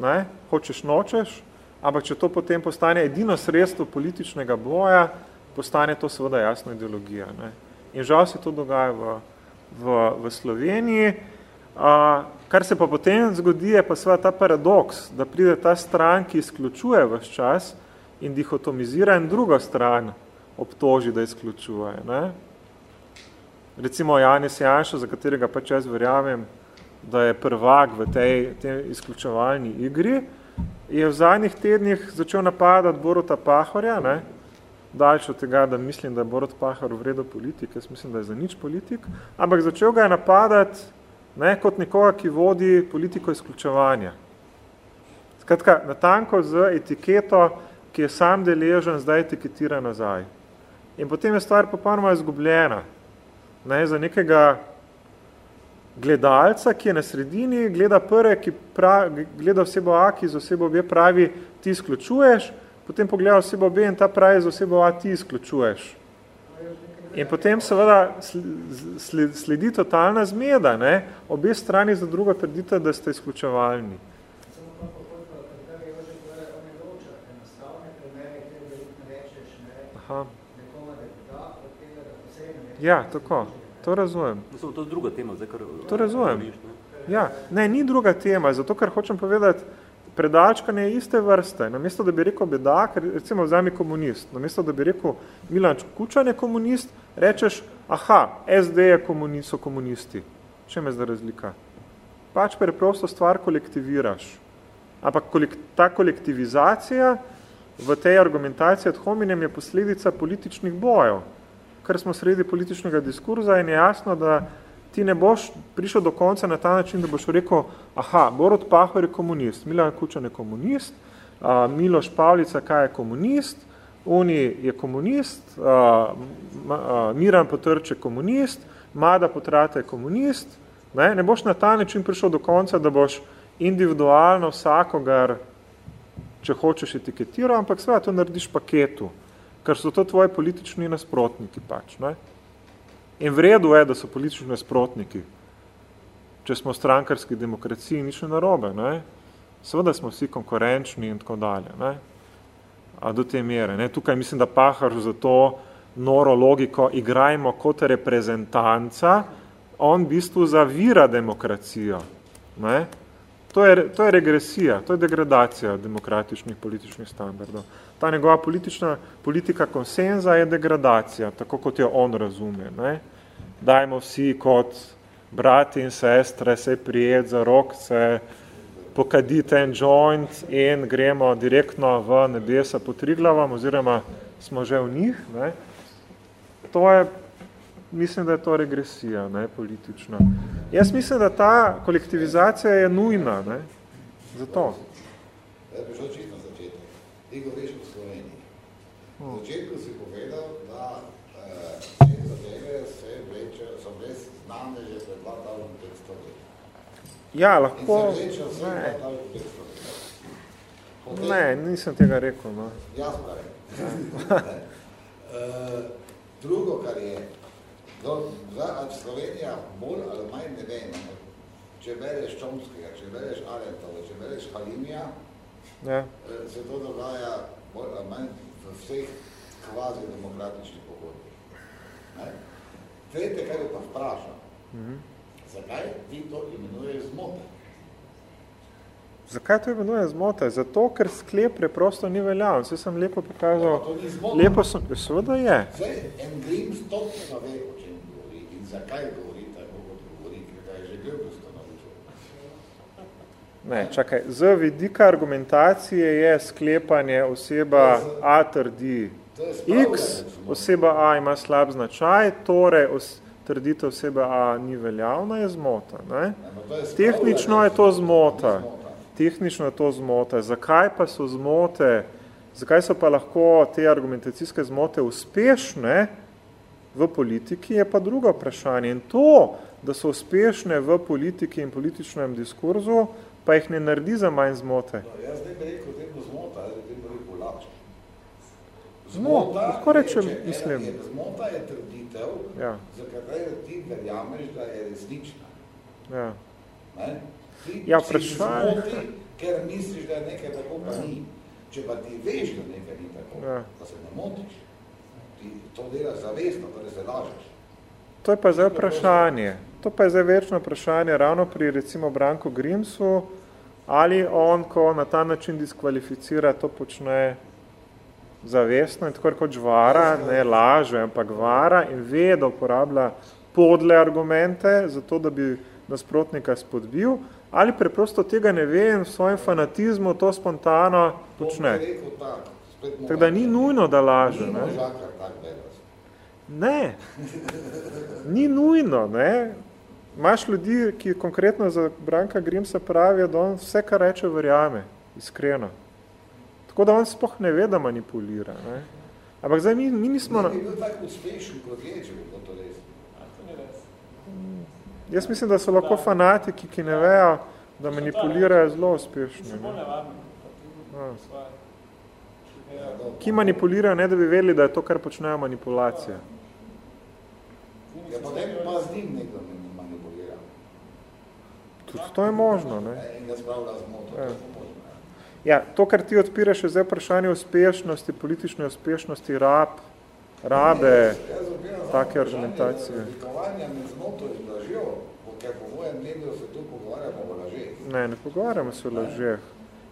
ne, hočeš nočeš, ampak če to potem postane edino sredstvo političnega boja, postane to seveda jasna ideologija. Ne. In žal se to dogaja v, v, v Sloveniji, A, kar se pa potem zgodi, je pa sva ta paradoks, da pride ta stran, ki izključuje vaš čas in dihotomizira in druga stran obtoži, da izključuje. Ne? Recimo Janis Janša, za katerega pač jaz verjamem, da je prvak v tej, tej izključevalni igri, je v zadnjih tednih začel napadati Boruta Pahorja, ne? daljš od tega, da mislim, da je Borut Pahor vredo politik, jaz mislim, da je za nič politik, ampak začel ga je napadati ne, kot nekoga, ki vodi politiko izključevanja. Skratka, natanko z etiketo, ki je sam deležen, zdaj etiketira nazaj. In potem je stvar popolnoma izgubljena. Ne, za nekega gledalca, ki je na sredini, gleda prve, ki pravi, gleda osebo A, ki z osebo B pravi, ti izključuješ, potem pogleda osebo B in ta pravi, z osebo A ti izključuješ. In potem seveda sledi totalna zmeda, ne? obe strani za drugo trdite, da ste izključevalni. Aha. Ja, tako. To razumem. Mislim, to je druga tema, zdaj, kar... To razumem. Ne? Ja, ne, ni druga tema, zato ker hočem povedati, predačkanje je iste vrste. Namesto, da bi rekel bedak, recimo vzami komunist, namesto, da bi rekel Milan Kučan je komunist, rečeš, aha, SD je komunist, so komunisti. Čem je zdaj razlika? Pač preprosto stvar kolektiviraš. Ampak kolek, ta kolektivizacija v tej argumentaciji ad hominem je posledica političnih bojev, ker smo sredi političnega diskurza in je jasno, da ti ne boš prišel do konca na ta način, da boš rekel, aha, Borod Pahor je komunist, Milan Kučan je komunist, a, Miloš Pavlica, kaj je komunist, Uni je komunist, a, a, Miran Potrč je komunist, Mada Potrata je komunist, ne? ne boš na ta način prišel do konca, da boš individualno vsakogar, če hočeš etiketiral, ampak seveda to narediš paketu, ker so to tvoji politični nasprotniki pač. Ne? In v redu je, da so politični nasprotniki. Če smo v strankarski demokraciji, nič ne narobe. Ne? Seveda smo vsi konkurenčni in tako dalje. Ne? A do te mere. Ne? Tukaj mislim, da pahar za to noro logiko igrajmo kot reprezentanca, on v bistvu zavira demokracijo. Ne? To je, to je regresija, to je degradacija demokratičnih političnih standardov. Ta njegova politična politika konsenza je degradacija, tako kot jo on razume. Ne? Dajmo vsi kot brati in sestre se prijet za rok, se pokadite en joint in gremo direktno v nebesa po Triglavom, oziroma smo že v njih. Ne? To je mislim, da je to regresija ne, politična. Jaz mislim, da ta kolektivizacija je nujna. Ne, zato. Zdaj bi šel čisto na začetek. Ti govoriš o Sloveniji. Na začetku si povedal, da te eh, zadeve se vleče, so brez znane že pred 2500 let. Ja, lahko... Ne. 2500 let. Ne, nisem tega rekel. No. Jaz pravim. uh, drugo, kar je, Do, za, Slovenija bolj ali manj ne vem, če bereš Čomskega, če bereš Arentova, če bereš Halimija, ja. Eh, se to dogaja bolj ali manj v vseh kvazi demokratičnih pogodbih. Tretje, kaj bi pa vprašal, mm -hmm. Zakaj ti to imenuješ zmote? Zakaj to imenuje zmote? Zato, ker sklep preprosto ni veljaven. Vse sem lepo pokazal. Ja, to ni zmote. Lepo sem, seveda je. Zdaj, en Grimm stopno ve, o čem govori in zakaj govori tako, kot govori, ker da je že Goebbels to naučil. Ne, čakaj, z vidika argumentacije je sklepanje oseba A trdi X, oseba A ima slab značaj, torej os, trditev osebe A ni veljavna, je zmota. Ne? Ja, no, Tehnično je to zmota. Tehnično je to zmota. Zakaj pa so zmote, zakaj so pa lahko te argumentacijske zmote uspešne v politiki, je pa drugo vprašanje. In to, da so uspešne v politiki in političnem diskurzu, pa jih ne naredi za manj zmote. No, jaz ne bi rekel, da je. Zmota, lahko rečem, mislim. Je, zmota je trditev, ja. za katero ti verjameš, da je resnična. Ja. Ne? Ti ja, vprašanje. Zmoti, ker misliš, da je nekaj tako, pa ni. Če pa ti veš, da nekaj ni tako, ja. pa se ne motiš. Ti to delaš zavestno, torej se lažeš. To je pa zdaj vprašanje. To pa je zdaj večno vprašanje ravno pri recimo Branko Grimsu, ali on, ko na ta način diskvalificira, to počne zavestno in tako kot vara, ne laže, ampak vara in ve, da uporablja podle argumente, zato da bi nasprotnika spodbil, ali preprosto tega ne ve in v svojem fanatizmu to spontano počne. Tako da ni nujno, da laže. Ne? Ne, ni nujno. Ne? Imaš ljudi, ki konkretno za Branka Grimsa pravijo, da on vse, kar reče, verjame, iskreno. Tako da on spoh ne ve, da manipulira. Ne? Ampak zdaj mi, mi nismo... Ne bi bil tako uspešen, kot je, če bi bilo to res. Jaz mislim, da so lahko fanatiki, ki ne vejo, da manipulirajo zelo uspešno. Ne? Ja. Ki manipulirajo, ne da bi vedeli, da je to, kar počnejo manipulacije. Ja, potem pa z njim nekdo manipulira. Tudi to je možno. Ne? In ga spravlja zmoto, to je. Ja, to, kar ti odpiraš, je zdaj vprašanje uspešnosti, politične uspešnosti, rab, rabe take argumentacije. Ne, ne pogovarjamo se o lažeh.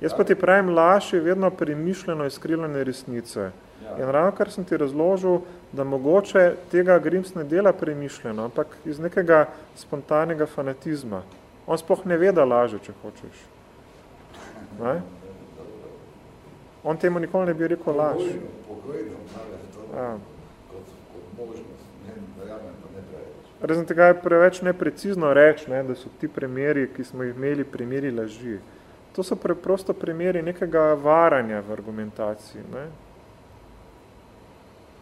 Jaz pa ti pravim, laž je vedno premišljeno izkrivljene resnice. Ja. In ravno kar sem ti razložil, da mogoče tega Grims ne dela premišljeno, ampak iz nekega spontanega fanatizma. On sploh ne ve, da laže, če hočeš. Ne? On temu nikoli ne bi rekel laž. Pogojno, pogojno, ja. kot, kot možnost. Ne, verjamem, pa ne preveč. Razen tega je preveč neprecizno reči, ne, da so ti primeri, ki smo jih imeli, primeri laži. To so preprosto primeri nekega varanja v argumentaciji. Ne?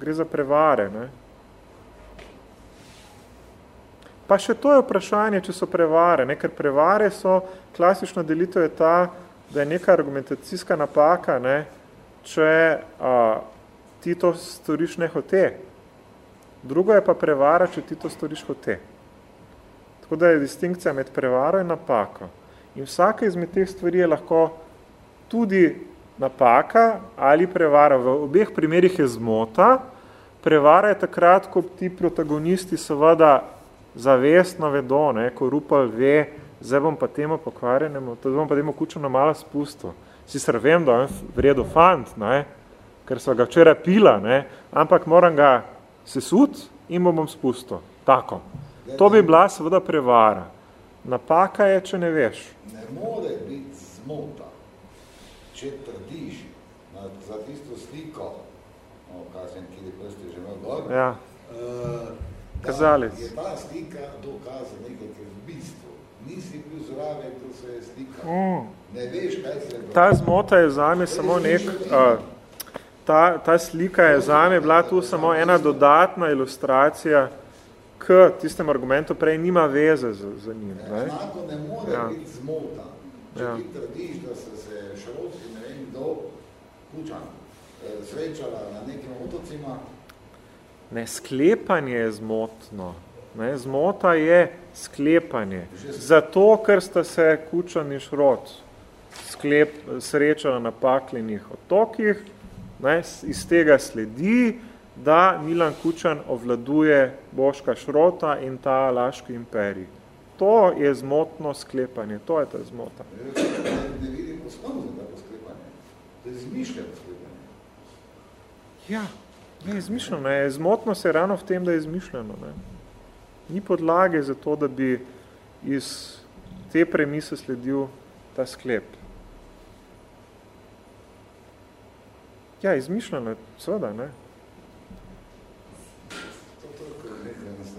Gre za prevare. Ne? Pa še to je vprašanje, če so prevare. Ne? Ker prevare so, klasično delitev je ta, da je neka argumentacijska napaka, ne? če a, ti to storiš ne hote. Drugo je pa prevara, če ti to storiš hote. Tako da je distinkcija med prevaro in napako. In vsaka izmed teh stvari je lahko tudi napaka ali prevara. V obeh primerih je zmota. Prevara je takrat, ko ti protagonisti seveda zavestno vedo, ne, ko Rupal ve, zdaj bom pa temu pokvarjenemu, to bom pa temu kučeno malo spustil. Sicer vem, da je vredo fant, ne, ker so ga včeraj pila, ne, ampak moram ga sesut in bom spustil. Tako. To bi bila seveda prevara. Napaka je, če ne veš. Ne more biti zmota, če trdiš na, za tisto sliko, no, kaj sem, kjer prsti že imel gor, ja. uh, Kazalec. je ta slika dokaza nekaj, nisi bil zraven, ko se je slika. Mm. Ne veš, kaj se je Ta zmota je zame samo nek... Uh, ta, ta slika je zame bila tu samo ena dodatna ilustracija, k tistem argumentu prej nima veze z, z njim. Ne? Enako ne more ja. biti zmota. Če ja. ti trdiš, da se se šrotki, ne vem, do kučan eh, srečala na nekim otocima. Ne, sklepanje je zmotno. Ne, zmota je sklepanje. Zato, ker sta se kučan in šrot sklep, srečala na paklenih otokih, ne, iz tega sledi, da Milan Kučan ovladuje Boška Šrota in ta Laški imperij. To je zmotno sklepanje, to je ta zmota. Ne vidim osnovno za tako sklepanje. To je izmišljeno sklepanje. Ja, ne, izmišljeno je. Zmotno se je ravno v tem, da je izmišljeno. Ne. Ni podlage za to, da bi iz te premise sledil ta sklep. Ja, izmišljeno je, seveda, ne.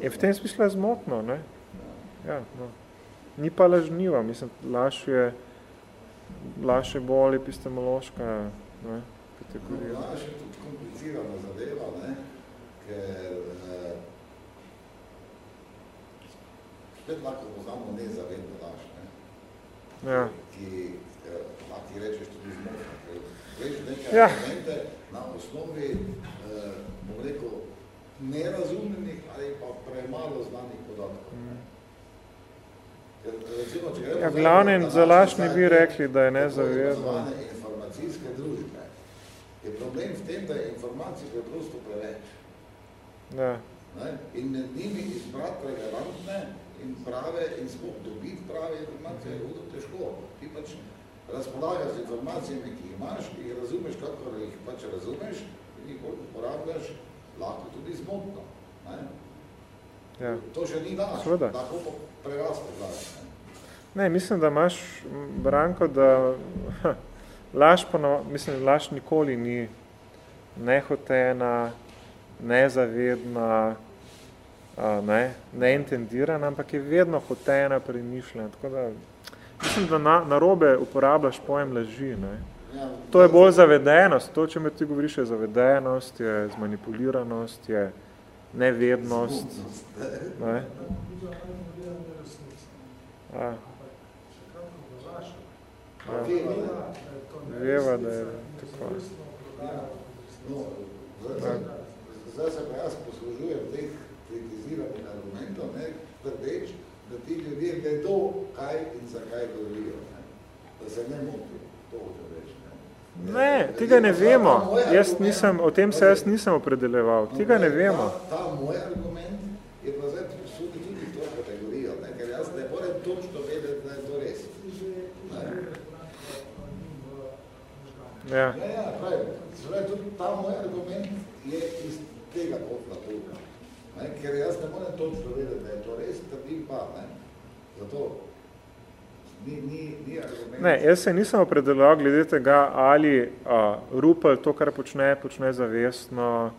Je v tem smislu je zmotno, ne? Ja, no. Ni pa lažniva, mislim, laž je, laž je bolj epistemološka ne, kategorija. No, laž je tudi komplicirana zadeva, ne? ker spet lahko poznamo nezavedno laž, ne? Ja. ki eh, lahko ti rečeš tudi zmotno. Veš nekaj ja. argumente na osnovi, eh, bom rekel, nerazumljenih ali pa premalo znanih podatkov. Mm. Recimo, če ja, glavnem, za laž ne bi rekli, da je nezavedno. informacijske družbe. Je problem v tem, da je informacij preprosto preveč. Ja. Ne? In med njimi izbrati relevantne in prave in sploh dobiti prave informacije je hudo težko. Ti pač razpolagaš z informacijami, ki jih imaš, ki jih razumeš, kako jih pač razumeš in jih uporabljaš lahko tudi zmotno. Ne? Ja. To še ni daš, Sveda. lahko pa preraste glas. Ne? ne, mislim, da imaš, Branko, da ha, laž, pono, mislim, laž nikoli ni nehotena, nezavedna, ne, neintendirana, ampak je vedno hotena, premišljena. Tako da, mislim, da na, narobe uporabljaš pojem laži. Ne. Ja, To je bolj zavedenost. To, če me ti govoriš, je zavedenost, je zmanipuliranost, je nevednost. Ne? A, Pa veva, da je tako. Zdaj se pa jaz poslužujem teh kritiziranih argumentov, ne, trdeč, da ti ljudje vedo, kaj in zakaj govorijo. Ne? Da se ne motijo, to hoče reči. Ne? Ne, tega ne vemo. Jaz nisem, o tem se jaz nisem opredeleval. Tega ne vemo. Ta, ta moj argument je pa zdaj sudi tudi to kategorijo, ne? ker jaz ne morem točno vedeti, da je to res. Ne. Ja. Ja, ja, pravi. Zdaj, tudi ta moj argument je iz tega kotla tukaj. Ne? Ker jaz ne morem točno vedeti, da je to res, trdim pa. Ne? Zato Ni, ni, ni ne, jaz se nisem opredeloval glede tega, ali a, Rupel to, kar počne, počne zavestno,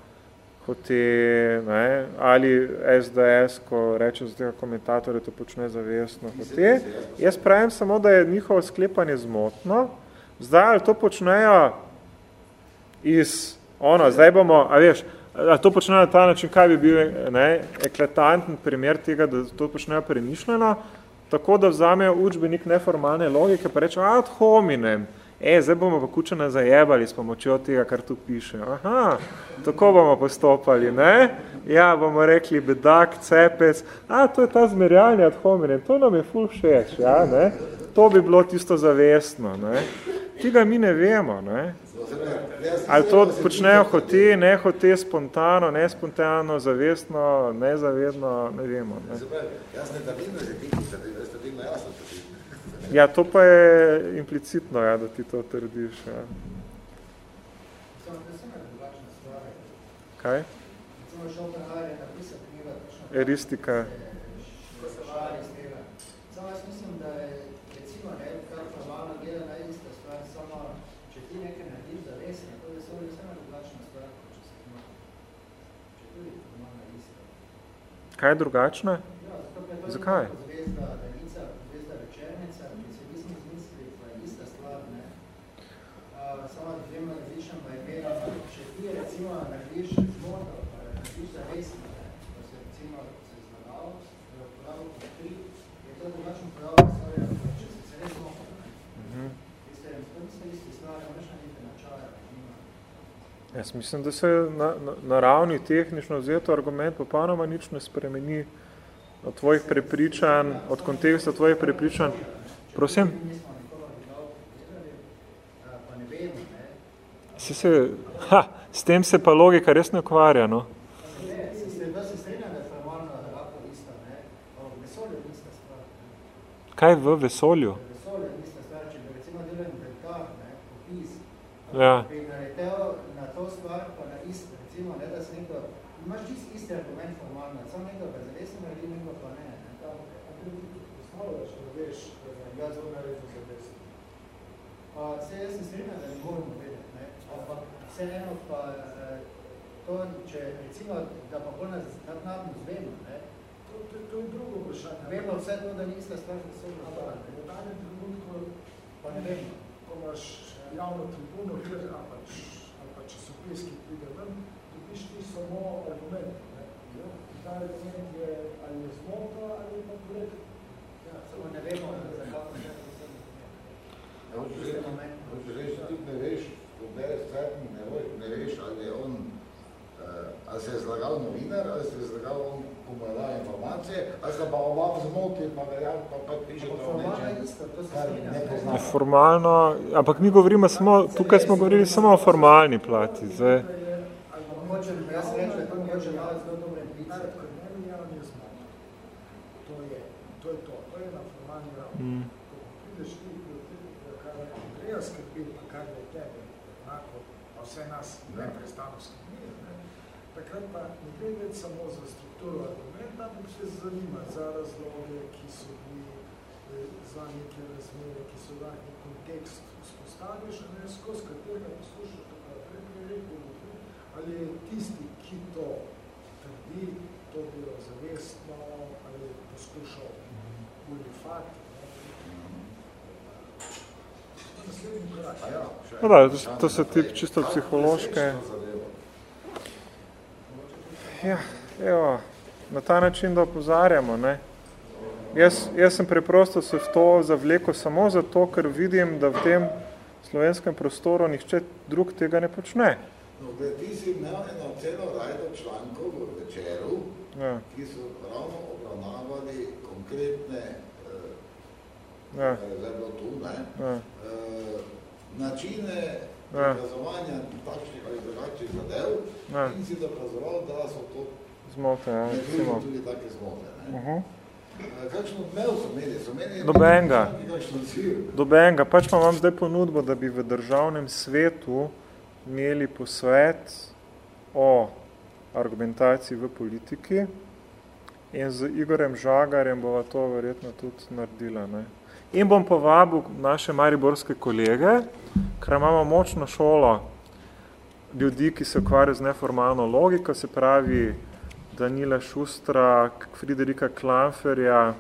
hote, ne, ali SDS, ko reče za tega komentatorja, to počne zavestno, hote. Jaz pravim samo, da je njihovo sklepanje zmotno. Zdaj, ali to počnejo iz, ono, zdaj bomo, a veš, a to počnejo na ta način, kaj bi bil ne, eklatanten primer tega, da to počnejo premišljeno, tako da vzamejo učbenik neformalne logike, pa rečejo, ad hominem, e, zdaj bomo pa kučene zajebali s pomočjo tega, kar tu piše. Aha, tako bomo postopali, ne? Ja, bomo rekli bedak, cepec, a, to je ta zmerjanje ad hominem, to nam je ful všeč, ja, ne? To bi bilo tisto zavestno, ne? Tega mi ne vemo, ne? Ali to počnejo hote, ne hote, spontano, ne spontano, zavestno, nezavedno, ne vemo. Ne? Jaz ne davim, da je stabilno jasno. Ja, to pa je implicitno, ja, da ti to trdiš. Ja. Kaj? Eristika. Samo jaz mislim, da je recimo, ne, kar formalno gleda na ista stvar, samo če ti nekaj narediš za res, ne, to je samo vsema drugačna stvar, če se ima. Če tudi formalna ista. Kaj je drugačna? Ja, zato pa je to Zakaj? zvezda Danica, zvezda Večernica, ki se nismo izmislili, pa je ista stvar, ne. Uh, samo dvema različnama imenama, če ti recimo narediš zmoto, narediš za res, ne, pa se recimo se zlagal, da je uporabil kot tri, je to drugačno uporabil stvar, če se res zmoto. Veste, to niso isti načaja, nima. Jaz mislim, da se na, na, na ravni tehnično vzeto argument popolnoma nič ne spremeni od tvojih prepričanj, od konteksta tvojih prepričanj. Prosim? Se se, ha, s tem se pa logika res ne ukvarja, no. Kaj v vesolju? V vesolju ista stvar, če bi recimo delal inventar, ne, popis, Ja. bi naletel na to stvar, pa na isto, recimo, ne, da se nekdo, imaš čist isti argument formalno, samo nekdo pa zavestno naredi, nekdo pa ne, ne. Predstavljaš, da veš, da je jaz zelo naredil za desno. Pa se jaz se strinjam, da ne moramo vedeti, ne, ampak vse eno pa eh, to, če recimo, da pa bolj nadnadno zvemo, ne, To, to, to je drugo vprašanje. vemo vse to, da ni ista stvar, da so Ampak v danem trenutku, pa ne vemo. ko imaš javno tribuno, kjer, ali pač, ali pa časopis, ki pride ven, dobiš ti samo argument. Ne? Ja. Ta argument je ali je zmota, ali je pa korektno. Ja, samo ne vemo, za kako se to vse Ja, hočeš reči, da ti ne veš, ko bereš cvetnik, ne, ne veš, ali je on, uh, ali se je zlagal novinar, ali se je zlagal on, ko mu je dal informacije, ali se pa oba zmoti, pa verjal, pa pa piše je isto, to se kar ne poznamo. Formalno, ampak mi govorimo samo, tukaj smo govorili samo o formalni plati. Zdaj, Ali pa mogoče, jaz rečem, da je to mogoče malo zelo dobro implicija. Najprej, ko ne javno je zmota. To je, to je to, to je na formalni ravni. Mm. Ko prideš ti do tega, kar je Andreja skrbi, pa kar je tebe, enako, pa vse nas neprestano skrbi, ne? takrat pa ne gre samo za strukturo argumenta, ampak se zanima za razloge, ki so bili, eh, za neke razmere, ki so da nek kontekst vzpostaviš, ne, skozi katerega poslušaš tako naprej, ki je rekel, ali je tisti, ki to trdi, to bilo zavestno, ali je poskušal. Naslednji korak. A ja, No da, to- to so ti čisto psihološke-? Ja, evo, na ta način, da opozarjamo, ne. Jaz, jaz sem preprosto se v to zavlekel samo zato, ker vidim, da v tem slovenskem prostoru nihče drug tega ne počne. No, gled, ti si imel eno celo rajdo člankov v večeru, Ja, ki so ravno obravnavali konkretne, eh, ja, kar je bilo tu, ne, ja. eh, načine dokazovanja takšnih ali drugačnih zadev ja. in si dokazoval, da so to zmote, ja, recimo. tudi take zmote. Ne? Uh -huh. Kakšno odmev so imeli? So imeli Dobenga. Dobenga. Pač pa imam zdaj ponudbo, da bi v državnem svetu imeli posvet o argumentaciji v politiki in z Igorem Žagarjem bova to verjetno tudi naredila. Ne? In bom povabil naše mariborske kolege, ker imamo močno šolo ljudi, ki se ukvarjajo z neformalno logiko, se pravi Danila Šustra, Friderika Klamferja,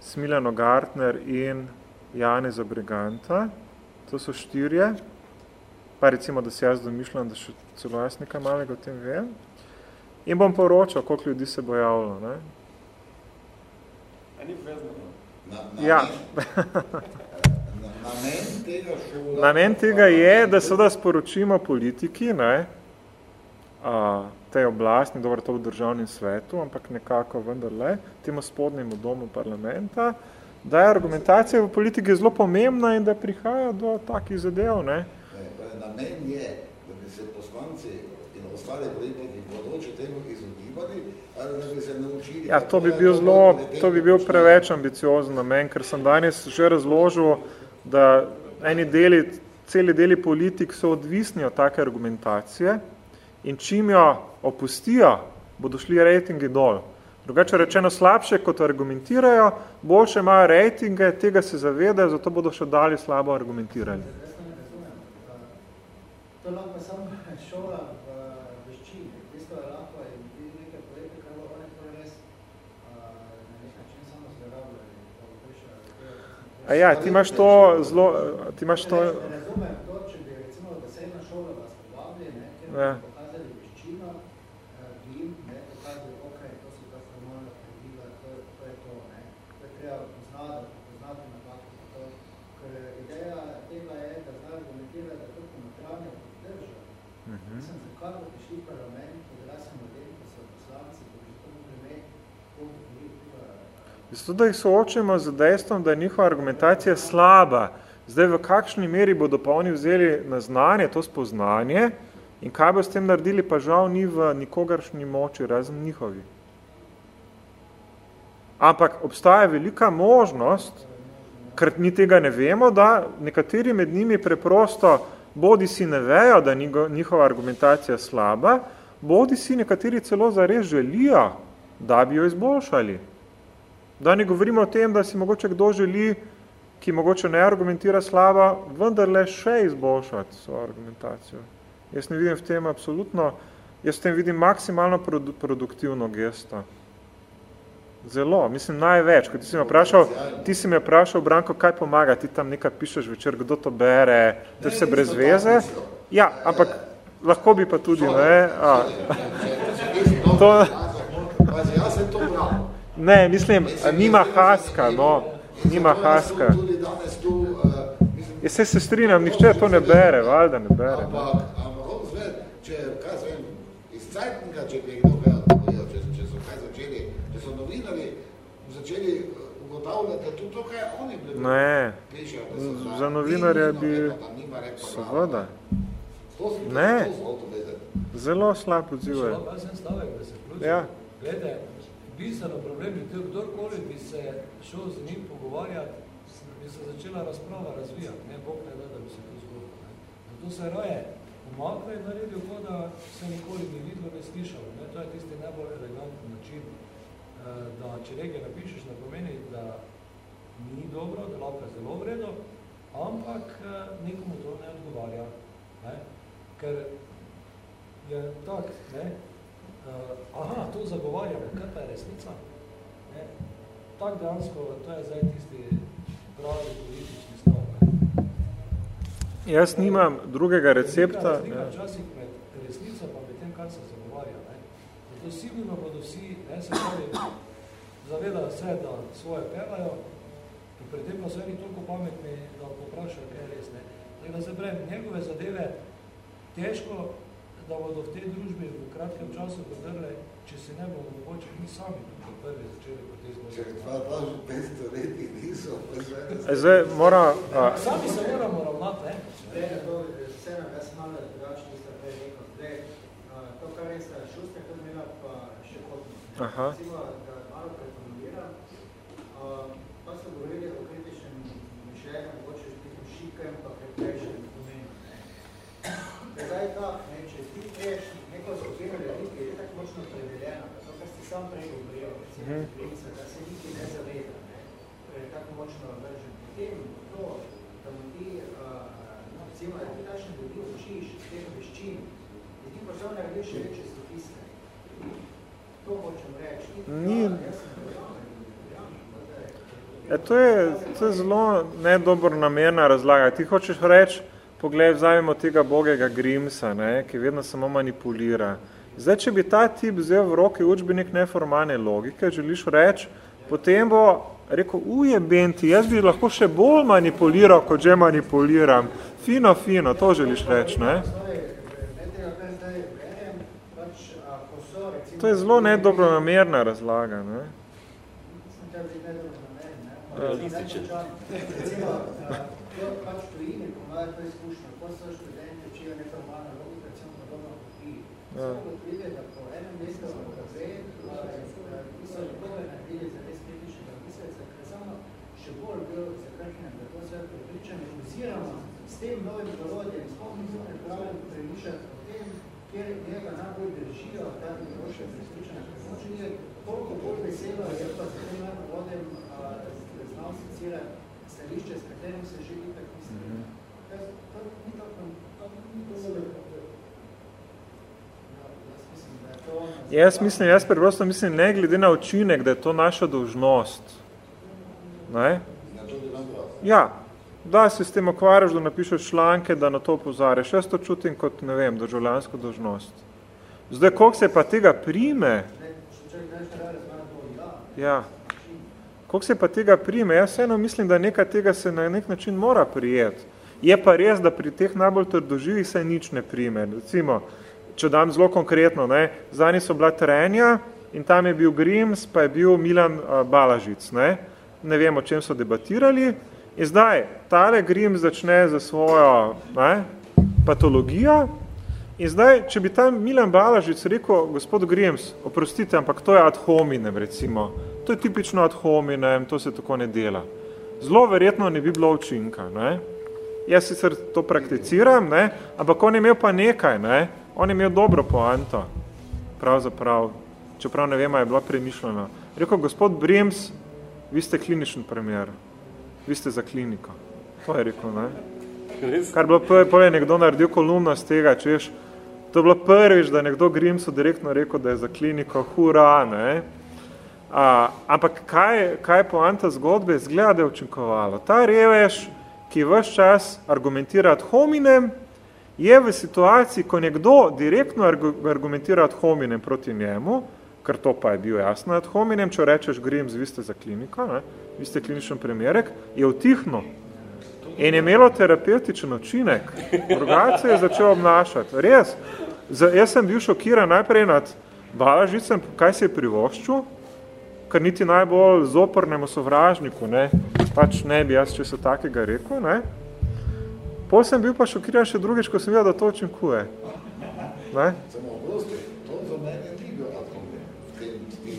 Smiljano Gartner in Jane Zabriganta. To so štirje. Pa recimo, da se jaz domišljam, da še celo jaz nekaj malega o tem vem. In bom poročal, koliko ljudi se bo javilo. Ne? A ni Na, na ja. Namen tega, šola, namen tega je, da seveda sporočimo politiki, ne, a, tej oblasti, dobro to v državnem svetu, ampak nekako vendarle, temu spodnjemu domu parlamenta, da je argumentacija v politiki zelo pomembna in da prihaja do takih zadev. Ne. Ne, namen je, da bi se poslanci ostale politiki bodoče temu izogibali, ali da bi se naučili... Ja, to bi bil zelo, to bi bil preveč ambiciozen namen, ker sem danes že razložil, da eni deli, celi deli politik so odvisni od take argumentacije in čim jo opustijo, bodo šli rejtingi dol. Drugače rečeno slabše, kot argumentirajo, boljše imajo rejtinge, tega se zavedajo, zato bodo še dalje slabo argumentirali. To lahko samo šola v veščini. Tisto je lahko in nekaj projekte, kar bo oni to res na nek način samo zlorabljali. A ja, ti imaš to zelo, ti imaš to... Ne razumem to, če bi recimo da sredna šola vas povabili, ne, ker ja. pokazali veščino, bi jim ne, pokazali, ok, to so ta formalna pravila, to, to je to, ne. To je treba poznati, poznati na tako za to. Ker ideja tega je, da zna argumentira, da to komentaranje podrža. Uh -huh. Mislim, zakaj bo prišli parlament, odrasem ljudem, ko so poslanci, da bi to mogli imeti, koliko Zato, da jih soočimo z dejstvom, da je njihova argumentacija slaba. Zdaj, v kakšni meri bodo pa oni vzeli na znanje to spoznanje in kaj bo s tem naredili, pa žal ni v nikogaršnji moči, razen njihovi. Ampak obstaja velika možnost, ker mi tega ne vemo, da nekateri med njimi preprosto bodi si ne vejo, da njihova argumentacija slaba, bodi si nekateri celo zares želijo, da bi jo izboljšali. Da ne govorimo o tem, da si mogoče kdo želi, ki mogoče ne argumentira slaba, vendar le še izboljšati svojo argumentacijo. Jaz ne vidim v tem absolutno, jaz v tem vidim maksimalno produ produktivno gesto. Zelo, mislim največ, ko ti si me vprašal, ti si me vprašal, Branko, kaj pomaga, ti tam nekaj pišeš večer, kdo to bere, to vse brez veze. Ja, ampak lahko bi pa tudi, ne. A. To... Jaz sem to bral. Ne, mislim, nima haska, no, nima haska. Jaz se se strinjam, nihče to ne bere, valjda ne bere. Ampak, ampak, zved, če, kaj zvem, iz cajtnika, če bi kdo kaj odpovedal, če, če so kaj začeli, če so novinari začeli ugotavljati, da tudi to, kaj oni bili ne, pišejo, da so za novinarja bi, seveda, ne, zelo slab odzivaj. Ja. Glede, bistveno problem je to, kdorkoli bi se šel z njim pogovarjati, bi se začela razprava razvijati, ne, Bog ne da, da bi se to zgodilo. Ne. Zato se raje umakne in naredi oko, da se nikoli ni videlo, ne slišalo. Ne. To je tisti najbolj elegantni način, eh, da če nekaj napišeš, ne pomeni, da ni dobro, da lahko je zelo vredo, ampak eh, nekomu to ne odgovarja. Ne. Ker je tak, ne, uh, aha, to zagovarjamo, kaj pa je resnica? Ne? Tak dejansko, to je zdaj tisti pravi politični stav. Jaz nimam drugega recepta. Razlika včasih med resnico pa med tem, kar se zagovarja. Ne? Zato sigurno bodo vsi, ne, se pravi, zavedajo se, da svoje pelajo, in pri tem pa so eni toliko pametni, da poprašajo, kaj je res. Ne? Tako da se pravi, njegove zadeve težko da bodo v tej družbi v kratkem času podrle, če se ne bomo mogoče mi sami tukaj prvi začeli po tej zgodbi. Če dva, dva, že 500 leti niso. Zdaj, mora... A... Sami se moramo ravnati, ne? prej na to, vse na jaz malo drugače, ki ste prej rekel. Zdaj, to, kar je sta šuster, to imela pa še potno. Aha. Recimo, da malo preformuliram, pa so govorili o kritičnem mišljenju, mogoče s tistim šikem, pa preprejšem pomenu. Zdaj je tak, ne, če ti preješ neko ljudi, ki je tako močno predeljena, to, kar ste sam prej govoril, recimo, mm -hmm. da se niti ne zaveda, ne, je tako močno vržen. Potem to, da mu ti, uh, no, recimo, da ti takšne ljudi učiš, teh veščin, in ti pa samo narediš še večje sofiste. To hočem reči. Ni. E, to, je, to je zelo nedobro namerna razlaga. Ti hočeš reči, poglej, vzajemo tega bogega Grimsa, ne, ki vedno samo manipulira. Zdaj, če bi ta tip vzel v roki učbenik neformalne logike, želiš reči, potem bo rekel, uje, Benti, jaz bi lahko še bolj manipuliral, kot že manipuliram. Fino, fino, to želiš reči, ne? To je zelo nedobro namerna razlaga, ne? Realističen. Recimo, to pač tujini pomaga to izkušnjo, ko so študenti učijo neformalno logiko, recimo podobno kot ti. So ugotovili, da po enem mestu v kafe, ki so nikogar naredili za res kritičnega miselca, ker samo še bolj bil zakrknen, da to sve prepričanje oziroma s tem novim porodjem, sploh niso pripravljeni premišljati o tem, kjer njega najbolj držijo, ta ideološka prepričanja, ker moče je toliko bolj veselo, je pa s tem novim porodjem znal secirati stališče, s katerim se že itak misli. Mm -hmm. To ni tako, to ni tako Jaz mislim, jaz preprosto mislim, ne glede na učinek, da je to naša dolžnost. Ne? Ja, da se s tem okvarjaš, da napišeš članke, da na to opozarjaš. Jaz to čutim kot, ne vem, državljansko dolžnost. Zdaj, koliko se pa tega prime? Ja. Koliko se pa tega prime? Jaz vseeno mislim, da nekaj tega se na nek način mora prijeti. Je pa res, da pri teh najbolj trdoživih se nič ne prime. Recimo, če dam zelo konkretno, ne, zani so bila trenja in tam je bil Grims, pa je bil Milan uh, Balažic. Ne. ne vem, o čem so debatirali. In zdaj, tale Grims začne za svojo ne, patologijo in zdaj, če bi tam Milan Balažic rekel, gospod Grims, oprostite, ampak to je ad hominem, recimo. To je tipično ad hominem, to se tako ne dela. Zelo verjetno ne bi bilo učinka. Ne. Jaz sicer to prakticiram, ne, ampak on je imel pa nekaj, ne, On je imel dobro poanto, pravzaprav, čeprav ne vem, je bila premišljena. Rekel, gospod Brims, vi ste kliničen primer, vi ste za kliniko. To je rekel, ne? Kar bilo prvi, prvi nekdo naredil kolumno z tega, češ, to je bilo prvič, da je nekdo Grimsu direktno rekel, da je za kliniko, hura, ne? A, ampak kaj, kaj je poanta zgodbe? Zgleda, da je učinkovalo. Ta revež, ki vse čas argumentira ad hominem, je v situaciji, ko nekdo direktno argumentira ad hominem proti njemu, ker to pa je bil jasno ad hominem, če rečeš Grims, vi ste za kliniko, ne, vi ste kliničen primerek, je utihno in je imelo terapeutičen učinek. Drugače je začel obnašati. Res, jaz sem bil šokiran najprej nad Balažicem, kaj se je privoščil, ker niti najbolj zoprnemu sovražniku, ne, pač ne bi jaz, če se takega rekel, ne, Pol sem bil pa šokiran še drugič, ko sem videl, da to učinkuje. Ne?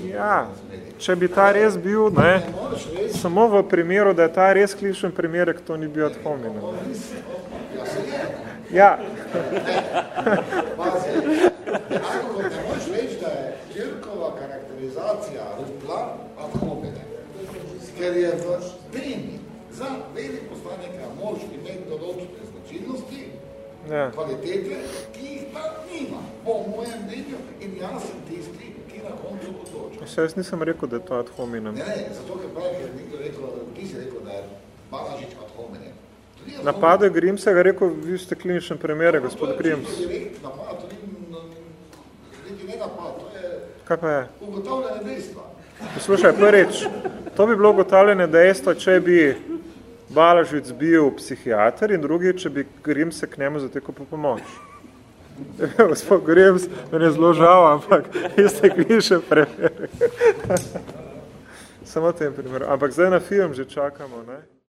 Ja, če bi ta res bil, ne, samo v primeru, da je ta res kličen primerek, to ni bil ad hominem. Ja. Ne možeš reči, da je Kirkova karakterizacija rupla ad hominem, ker je v temi za velik poslanika mož imeti določene značilnosti, ja. kvalitete, ki jih pa nima, po mojem mnenju, in jaz sem tisti, ki na koncu odloča. Še jaz nisem rekel, da je to ad hominem. Ne, ne, zato ker pravi, ker nekdo rekel, ti si rekel, da je Balažič ad hominem. Napade Grims, ga rekel, vi ste kliničen primere, no, gospod Grims. To je direkt napad, to ni ne napad, je Kaj pa je? ugotavljanje dejstva. Poslušaj, prvič, to bi bilo ugotavljanje dejstva, če bi Balažic bil psihiater in drugi, če bi Grims se k njemu zatekel po pomoč. Gospod Grims, meni je zelo žal, ampak ste kliše premer. Samo tem primeru. Ampak zdaj na film že čakamo, ne?